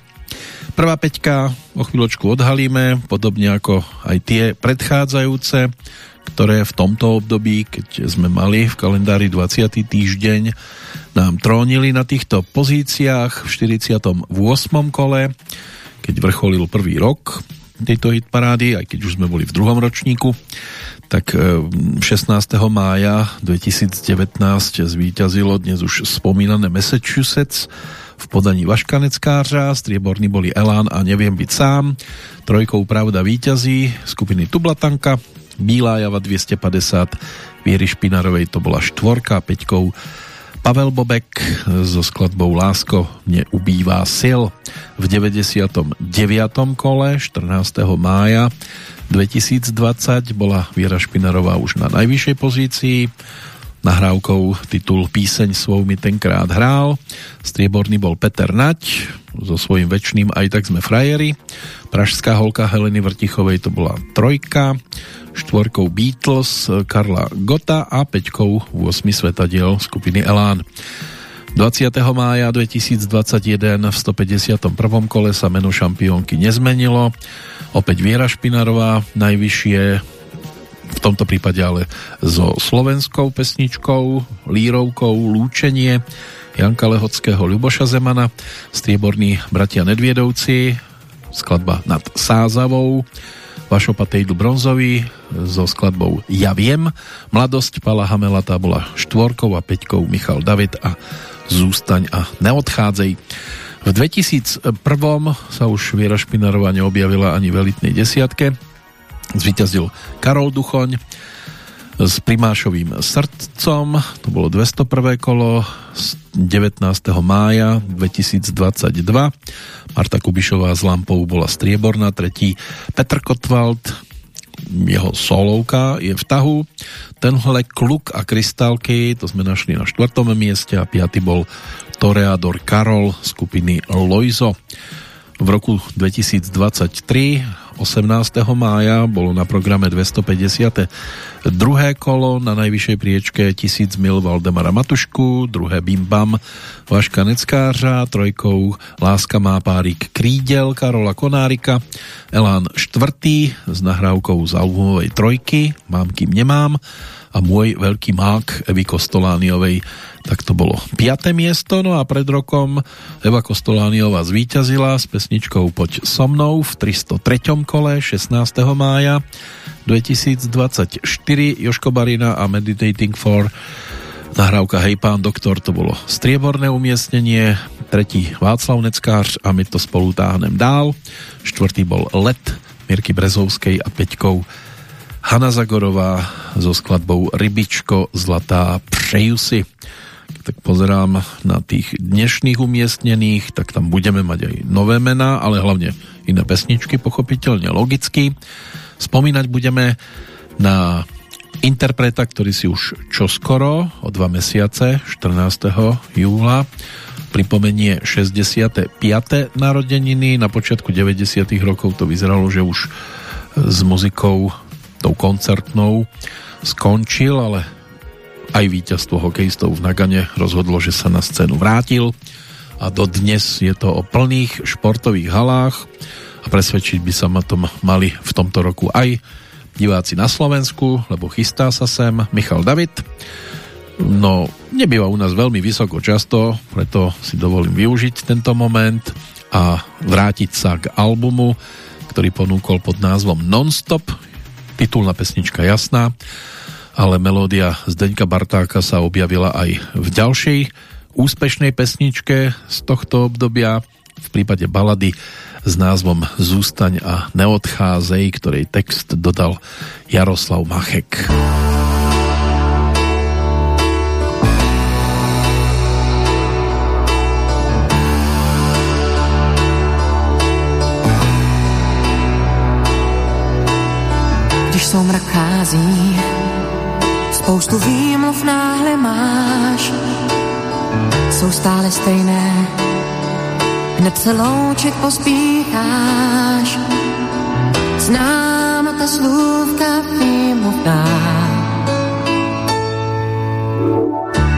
Prvá peťka o chvíľočku odhalíme, podobne ako aj tie predchádzajúce, ktoré v tomto období, keď sme mali v kalendári 20. týždeň, nám trónili na týchto pozíciách v 48. kole, keď vrcholil prvý rok tejto hitparády, aj keď už sme boli v druhom ročníku, tak 16. mája 2019 zvíťazilo dnes už spomínané Massachusetts v podaní Vaškaneckářa, strieborní boli Elán a Neviem byť sám, trojkou Pravda víťazí skupiny Tublatanka, Bílá java 250, Viery Špinarovej to bola štvorka, peťkou Pavel Bobek so skladbou Lásko mne ubývá sil v 99. kole 14. mája 2020 bola Viera Špinarová už na najvyššej pozícii nahrávkou titul Píseň svou mi tenkrát hrál. Strieborný bol Peter Nať so svojím väčšným Aj tak sme frajeri. Pražská holka Heleny Vrtichovej to bola trojka štvorkou Beatles Karla Gota a peťkou 8 svetadiel skupiny Elán. 20. mája 2021 v 151. kole sa meno šampiónky nezmenilo. Opäť Viera Špinarová najvyššie v tomto prípade ale so slovenskou pesničkou, lírovkou Lúčenie Janka Lehockého, Ľuboša Zemana, strieborní bratia Nedviedovci, skladba nad Sázavou, Vašo Patejdu Bronzový so skladbou Ja viem. Mladosť Pala Hamelata bola štvorkou a peťkou Michal David a Zústaň a neodchádzej. V 2001 sa už Viera Špinarová neobjavila ani v elitnej desiatke. Zvíťazil Karol Duchoň s primášovým srdcom. To bolo 201. kolo z 19. mája 2022 Marta Kubišová s lampou bola strieborná, tretí Petr Kotwald, jeho solovka je v tahu. Tenhle kluk a krystálky, to sme našli na štvrtom mieste a piaty bol Toreador Karol skupiny Loizo. V roku 2023 18. mája bolo na programe 250. druhé kolo na najvyššej priečke 1000 mil Valdemara Matušku, druhé Bim Bam Vaška Neckářa, trojkou Láska má párik Krídel Karola Konárika, Elán štvrtý s nahrávkou z albumovej trojky Mám kým nemám a môj veľký mák Evy Kostolániovej tak to bolo 5. miesto, no a pred rokom Eva Kostolániová zvíťazila s pesničkou Poď so mnou v 303. kole 16. mája 2024 Joško Barina a Meditating for nahrávka Hej pán doktor, to bolo strieborné umiestnenie, tretí Václav Neckář a my to spolu táhnem dál, štvrtý bol Let Mirky Brezovskej a Peťkou Hanna Zagorová so skladbou Rybičko Zlatá Přeju si tak pozerám na tých dnešných umiestnených, tak tam budeme mať aj nové mená, ale hlavne iné pesničky, pochopiteľne logicky. Spomínať budeme na interpreta, ktorý si už čoskoro o dva mesiace, 14. júla, pripomenie 65. narodeniny. Na počiatku 90. rokov to vyzeralo, že už s muzikou tou koncertnou skončil, ale aj víťazstvo hokejistov v Nagane rozhodlo, že sa na scénu vrátil a dodnes je to o plných športových halách a presvedčiť by sa ma tom mali v tomto roku aj diváci na Slovensku, lebo chystá sa sem Michal David. No, nebýva u nás veľmi vysoko často, preto si dovolím využiť tento moment a vrátiť sa k albumu, ktorý ponúkol pod názvom Nonstop. Titulná pesnička jasná ale melódia Zdeňka Bartáka sa objavila aj v ďalšej úspešnej pesničke z tohto obdobia, v prípade balady s názvom Zústaň a neodcházej, ktorej text dodal Jaroslav Machek. Když soumrak chází, Spoustu výmluv náhle máš, jsou stále stejné, hned se loučit pospícháš. Znám ta slůvka výmluvná,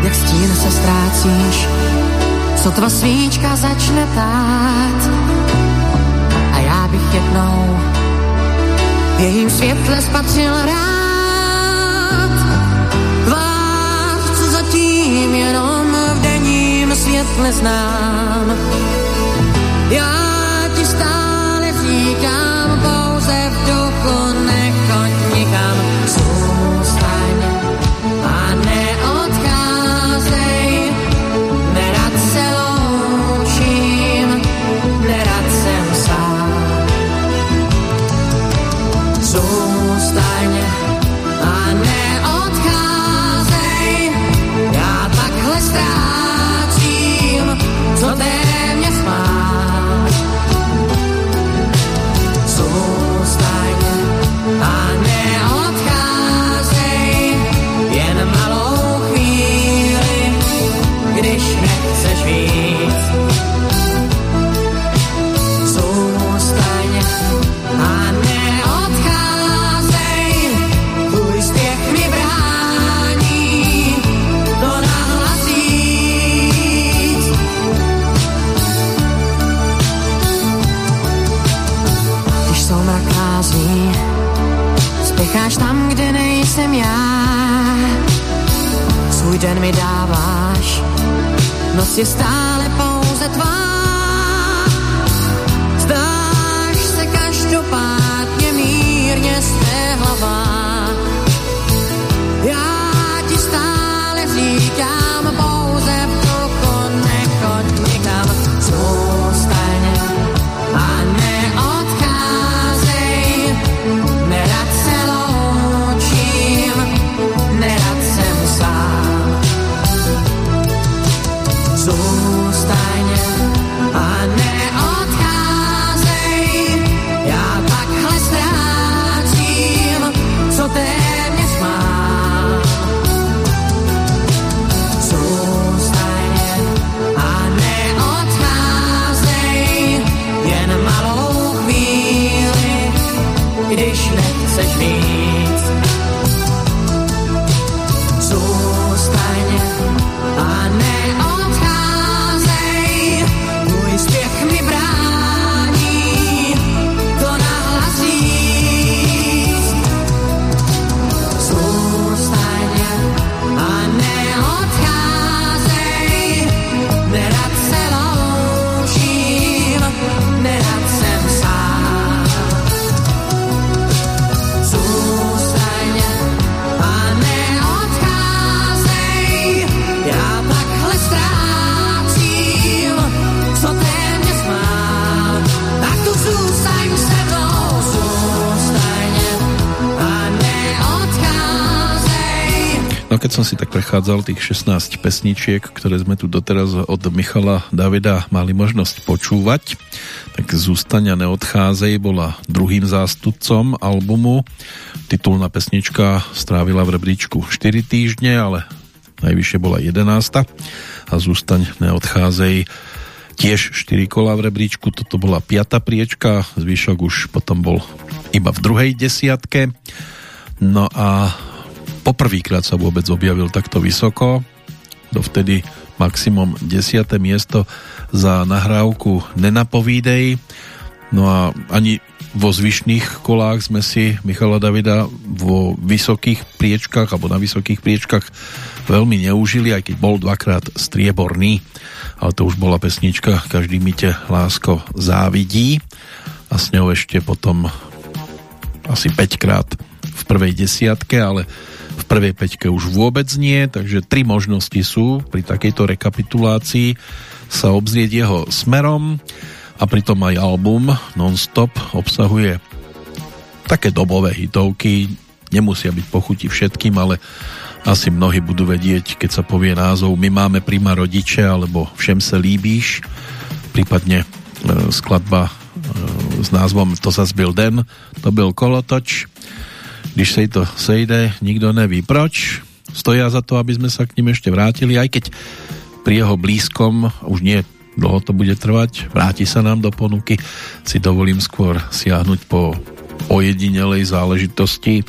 jak stín se ztrácíš, sotva svíčka začne tát. A já bych jednou v jejím světle spatřil rád tím jenom v denním světle znám. Já jsem já. Svůj den mi dáváš, noc je stále som si tak prechádzal tých 16 pesničiek, ktoré sme tu doteraz od Michala Davida mali možnosť počúvať, tak Zústaň a neodcházej bola druhým zástupcom albumu. Titulná pesnička strávila v rebríčku 4 týždne, ale najvyššie bola 11. A Zústaň neodcházej tiež 4 kola v rebríčku, toto bola 5. priečka, zvyšok už potom bol iba v druhej desiatke. No a poprvýkrát sa vôbec objavil takto vysoko, dovtedy maximum 10. miesto za nahrávku Nenapovídej. No a ani vo zvyšných kolách sme si Michala Davida vo vysokých priečkách alebo na vysokých priečkách veľmi neužili, aj keď bol dvakrát strieborný, ale to už bola pesnička Každý mi te lásko závidí a s ňou ešte potom asi 5 krát v prvej desiatke, ale v prvej peťke už vôbec nie, takže tri možnosti sú pri takejto rekapitulácii sa obzrieť jeho smerom a pritom aj album Non-Stop obsahuje také dobové hitovky, nemusia byť pochuti všetkým, ale asi mnohí budú vedieť, keď sa povie názov My máme prima rodiče alebo Všem se líbíš, prípadne e, skladba e, s názvom To zas byl den, to byl kolotoč když se to sejde, nikto neví proč. Stoja za to, aby sme sa k ním ešte vrátili, aj keď pri jeho blízkom, už nie dlho to bude trvať, vráti sa nám do ponuky, si dovolím skôr siahnuť po ojedinelej záležitosti,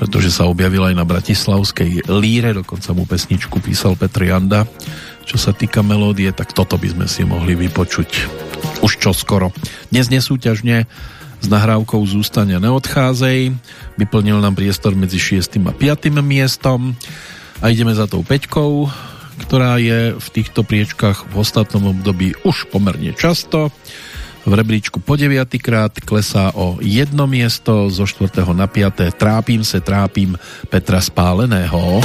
pretože sa objavil aj na Bratislavskej líre, dokonca mu pesničku písal Petr Janda. Čo sa týka melódie, tak toto by sme si mohli vypočuť už čoskoro. Dnes nesúťažne s nahrávkou Zústania neodcházej. Vyplnil nám priestor medzi 6. a 5. miestom a ideme za tou peťkou, ktorá je v týchto priečkách v ostatnom období už pomerne často. V rebríčku po 9. krát klesá o jedno miesto zo 4. na 5. Trápim se, trápim Petra Spáleného.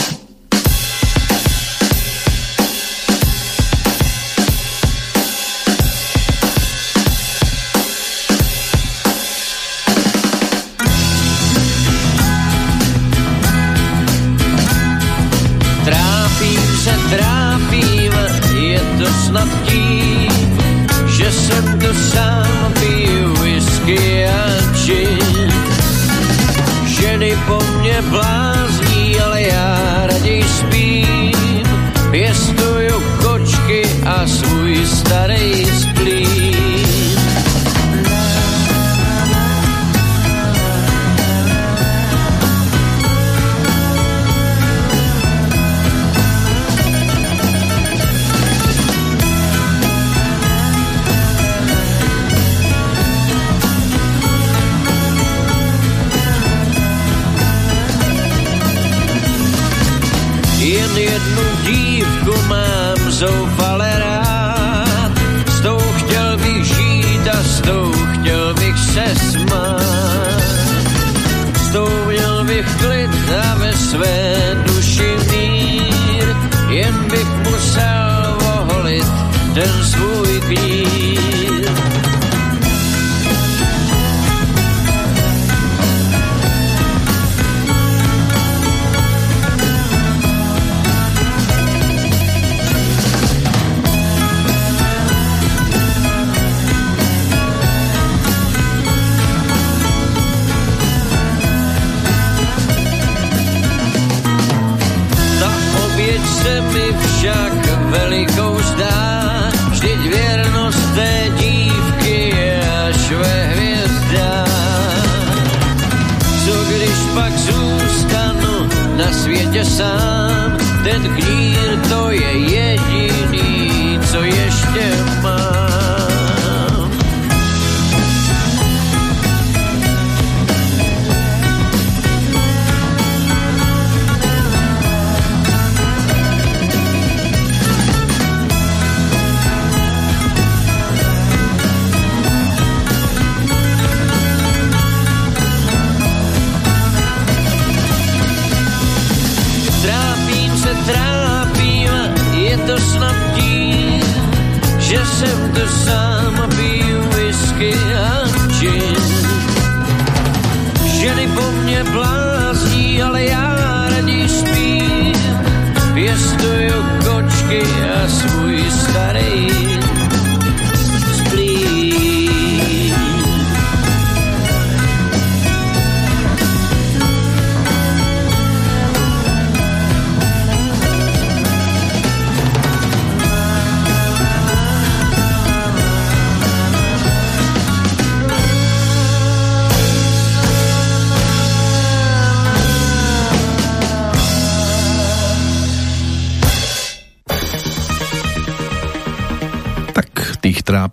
London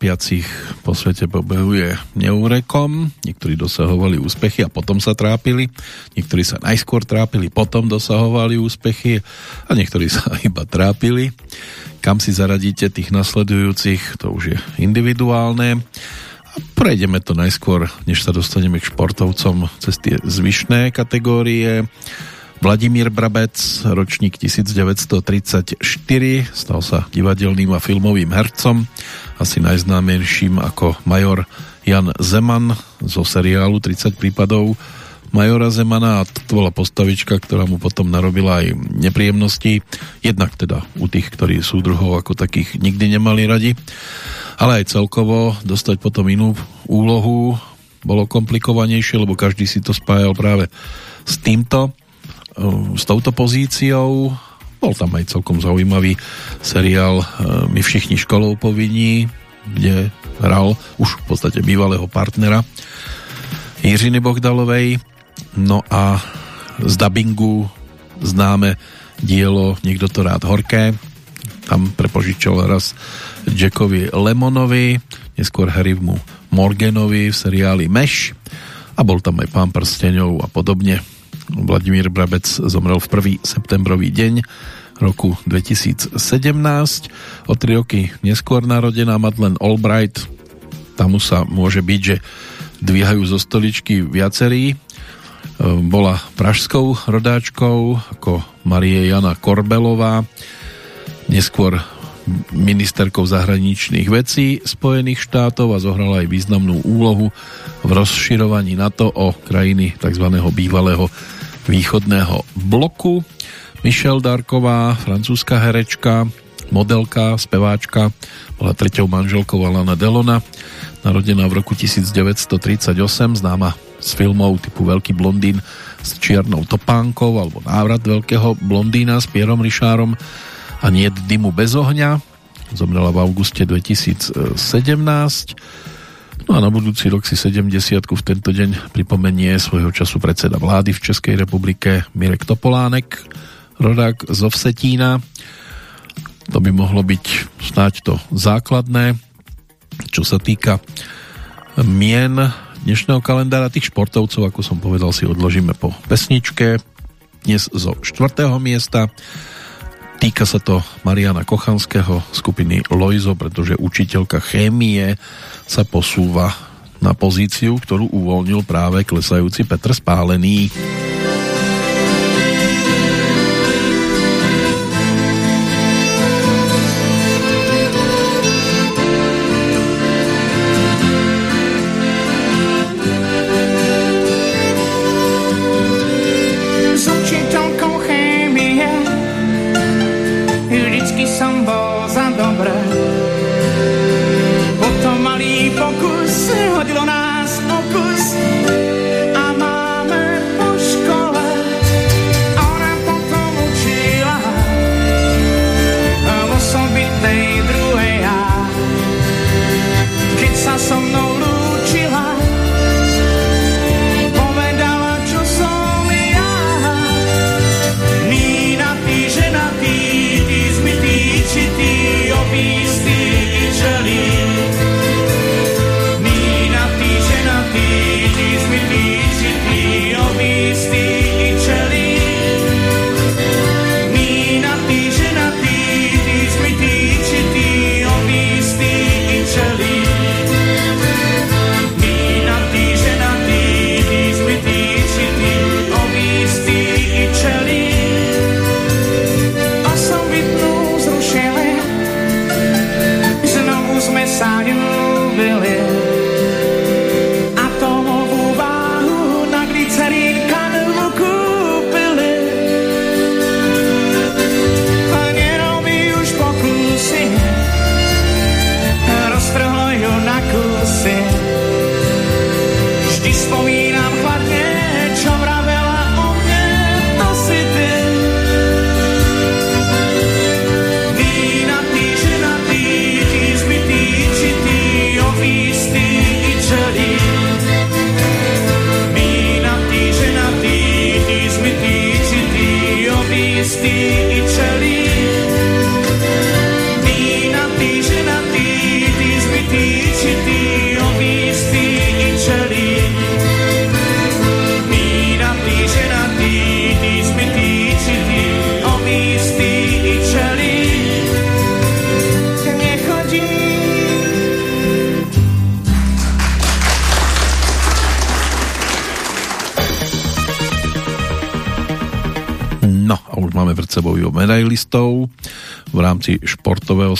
trápiacich po svete pobehuje neúrekom. Niektorí dosahovali úspechy a potom sa trápili. Niektorí sa najskôr trápili, potom dosahovali úspechy a niektorí sa iba trápili. Kam si zaradíte tých nasledujúcich, to už je individuálne. A prejdeme to najskôr, než sa dostaneme k športovcom cez tie zvyšné kategórie. Vladimír Brabec, ročník 1934, stal sa divadelným a filmovým hercom, asi najznámejším ako major Jan Zeman zo seriálu 30 prípadov majora Zemana a to bola postavička, ktorá mu potom narobila aj nepríjemnosti, jednak teda u tých, ktorí sú druhov ako takých nikdy nemali radi, ale aj celkovo dostať potom inú úlohu bolo komplikovanejšie, lebo každý si to spájal práve s týmto s touto pozíciou. Bol tam aj celkom zaujímavý seriál My všichni školou povinní, kde hral už v podstate bývalého partnera Jiřiny Bohdalovej. No a z dubbingu známe dielo Niekto to rád horké. Tam prepožičal raz Jackovi Lemonovi, neskôr Harrymu Morganovi v seriáli Meš a bol tam aj Pán prsteňov a podobne Vladimír Brabec zomrel v 1. septembrový deň roku 2017. O tri roky neskôr narodená Madeleine Albright. Tam sa môže byť, že dvíhajú zo stoličky viacerí. Bola pražskou rodáčkou ako Marie Jana Korbelová, neskôr ministerkou zahraničných vecí Spojených štátov a zohrala aj významnú úlohu v rozširovaní NATO o krajiny tzv. bývalého východného bloku. Michelle Darková, francúzska herečka, modelka, speváčka, bola treťou manželkou Alana Delona, narodená v roku 1938, známa z filmov typu Veľký blondín s čiernou topánkou alebo Návrat veľkého blondína s Pierom Richárom a nie dymu bez ohňa. Zomrela v auguste 2017. No a na budúci rok si 70 v tento deň pripomenie svojho času predseda vlády v Českej republike Mirek Topolánek, rodák z Ovsetína. To by mohlo byť snáď to základné, čo sa týka mien dnešného kalendára tých športovcov, ako som povedal, si odložíme po pesničke. Dnes zo 4. miesta Týka sa to Mariana Kochanského skupiny Loizo, pretože učiteľka chémie sa posúva na pozíciu, ktorú uvoľnil práve klesajúci Petr Spálený.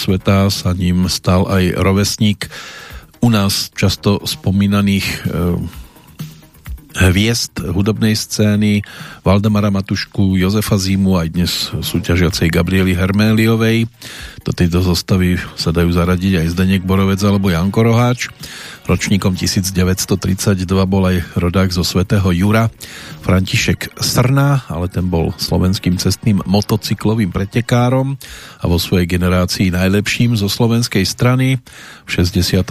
Sveta sa ním stal aj rovesník u nás často spomínaných e, hviezd hudobnej scény Valdemara Matušku, Jozefa Zimu aj dnes súťažiacej Gabriely Herméliovej. Do tejto zostavy sa dajú zaradiť aj Zdenek Borovec alebo Janko Roháč. Ročníkom 1932 bol aj rodák zo svätého Jura František Srna, ale ten bol slovenským cestným motocyklovým pretekárom a vo svojej generácii najlepším zo slovenskej strany. V 64.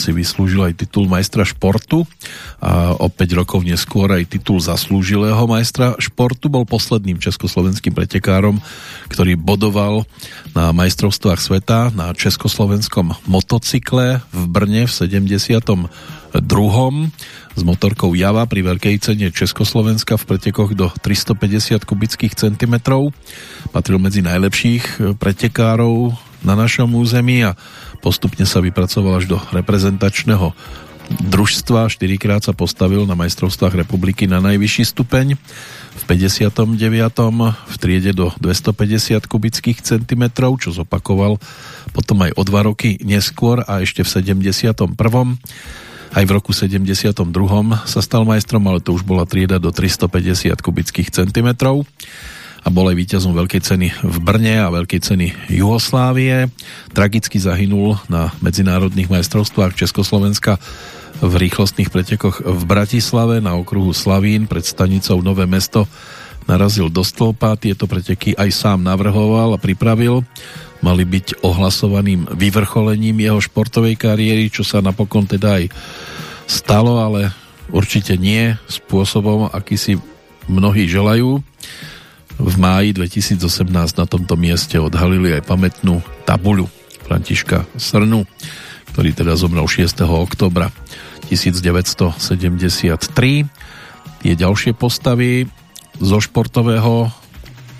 si vyslúžil aj titul majstra športu a o 5 rokov neskôr aj titul zaslúžilého majstra športu. Bol posledným československým pretekárom, ktorý bodoval na majstrovstvách sveta na československom motocykle v Brne v 72. s motorkou Java pri veľkej cene Československa v pretekoch do 350 kubických centimetrov. Patril medzi najlepších pretekárov na našom území a postupne sa vypracoval až do reprezentačného družstva. Štyrikrát sa postavil na majstrovstvách republiky na najvyšší stupeň. V 59. v triede do 250 kubických centimetrov, čo zopakoval potom aj o dva roky neskôr a ešte v 71. Aj v roku 72. sa stal majstrom, ale to už bola trieda do 350 kubických centimetrov a bol aj víťazom veľkej ceny v Brne a veľkej ceny Jugoslávie. Tragicky zahynul na medzinárodných majstrovstvách Československa v rýchlostných pretekoch v Bratislave na okruhu Slavín pred stanicou Nové mesto narazil do stĺpa. Tieto preteky aj sám navrhoval a pripravil. Mali byť ohlasovaným vyvrcholením jeho športovej kariéry, čo sa napokon teda aj stalo, ale určite nie spôsobom, aký si mnohí želajú. V máji 2018 na tomto mieste odhalili aj pamätnú tabuľu Františka Srnu, ktorý teda zomrel 6. oktobra 1973. Tie ďalšie postavy zo športového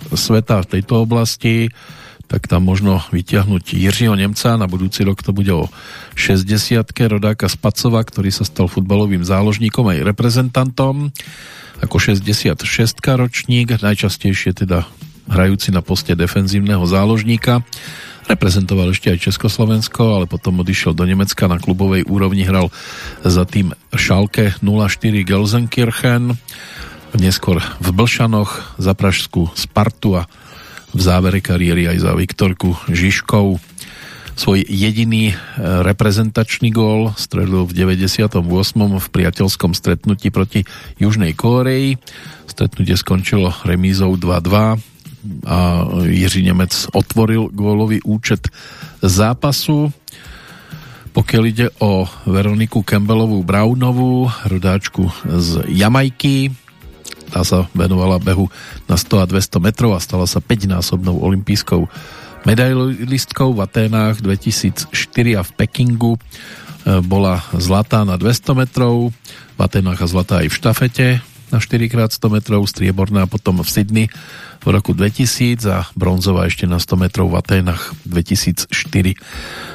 sveta v tejto oblasti, tak tam možno vyťahnuť Jiřího Nemca, na budúci rok to bude o 60 rodáka z Pacova, ktorý sa stal futbalovým záložníkom aj reprezentantom. Ako 66 ročník, najčastejšie teda hrajúci na poste defenzívneho záložníka. Reprezentoval ešte aj Československo, ale potom odišiel do Nemecka na klubovej úrovni, hral za tým Schalke 04 Gelsenkirchen, neskôr v Blšanoch, za Pražskú Spartu a v závere kariéry aj za Viktorku Žižkov. Svoj jediný e, reprezentačný gól strelil v 98. v priateľskom stretnutí proti Južnej Kóreji. Stretnutie skončilo remízou 2-2 a Jiří Nemec otvoril gólový účet zápasu. Pokiaľ ide o Veroniku Campbellovú Brownovú, rodáčku z Jamajky, tá sa venovala behu na 100 a 200 metrov a stala sa 5-násobnou olympijskou medailistkou v Aténách 2004 a v Pekingu. E, bola zlatá na 200 metrov, v Aténách a zlatá aj v štafete na 4x100 metrov, strieborná potom v Sydney v roku 2000 a bronzová ešte na 100 metrov v Aténach 2004.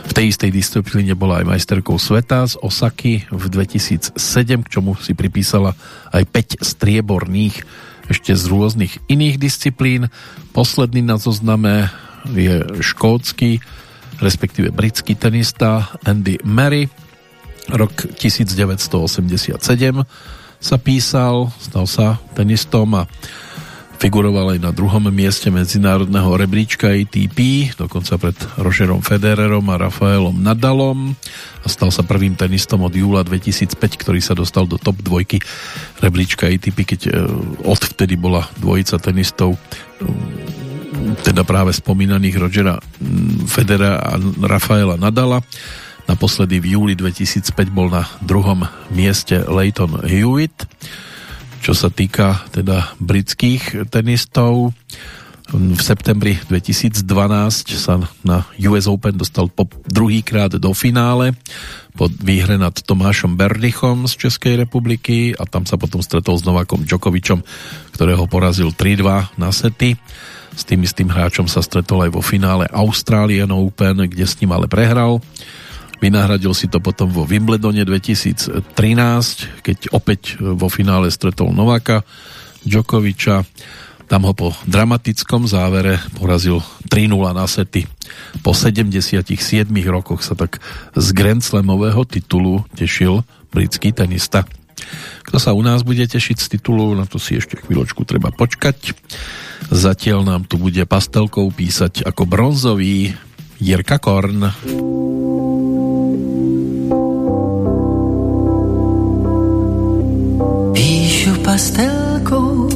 V tej istej disciplíne bola aj majsterkou sveta z Osaky v 2007, k čomu si pripísala aj 5 strieborných ešte z rôznych iných disciplín. Posledný na zozname je škótsky, respektíve britský tenista Andy Murray. Rok 1987 sa písal, stal sa tenistom a figuroval aj na druhom mieste medzinárodného rebríčka ATP, dokonca pred Rogerom Federerom a Rafaelom Nadalom a stal sa prvým tenistom od júla 2005, ktorý sa dostal do top dvojky rebríčka ATP, keď e, odvtedy bola dvojica tenistov teda práve spomínaných Rogera Federa a Rafaela Nadala. Naposledy v júli 2005 bol na druhom mieste Leighton Hewitt. Čo sa týka teda britských tenistov, v septembri 2012 sa na US Open dostal po druhýkrát do finále pod výhre nad Tomášom Berdichom z Českej republiky a tam sa potom stretol s Novákom Djokovičom, ktorého porazil 3-2 na sety. S tým istým hráčom sa stretol aj vo finále Australian Open, kde s ním ale prehral. Vynahradil si to potom vo Wimbledone 2013, keď opäť vo finále stretol Novaka Djokoviča. Tam ho po dramatickom závere porazil 3-0 na sety. Po 77 rokoch sa tak z Grand Slamového titulu tešil britský tenista. Kto sa u nás bude tešiť z titulu, na to si ešte chvíľočku treba počkať. Zatiaľ nám tu bude pastelkou písať ako bronzový Jirka Korn. Píšu pastelkou,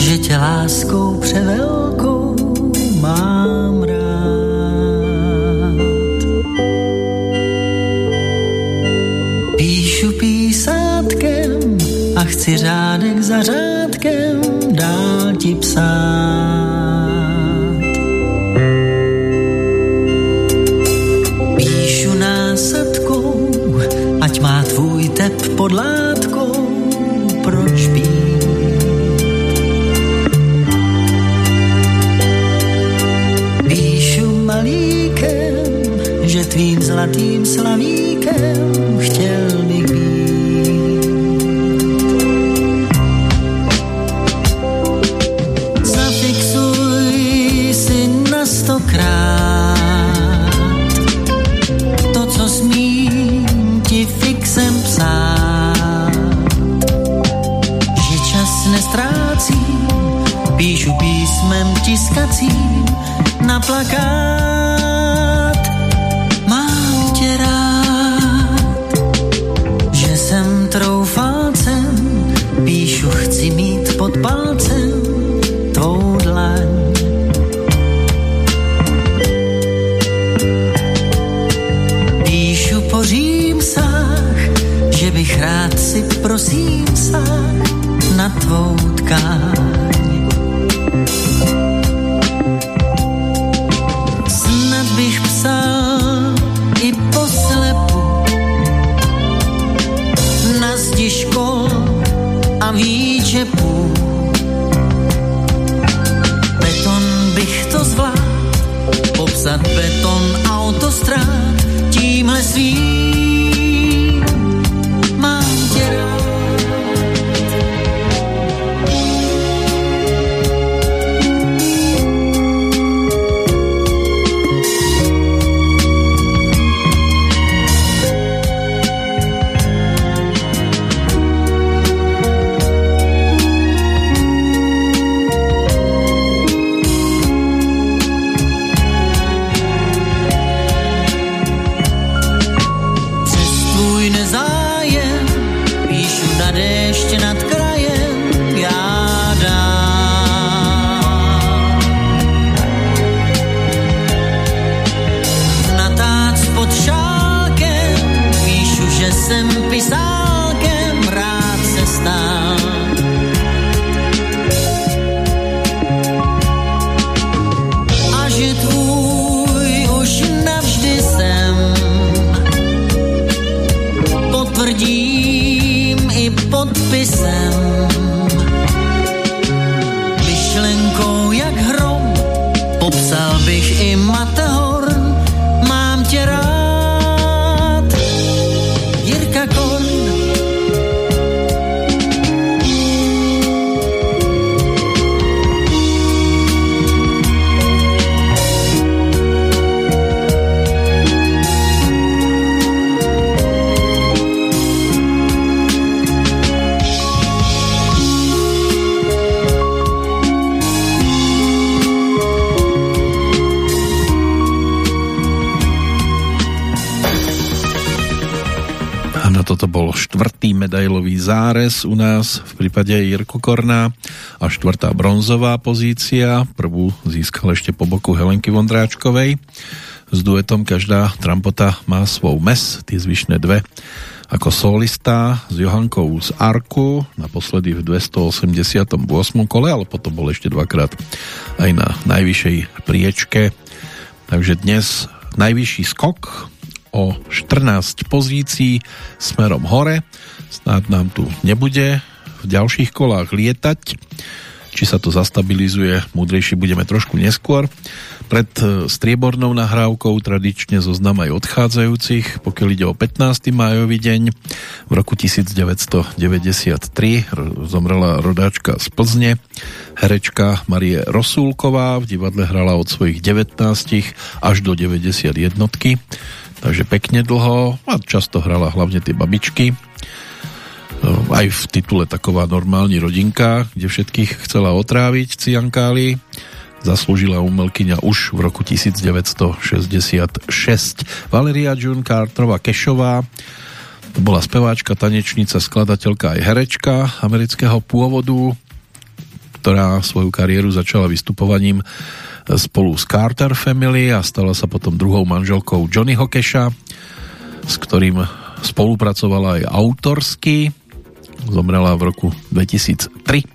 že tě láskou převelkou mám rád. Píšu písátkem a chci řádek za řádkem dál ti psát. Píšu násadkou, ať má tvůj tep pod látkou, že tvým zlatým slavíkem chtěl bych být. Zafixuj si na stokrát to, co smím ti fixem psát. Že čas nestrácím, píšu písmem tiskacím na plakát. na tvou tkáň. Snad bych psal i po poslepu na zdi škol a výčepů. Beton bych to zvládl, popsat beton autostrad tímhle svým štvrtý medailový zárez u nás v prípade Jirku Korná a štvrtá bronzová pozícia. Prvú získal ešte po boku Helenky Vondráčkovej. S duetom každá trampota má svou mes, tie zvyšné dve ako solista s Johankou z Arku, naposledy v 288. kole, ale potom bol ešte dvakrát aj na najvyššej priečke. Takže dnes najvyšší skok o 14 pozícií smerom hore. Snáď nám tu nebude v ďalších kolách lietať. Či sa to zastabilizuje, múdrejší budeme trošku neskôr. Pred e, striebornou nahrávkou tradične zoznam aj odchádzajúcich, pokiaľ ide o 15. májový deň. V roku 1993 zomrela rodáčka z Plzne, herečka Marie Rosúlková, v divadle hrala od svojich 19 až do 91 takže pekne dlho a často hrala hlavne tie babičky aj v titule taková normálni rodinka, kde všetkých chcela otráviť Ciankáli. Zaslúžila umelkyňa už v roku 1966. Valeria June Carterová Kešová bola speváčka, tanečnica, skladateľka aj herečka amerického pôvodu, ktorá svoju kariéru začala vystupovaním spolu s Carter Family a stala sa potom druhou manželkou Johnnyho Keša, s ktorým spolupracovala aj autorsky zomrela v roku 2003.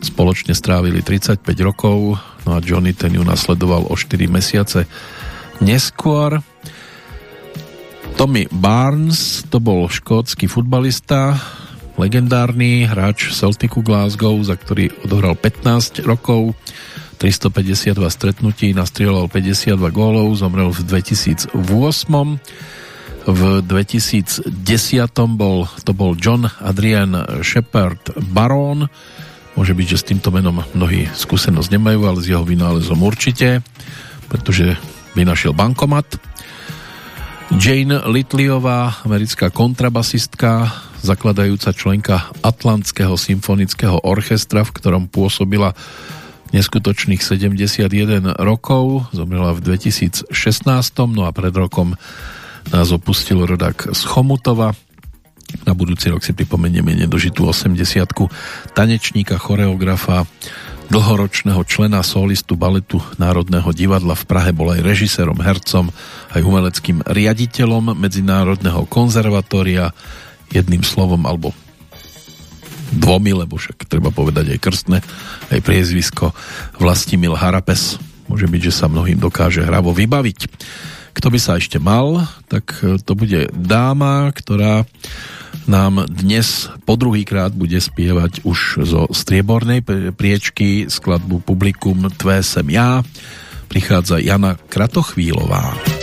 Spoločne strávili 35 rokov, no a Johnny ten ju nasledoval o 4 mesiace neskôr. Tommy Barnes, to bol škótsky futbalista, legendárny hráč Celticu Glasgow, za ktorý odohral 15 rokov, 352 stretnutí, nastrieľal 52 gólov, zomrel v 2008. V 2010 bol, to bol John Adrian Shepard Baron. Môže byť, že s týmto menom mnohí skúsenosť nemajú, ale s jeho vynálezom určite, pretože vynašiel bankomat. Jane Litliová, americká kontrabasistka, zakladajúca členka Atlantského symfonického orchestra, v ktorom pôsobila neskutočných 71 rokov, zomrela v 2016, no a pred rokom nás opustil rodák z Chomutova. Na budúci rok si pripomenieme nedožitú 80 tanečníka, choreografa, dlhoročného člena solistu baletu Národného divadla v Prahe, bol aj režisérom, hercom, aj umeleckým riaditeľom Medzinárodného konzervatória, jedným slovom alebo dvomi, lebo však treba povedať aj krstné, aj priezvisko Vlastimil Harapes. Môže byť, že sa mnohým dokáže hravo vybaviť. Kto by sa ešte mal, tak to bude dáma, ktorá nám dnes po druhýkrát bude spievať už zo striebornej priečky skladbu Publikum Tvé sem ja. Prichádza Jana Kratochvílová.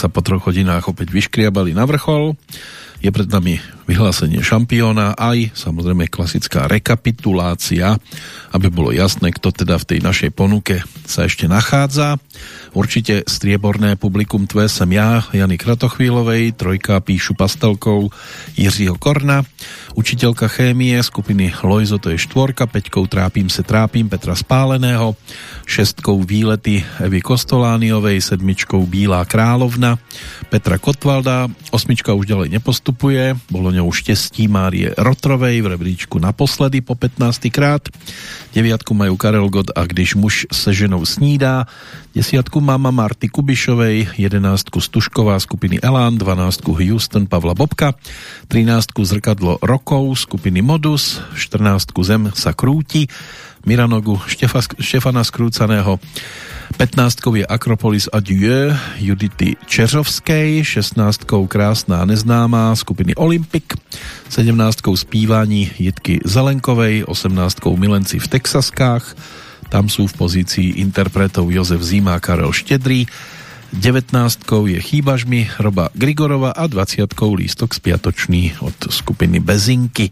Sa po troch hodinách opäť vyškriabali na vrchol. Je pred nami vyhlásenie šampióna, aj samozrejme klasická rekapitulácia, aby bolo jasné, kto teda v tej našej ponuke sa ešte nachádza. Určite strieborné publikum Tvé sem ja, Jany Kratochvílovej, trojka píšu pastelkou Jiřího Korna, učiteľka chémie skupiny Lojzo, to je štvorka, peťkou Trápím se trápím Petra Spáleného, šestkou Výlety Evy Kostolániovej, sedmičkou Bílá královna Petra Kotvalda, osmička už ďalej nepostupuje, bolo ňou štestí Márie Rotrovej v rebríčku naposledy po 15. krát, deviatku majú Karel God a Když muž se ženou snídá, desiatku Mama Marty Kubišovej, jedenáctku Stušková skupiny Elán, dvanáctku Houston Pavla Bobka, trináctku Zrkadlo rokov skupiny Modus, 14 Zem sa krúti, Miranogu Štefa, Štefana Skrúcaného, 15 je Akropolis Adieu Judity Čeřovskej, 16 Krásná neznámá skupiny Olympic, 17 Spívání Jitky Zelenkovej, 18 Milenci v Texaskách, tam sú v pozícii interpretov Jozef Zima a Karel Štedrý, 19 je Chýbaž mi Roba Grigorova a 20 lístok spiatočný od skupiny Bezinky.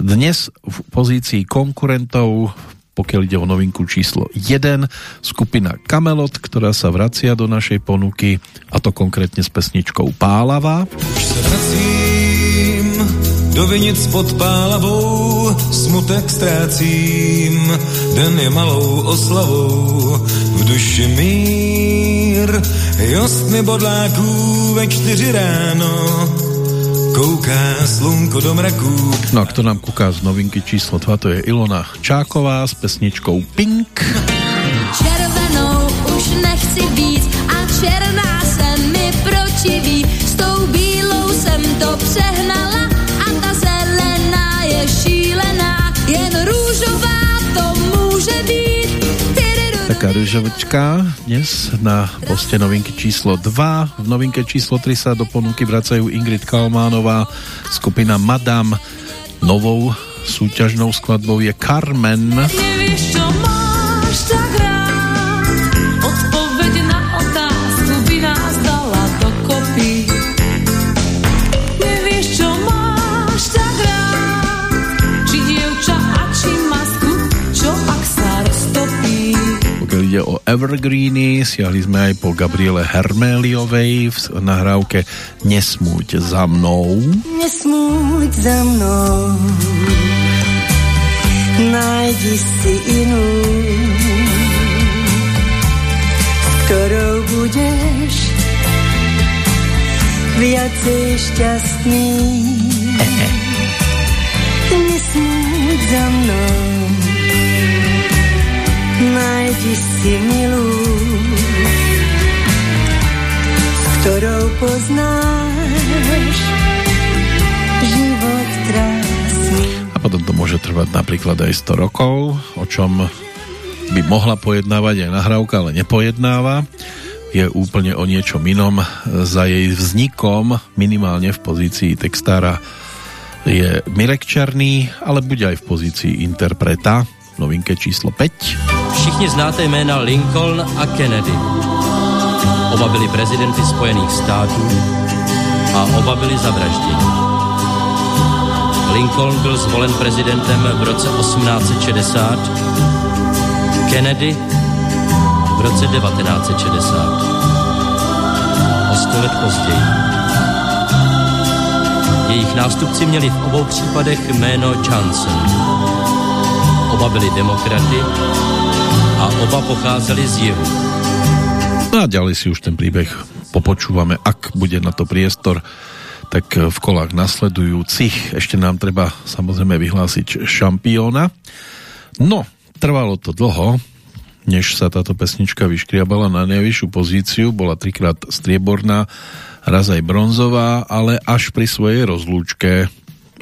Dnes v pozícii konkurentov pokiaľ ide o novinku číslo 1, skupina Kamelot, ktorá sa vracia do našej ponuky, a to konkrétne s pesničkou Pálava. Už se vracím do vinic pod Pálavou, smutek ztrácím, den je malou oslavou, v duši mír, jostny bodláků ve čtyři ráno, kouká slunko do mraků. No a kto nám kúká z novinky číslo 2, to je Ilona Čáková s pesničkou Pink. Červenou už nechci být a černá se mi protiví. S tou bílou jsem to přehnala Taká rýžovička dnes na poste novinky číslo 2. V novinke číslo 3 sa do ponuky vracajú Ingrid Kalmánová, skupina Madame. Novou súťažnou skladbou je Carmen. Nevieš, Evergreeny, siahli sme aj po Gabriele Herméliovej v nahrávke Nesmúť za mnou. Nesmúť za mnou, nájdi si inú, s ktorou budeš viacej šťastný. Nesmúť za mnou, nájdi si milú, s ktorou poznáš život krásny. A potom to môže trvať napríklad aj 100 rokov, o čom by mohla pojednávať aj nahrávka, ale nepojednáva. Je úplne o niečom inom. Za jej vznikom, minimálne v pozícii textára, je Mirek Černý, ale bude aj v pozícii interpreta novinke číslo 5. Všichni znáte jména Lincoln a Kennedy. Oba byli prezidenty Spojených států a oba byli zavražděni. Lincoln byl zvolen prezidentem v roce 1860, Kennedy v roce 1960. O sto let později. Jejich nástupci měli v obou případech jméno Johnson. Oba byli demokraty a oba pocházeli z jihu. No a ďalej si už ten príbeh popočúvame, ak bude na to priestor, tak v kolách nasledujúcich ešte nám treba samozrejme vyhlásiť šampióna. No, trvalo to dlho, než sa táto pesnička vyškriabala na najvyššiu pozíciu, bola trikrát strieborná, raz aj bronzová, ale až pri svojej rozlúčke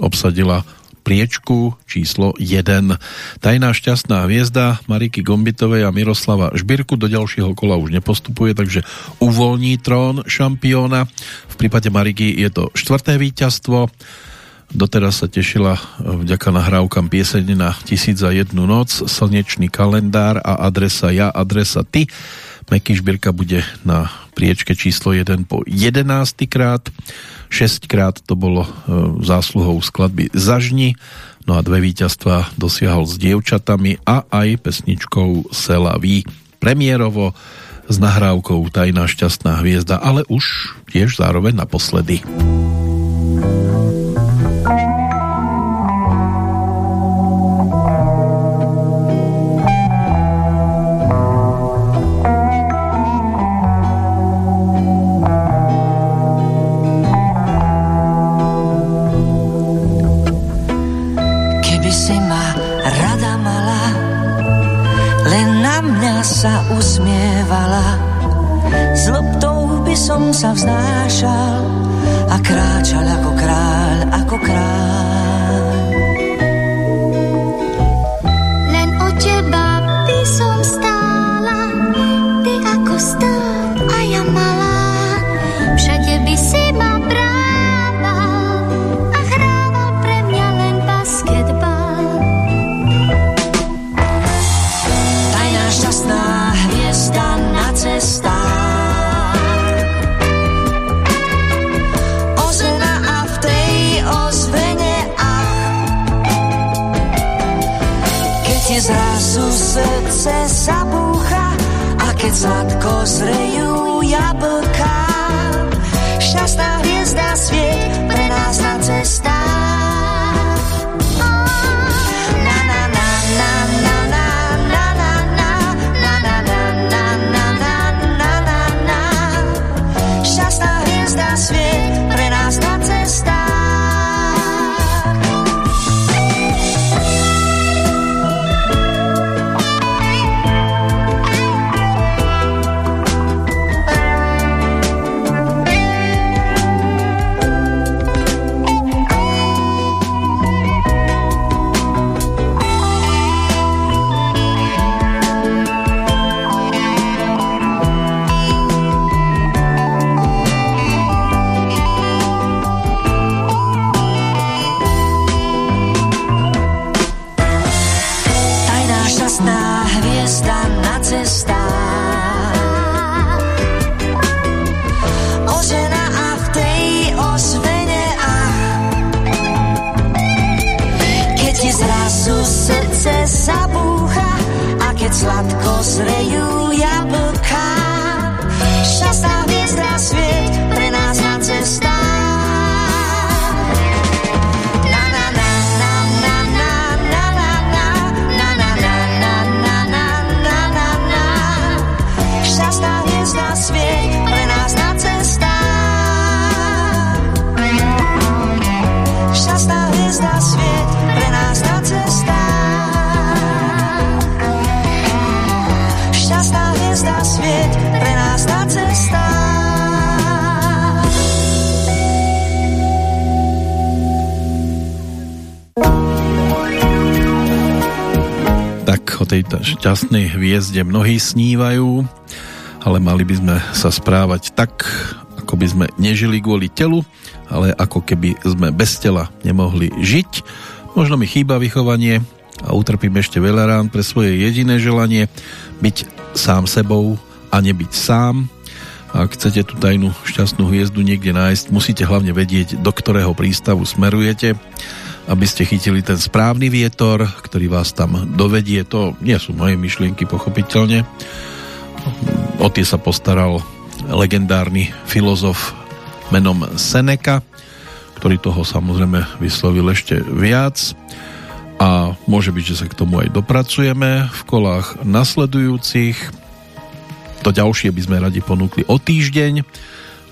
obsadila priečku číslo 1. Tajná šťastná hviezda Mariky Gombitovej a Miroslava Žbirku do ďalšieho kola už nepostupuje, takže uvoľní trón šampióna. V prípade Mariky je to štvrté víťazstvo. Doteraz sa tešila vďaka nahrávkam pieseň na tisíc za jednu noc, slnečný kalendár a adresa ja, adresa ty. Meky Šbírka bude na priečke číslo 1 po 11 krát. 6 krát to bolo e, zásluhou skladby Zažni, no a dve víťazstva dosiahol s dievčatami a aj pesničkou Sela Ví. Premiérovo s nahrávkou Tajná šťastná hviezda, ale už tiež zároveň naposledy. sadko zrejú jablka. Tejto šťastnej hviezde mnohí snívajú, ale mali by sme sa správať tak, ako by sme nežili kvôli telu, ale ako keby sme bez tela nemohli žiť. Možno mi chýba vychovanie a utrpím ešte veľa rán pre svoje jediné želanie byť sám sebou a nebyť sám. Ak chcete tú tajnú šťastnú hviezdu niekde nájsť, musíte hlavne vedieť, do ktorého prístavu smerujete, aby ste chytili ten správny vietor, ktorý vás tam dovedie. To nie sú moje myšlienky, pochopiteľne. O tie sa postaral legendárny filozof menom Seneca, ktorý toho samozrejme vyslovil ešte viac a môže byť, že sa k tomu aj dopracujeme v kolách nasledujúcich. To ďalšie by sme radi ponúkli o týždeň.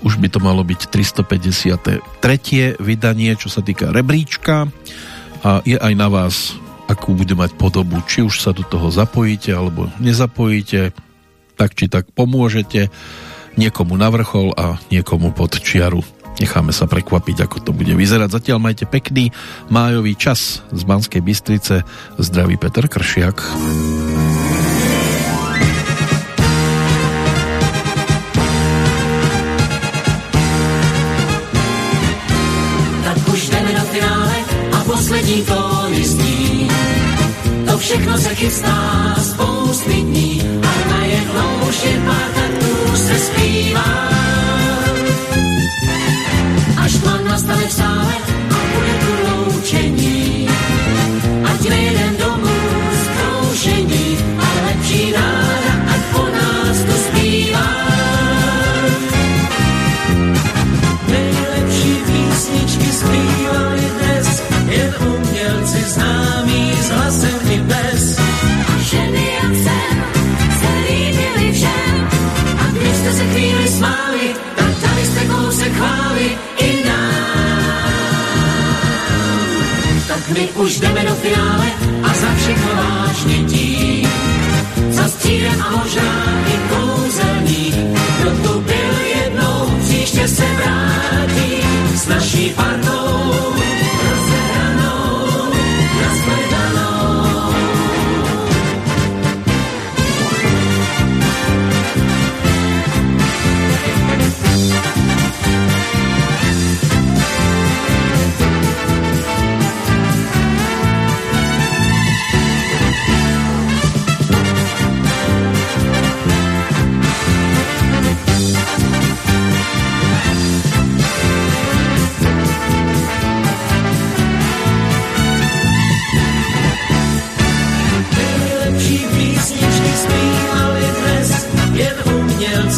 Už by to malo byť 353. vydanie, čo sa týka rebríčka a je aj na vás, akú bude mať podobu, či už sa do toho zapojíte alebo nezapojíte, tak či tak pomôžete niekomu na vrchol a niekomu pod čiaru. Necháme sa prekvapiť, ako to bude vyzerať. Zatiaľ majte pekný májový čas z Banskej Bystrice. Zdraví Peter Kršiak. všechno se chystá spousty dní a najednou už jen pár taktů se zpívá. My už jdeme do finále a za všechno vážně tím. Za střídem a možná i kouzelník, kdo tu byl jednou, příště se vrátí s naší partou.